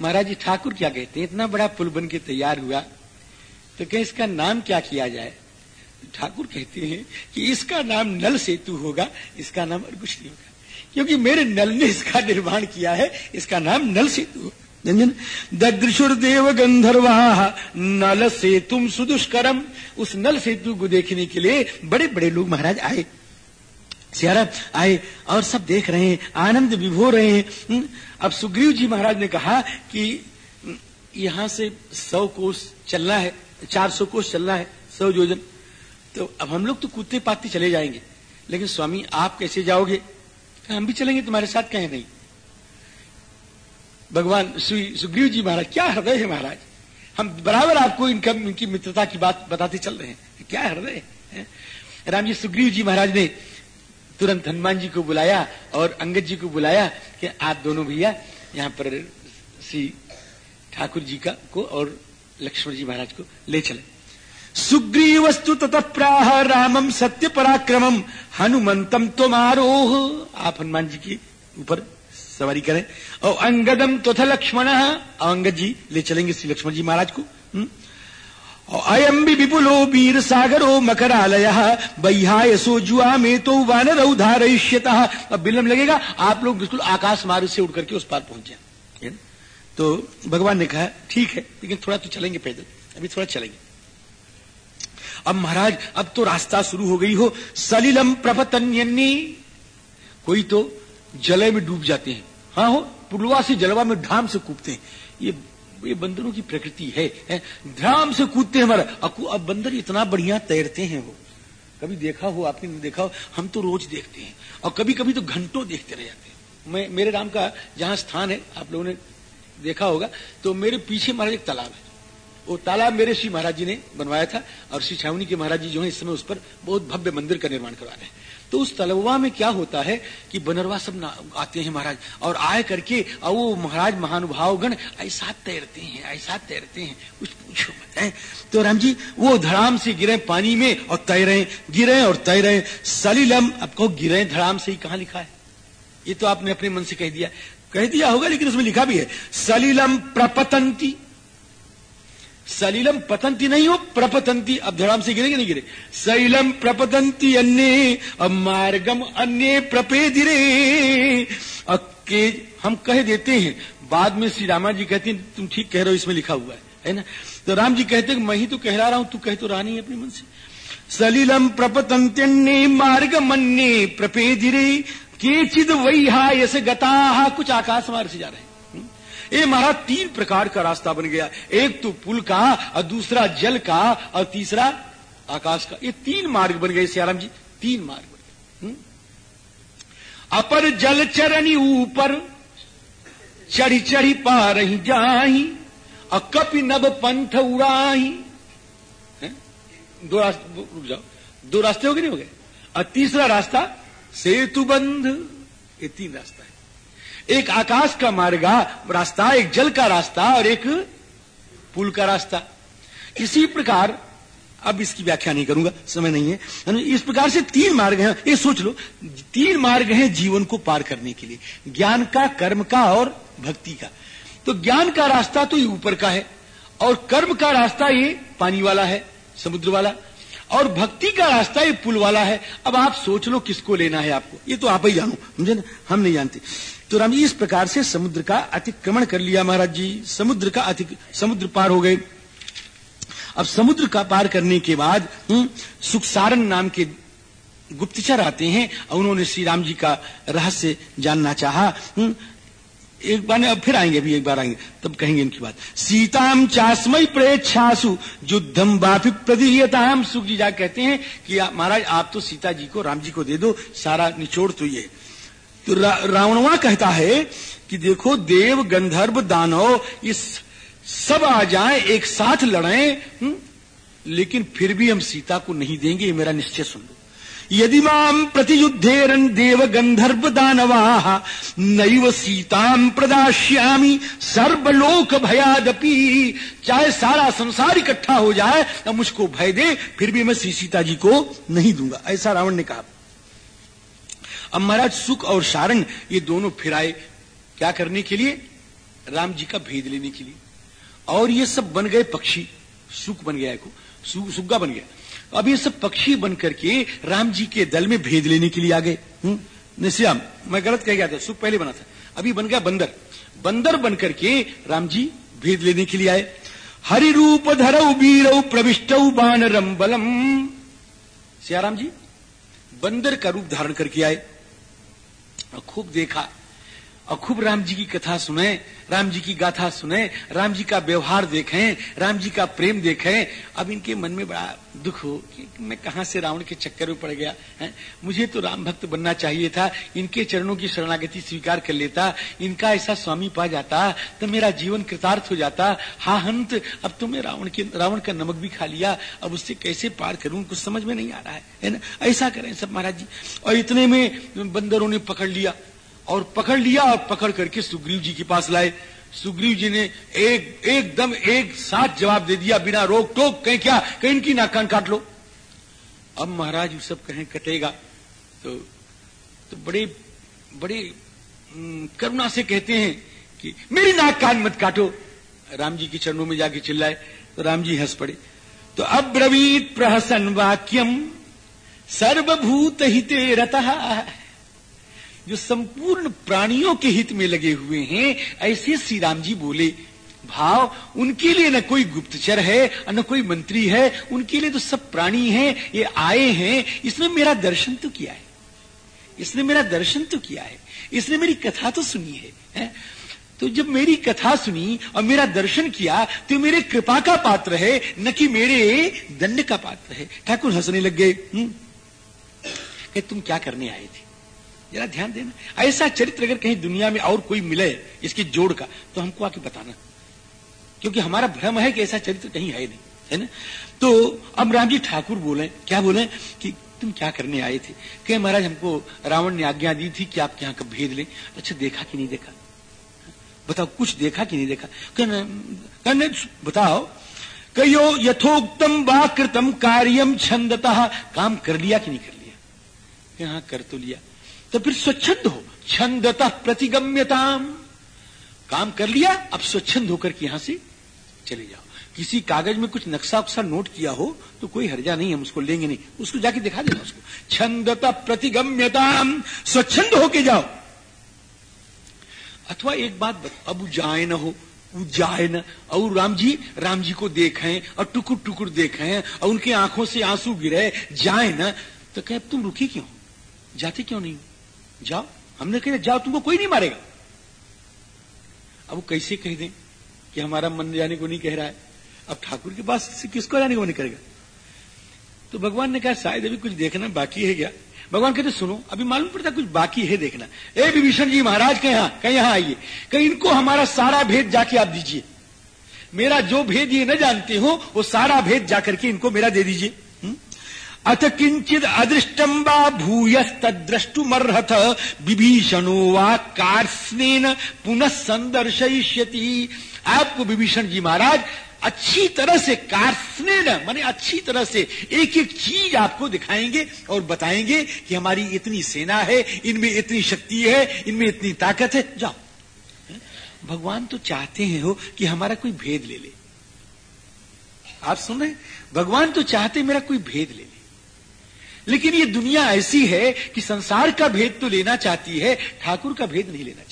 महाराज जी, ठाकुर क्या कहते हैं? इतना बड़ा पुल बन के तैयार हुआ तो कहें इसका नाम क्या किया जाए? ठाकुर कहते हैं कि इसका नाम नल सेतु होगा इसका नाम और कुछ नहीं होगा। क्योंकि मेरे नल ने इसका निर्माण किया है इसका नाम नल सेतु होगा ददृशुर देव गंधर्वा नल सेतुम सुदुष्करम। उस नल सेतु को देखने के लिए बड़े बड़े लोग महाराज आए। सियारा आए और सब देख रहे हैं आनंद विभो रहे हैं। हम्म, अब सुग्रीव जी महाराज ने कहा कि हम्म, यहाँ से सौ कोस चलना है। चार सौ कोस चलना है, सौ योजन। तो अब हम लोग तो कूदते पाते चले जाएँगे। लेकिन स्वामी, आप कैसे जाओगे? हम भी चलेंगे, तुम्हारे साथ कहें नहीं। भगवान श्री सुग्रीव जी महाराज, क्या हृदय है महाराज? हम बराबर आपको इनका, इनकी मित्रता की बात बताते चल रहे हैं। क्या हृदय है? राम जी सुग्रीव जी महाराज ने तुरंत हनुमान जी को बुलाया और अंगद जी को बुलाया कि आप दोनों भैया, यहाँ पर श्री ठाकुर जी का, को और लक्ष्मण जी महाराज को ले चले। सुग्रीव वस्तु ततः प्राह रामम सत्य पराक्रमम हनुमंतम तो आरोह आप हनुमान जी के ऊपर सवारी करें। और अंगदम तथा लक्ष्मण अंगद जी ले चलेंगे श्री लक्ष्मण जी महाराज को। हम्म? अयम भी विपुलो वीर सागरो मकरालय बह्यायसो जुआ में तो वानर उधारयिष्यत अब विलंब लगेगा, आप लोग बिल्कुल आकाश मार्ग से उड़ करके उस पार पहुँच जाए। तो भगवान ने कहा ठीक है लेकिन थोड़ा तो चलेंगे पैदल अभी थोड़ा चलेंगे. अब महाराज अब तो रास्ता शुरू हो गई हो। सलिलम प्रपतन्यन्नी। कोई तो जले में डूब जाते हैं। हाँ हो पुलवा से जलवा में ढाम से कूदते हैं। ये ये बंदरों की प्रकृति है, ध्यान से कूदते हैं हमारा। अब बंदर इतना बढ़िया तैरते हैं वो। कभी देखा हो आपने देखा हो? हम तो रोज देखते हैं। और कभी कभी तो घंटों देखते रह जाते हैं। मैं मेरे राम का जहाँ स्थान है आप लोगों ने देखा होगा तो मेरे पीछे महाराज एक तालाब है। वो तालाब मेरे श्री महाराज जी ने बनवाया था, और श्री छावनी के महाराज जी जो है इस समय उस पर बहुत भव्य मंदिर का निर्माण करवा रहे हैं। तो उस तलवा में क्या होता है कि बनरवा सब आते हैं महाराज, और आए करके, और वो महाराज महानुभावगण ऐसा तैरते हैं, ऐसा तैरते हैं, कुछ पूछो मत, है? तो राम जी, वो धड़ाम से गिरे पानी में और तैरे गिरे और तैरे सलीलम आपको गिरे, धड़ाम से ही कहा लिखा है? ये तो आपने अपने मन से कह दिया। कह दिया होगा, लेकिन उसमें लिखा भी है, सलीलम प्रपतंती। सलीलम पतंती नहीं हो, प्रपतंती। अब धड़ाम से गिरेगे, नहीं गिरे। सलीलम प्रपतंती अन्य मार्गम अन्य प्रपेदिरे। के हम कह देते हैं, बाद में श्री रामा जी कहते हैं, तुम ठीक कह रहे हो, इसमें लिखा हुआ है है ना? तो राम जी कहते हैं, मैं ही तो कह रहा हूँ, तू कह तो रहा नहीं है अपने मन से। सलिलम प्रपतंत्यन्ने मार्ग मन्ने प्रपेदिरे। के चिद वही हा, यसे गता कुछ आकाश मार्ग से जा रहे हैं। ये महाराज, तीन प्रकार का रास्ता बन गया। एक तो पुल का, और दूसरा जल का, और तीसरा आकाश का। ये तीन मार्ग बन गए सियाराम जी, तीन मार्ग बन गए। हम्म? अपर जल चरणी ऊपर, चढ़ी चढ़ी पा रही जाही, और कपि नब पंथ उड़ाही। दो रास्ते, रुक जाओ। दो रास्ते हो गए नहीं हो गए? और तीसरा रास्ता सेतु बंध ये तीन रास्ता है। एक आकाश का मार्ग रास्ता, एक जल का रास्ता और एक पुल का रास्ता। इसी प्रकार, अब इसकी व्याख्या नहीं करूँगा, समय नहीं है। इस प्रकार से तीन मार्ग हैं, ये सोच लो। तीन मार्ग हैं जीवन को पार करने के लिए। ज्ञान का, कर्म का और भक्ति का। तो ज्ञान का रास्ता तो ये ऊपर का है, और कर्म का रास्ता ये पानी वाला है, समुद्र वाला। और भक्ति का रास्ता ये पुल वाला है। अब आप सोच लो किसको लेना है आपको। ये तो आप ही जानो मुझे ना? हम नहीं जानते। तो राम जी इस प्रकार से समुद्र का अतिक्रमण कर लिया महाराज जी। समुद्र का अतिक समुद्र पार हो गए। अब समुद्र का पार करने के बाद हम्म, सुखसारण नाम के गुप्तचर आते हैं। और उन्होंने श्री राम जी का रहस्य जानना चाहा। हम्म, एक बार अब फिर आएँगे अभी एक बार आएँगे तब कहेंगे इनकी बात। सीताम चास्मय प्रेक्षासु युद्धम बापी प्रदीयताम सुख जी कहते हैं कि महाराज आप तो सीता जी को राम जी को दे दो सारा निचोड़ तो ये। तो रावणवा कहता है कि देखो देव गंधर्व दानव ये सब आ जाए एक साथ लड़े हम्म, लेकिन फिर भी हम सीता को नहीं देंगे ये मेरा निश्चय सुन लो। यदि माम प्रतियुद्धेरन देव गंधर्व दानवा नैव सीताम प्रदाश्यामी सर्वलोक भयादपी चाहे सारा संसार इकट्ठा हो जाए तो मुझको भय दे, फिर भी मैं श्री सीता जी को नहीं दूँगा। ऐसा रावण ने कहा। अब महाराज सुख और सारंग, ये दोनों फिर आए क्या करने के लिए? राम जी का भेद लेने के लिए। और ये सब बन गए पक्षी। सुख बन गया सुग्गा बन गया। अब ये सब पक्षी बन करके राम जी के दल में भेद लेने के लिए आ गए। हम्म? निश्याम मैं गलत कह गया था, सुख पहले बना था। अभी बन गया बंदर। बंदर बन करके राम जी भेद लेने के लिए आए। हरि रूप धरऊ बीरऊ प्रविष्ट बानरम बलम सियाराम जी, बंदर का रूप धारण करके आए। खूब देखा। और खूब राम जी की कथा सुने, राम जी की गाथा सुने, राम जी का व्यवहार देखें, राम जी का प्रेम देखें। अब इनके मन में बड़ा दुख हो कि मैं कहाँ से रावण के चक्कर में पड़ गया, है? मुझे तो राम भक्त बनना चाहिए था, इनके चरणों की शरणागति स्वीकार कर लेता, इनका ऐसा स्वामी पा जाता तो मेरा जीवन कृतार्थ हो जाता। हा, हंत, अब तो मैं रावण के, रावण का नमक भी खा लिया, अब उससे कैसे पार करूँ, कुछ समझ में नहीं आ रहा है ना? ऐसा करें सब महाराज जी। और इतने में बंदरों ने पकड़ लिया। और पकड़ लिया और पकड़ करके सुग्रीव जी के पास लाए। सुग्रीव जी ने एक, एकदम एक साथ जवाब दे दिया बिना रोक टोक, कहीं क्या? कहीं इनकी नाक कान काट लो। अब महाराज वो सब कहें, कटेगा। तो तो बड़े बड़े करुणा से कहते हैं कि, मेरी नाक कान मत काटो। राम जी के चरणों में जाके चिल्लाए तो राम जी हंस पड़े। तो अब्रवीत प्रहसन वाक्यम, सर्वभूत हिते रतः। जो संपूर्ण प्राणियों के हित में लगे हुए हैं ऐसे श्री राम जी बोले भाव उनके लिए न कोई गुप्तचर है न कोई मंत्री है उनके लिए तो सब प्राणी हैं ये आए हैं इसने मेरा दर्शन तो किया है इसने मेरा दर्शन तो किया है इसने मेरी कथा तो सुनी है, है? तो जब मेरी कथा सुनी और मेरा दर्शन किया तो मेरे कृपा का पात्र है न कि मेरे दंड का पात्र है ठाकुर हंसने लग गए हम्म। तुम क्या करने आए थे जरा ध्यान देना। ऐसा चरित्र अगर कहीं दुनिया में और कोई मिले इसके जोड़ का तो हमको आके बताना। क्योंकि हमारा भ्रम है कि ऐसा चरित्र कहीं है नहीं, है ना? तो अब राम जी ठाकुर बोले, क्या बोले कि तुम क्या करने आए थे? कि महाराज, हमको रावण ने आज्ञा दी थी कि आप यहाँ का भेद लें। अच्छा देखा कि नहीं देखा? बताओ, कुछ देखा कि नहीं देखा? कहने बताओ। कहो यथोक्तम वा कृतम कार्यम छंदता काम कर लिया कि नहीं कर लिया? हाँ कर तो लिया। तो फिर स्वच्छंद हो। छंदता प्रतिगम्यताम। काम कर लिया, अब स्वच्छंद होकर के यहाँ से चले जाओ। किसी कागज़ में कुछ नक्शा उक्सा नोट किया हो तो कोई हर्जा नहीं, हम उसको लेंगे नहीं। उसको जाके दिखा देना उसको। छंदता प्रतिगम्यताम। स्वच्छंद होके जाओ। अथवा एक बात अब जाए न हो जाए न और राम जी राम जी को देखें, और टुकुर टुकुर देखें, और उनके आँखों से आँसू गिरे जाए न तो कहे तुम रुकी क्यों? जाते क्यों नहीं जाओ, हमने कहा, जाओ, तुमको कोई नहीं मारेगा। अब वो कैसे कह दें कि हमारा मन जाने को नहीं कह रहा है? अब ठाकुर के पास किसको जाने को नहीं करेगा? तो भगवान ने कहा, शायद अभी कुछ देखना बाकी है क्या? भगवान कहते, सुनो, अभी मालूम पड़ता कुछ बाकी है देखना। ए, विभीषण जी महाराज, कहीं यहाँ कहीं यहाँ आइए। कहीं इनको हमारा सारा भेद जाके आप दीजिए। मेरा जो भेद ये न जानते हो, वो सारा भेद जाकर के इनको मेरा दे दीजिए। अथ किंचित अदृष्टम वा भूयस्तद्रष्टुमर्हत विभीषणो वा कार्स्नेन पुनः संदर्शयिष्यति आपको विभीषण जी महाराज, अच्छी तरह से कार्स्नेन, माने अच्छी तरह से एक एक चीज़ आपको दिखाएँगे और बताएँगे कि हमारी इतनी सेना है, इनमें इतनी शक्ति है, इनमें इतनी ताकत है। जाओ। भगवान तो चाहते हैं हो कि हमारा कोई भेद ले ले। आप सुन रहे भगवान तो चाहते मेरा कोई भेद ले। लेकिन ये दुनिया ऐसी है कि संसार का भेद तो लेना चाहती है, ठाकुर का भेद नहीं लेना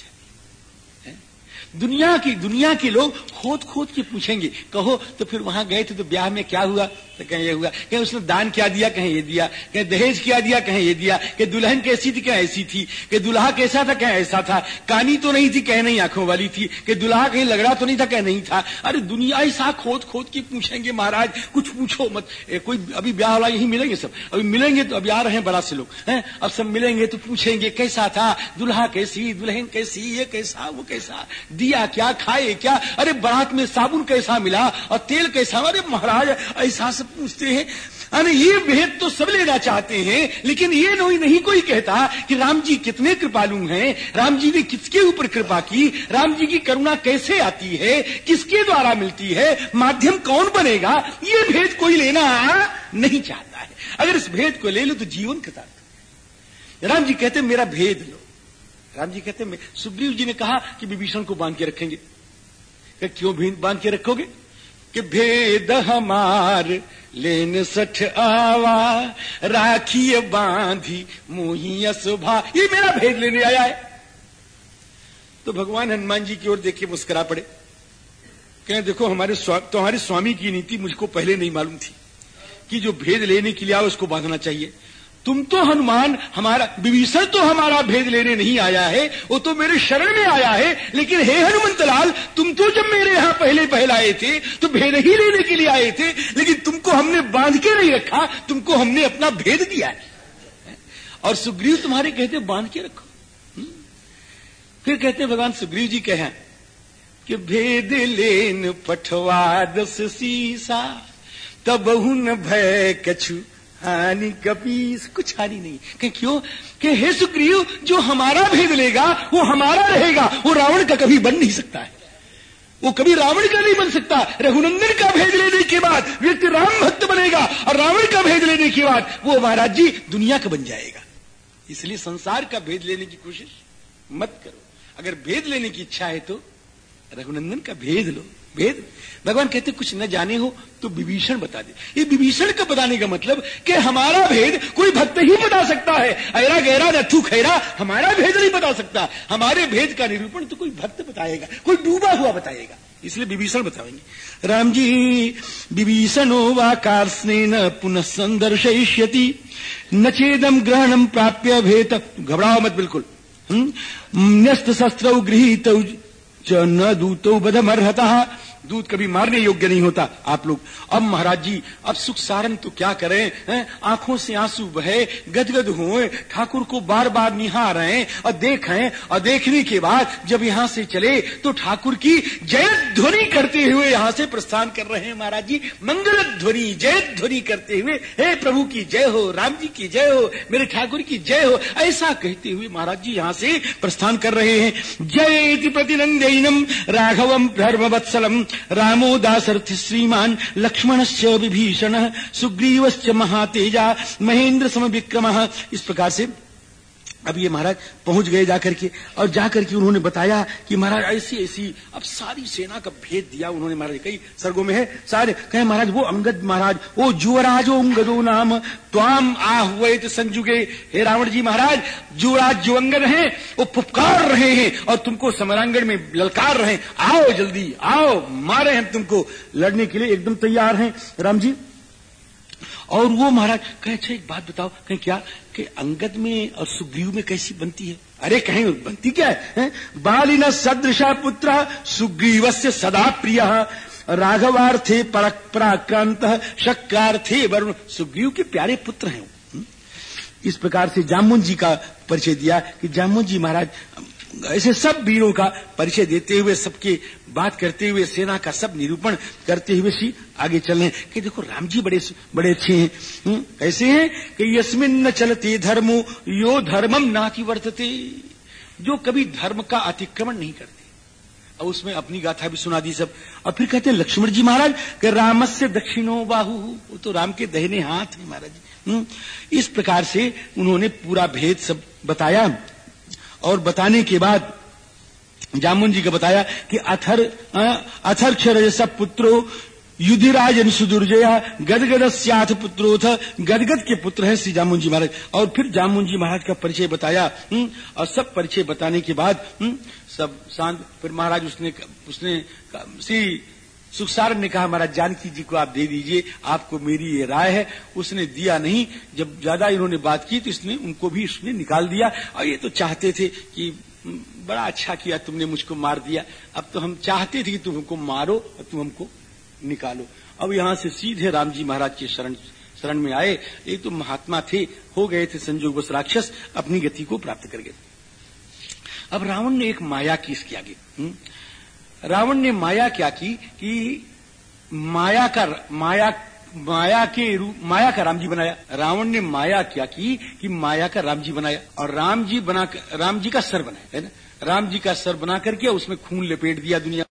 दुनिया की, दुनिया के लोग खोद खोद के पूछेंगे, कहो तो फिर वहाँ गए थे तो ब्याह में क्या हुआ? तो कहीं, ये हुआ। कहीं, उसने दान क्या दिया? कहीं, ये दिया। कहीं, दहेज क्या दिया? कहीं, ये दिया। कि दुल्हन कैसी थी? क्या ऐसी थी। कि दुल्हा कैसा था? क्या ऐसा था। कानी तो नहीं थी? कह, नहीं, आँखों वाली थी। कि दुल्हा कहीं लगड़ा तो नहीं था? कह, नहीं था। अरे, दुनिया ऐसा खोद खोद के पूछेंगे महाराज, कुछ पूछो मत। कोई अभी ब्याह वाला यही मिलेंगे सब? अभी मिलेंगे तो अभी आ रहे हैं बड़ा से लोग, हैं? अब सब मिलेंगे तो पूछेंगे, कैसा था? दुल्हा कैसी, दुल्हन कैसी, ये कैसा, वो कैसा? दिया, क्या खाए, क्या? अरे, बारात में साबुन कैसा मिला और तेल कैसा? अरे, महाराज, ऐसा से पूछते हैं। अरे, ये भेद तो सब लेना चाहते हैं, लेकिन ये नहीं नहीं कोई कहता कि राम जी कितने कृपालु हैं, राम जी ने किसके ऊपर कृपा की, राम जी की करुणा कैसे आती है, किसके द्वारा मिलती है, माध्यम कौन बनेगा? ये भेद कोई लेना नहीं चाहता है। अगर इस भेद को ले लो तो जीवन कृतार्थ राम जी कहते मेरा भेद लो। राम जी कहते हैं सुग्रीव जी ने कहा कि विभीषण को बाँध के रखेंगे। कि क्यों भी बाँध के रखोगे? कि भेद हमार लेन सठ आवा राखिए बांधी मुहिया सुभा ये मेरा भेद लेने आया है। तो भगवान हनुमान जी की ओर देखे मुस्करा पड़े। कहें देखो हमारे स्वा, तुम्हारे स्वामी की नीति मुझको पहले नहीं मालूम थी कि जो भेद लेने के लिए आओ उसको बांधना चाहिए। तुम तो हनुमान, हमारा, विभीषण तो हमारा भेद लेने नहीं आया है, वो तो मेरे शरण में आया है, लेकिन हे हनुमंत लाल तुम तो जब मेरे यहाँ पहले पहले आए थे तो भेद ही लेने के लिए आए थे, लेकिन तुमको हमने बाँध के नहीं रखा, तुमको हमने अपना भेद दिया है और सुग्रीव तुम्हारे कहते, बाँध के रखो हम्म? फिर कहते भगवान सुग्रीव जी कहें, कि भेद लेन पठवा दस सीसा, तब न भय कछु हानि कपीस कुछ हानि नहीं। कह, क्यों? कि हे सुग्रीव, जो हमारा भेद लेगा, वो हमारा रहेगा। वो रावण का कभी बन नहीं सकता है। वो कभी रावण का नहीं बन सकता। रघुनंदन का भेद लेने के बाद व्यक्ति राम भक्त बनेगा और रावण का भेद लेने के बाद वो महाराज जी दुनिया का बन जाएगा। इसलिए संसार का भेद लेने की कोशिश मत करो। अगर भेद लेने की इच्छा है तो रघुनंदन का भेद लो। भेद भगवान कहते, कुछ न जाने हो तो विभीषण बता दे। ये विभीषण का बताने का मतलब कि हमारा भेद कोई भक्त ही बता सकता है। ऐरा गहरा नथु खैरा, हमारा भेद नहीं बता सकता। हमारे भेद का निरूपण तो कोई भक्त बताएगा, कोई डूबा हुआ बताएगा। इसलिए विभीषण बताएँगे। राम जी, विभीषणो वाकार स्नेह पुनः संदर्शयिष्यति। न चेदम ग्रहणम प्राप्य भेद। घबराओ मत बिल्कुल। न्यस्त शस्त्र गृहित च न दूतो बधमर्हता दूध कभी मारने योग्य नहीं होता। आप लोग, अब महाराज जी, अब सुख सारन तो क्या करें आँखों से आँसू बहे, गदगद हुए, ठाकुर को बार बार निहार रहे और देखें, और देखने के बाद जब यहाँ से चले तो ठाकुर की जय ध्वनि करते हुए यहाँ से प्रस्थान कर रहे हैं महाराज जी। मंगल ध्वनि, जय ध्वनि करते हुए, हे प्रभु की जय हो, राम जी की जय हो, मेरे ठाकुर की जय हो, ऐसा कहते हुए महाराज जी यहाँ से प्रस्थान कर रहे हैं। जय प्रतिनंदनम राघवम धर्मवत्सलम रामो दासरथ श्रीमान लक्ष्मणश्च विभीषण सुग्रीवश्च महातेजा महेंद्र सम विक्रम इस प्रकार से अब ये महाराज पहुँच गए जाकर के, और जाकर के उन्होंने बताया कि महाराज ऐसी ऐसी, अब सारी सेना का भेद दिया उन्होंने महाराज। कई सर्गों में है, सारे कहे महाराज, वो अंगद महाराज, वो जुवराजो अंगदो नाम, त्वाम आहुत संजुगे। हे रावण जी महाराज जुवराज जो अंगद हैं, वो पुपकार रहे हैं, और तुमको समरांगण में ललकार रहे आओ जल्दी, आओ, मारे हैं तुमको। लड़ने के लिए एकदम तैयार हैं। राम जी और वो महाराज कहे अच्छा एक बात बताओ कहीं क्या कि अंगद में और सुग्रीव में कैसी बनती है अरे कहीं बनती क्या है, है? बालिन सदृशा पुत्र सुग्रीव से सदा प्रिय राघवार्थे पराक्रांत शक्रार्थे वरुण सुग्रीव के प्यारे पुत्र हैं हम्म? इस प्रकार से जामुन जी का परिचय दिया कि जामुन जी महाराज ऐसे सब वीरों का परिचय देते हुए सबके बात करते हुए सेना का सब निरूपण करते हुए सी आगे चल रहे कि देखो राम जी बड़े बड़े अच्छे हैं हम्म, कैसे हैं कि यस्मिन न चलते धर्मो यो धर्मम नाति वर्तते जो कभी धर्म का अतिक्रमण नहीं करते। और उसमें अपनी गाथा भी सुना दी सब। और फिर कहते हैं लक्ष्मण जी महाराज कि राम से दक्षिणो बाहु वो तो राम के दहने हाथ है महाराज हम्म, इस प्रकार से उन्होंने पूरा भेद सब बताया। और बताने के बाद जामुन जी का बताया कि अथर अथर क्षर सब पुत्रो युधिराज सुदुर्जया गदगद स्याथ पुत्रोथ गदगद के पुत्र है श्री जामुन जी महाराज और फिर जामुन जी महाराज का परिचय बताया हुँ? हम्म, और सब परिचय बताने के बाद हुँ? हम्म, सब शांत फिर महाराज उसने उसने श्री सुखसार ने कहा महाराज जानकी जी को आप दे दीजिए आपको मेरी ये राय है उसने दिया नहीं जब ज़्यादा इन्होंने बात की तो इसने उनको भी उसने निकाल दिया और ये तो चाहते थे कि बड़ा अच्छा किया, तुमने मुझको मार दिया। अब तो हम चाहते थे कि तुम हमको मारो और तुम हमको निकालो। अब यहाँ से सीधे राम जी महाराज के शरण शरण में आए। एक तो महात्मा थे, हो गए थे संजोग बस राक्षस, अपनी गति को प्राप्त कर गए। अब रावण ने एक माया की इसके आगे हम्म? रावण ने माया क्या की कि माया का, माया माया के रूप माया का राम जी बनाया। रावण ने माया क्या की कि माया का राम जी बनाया। और राम जी बना राम जी का सर बनाया, है ना? राम जी का सर बना करके उसमें खून लपेट दिया दुनिया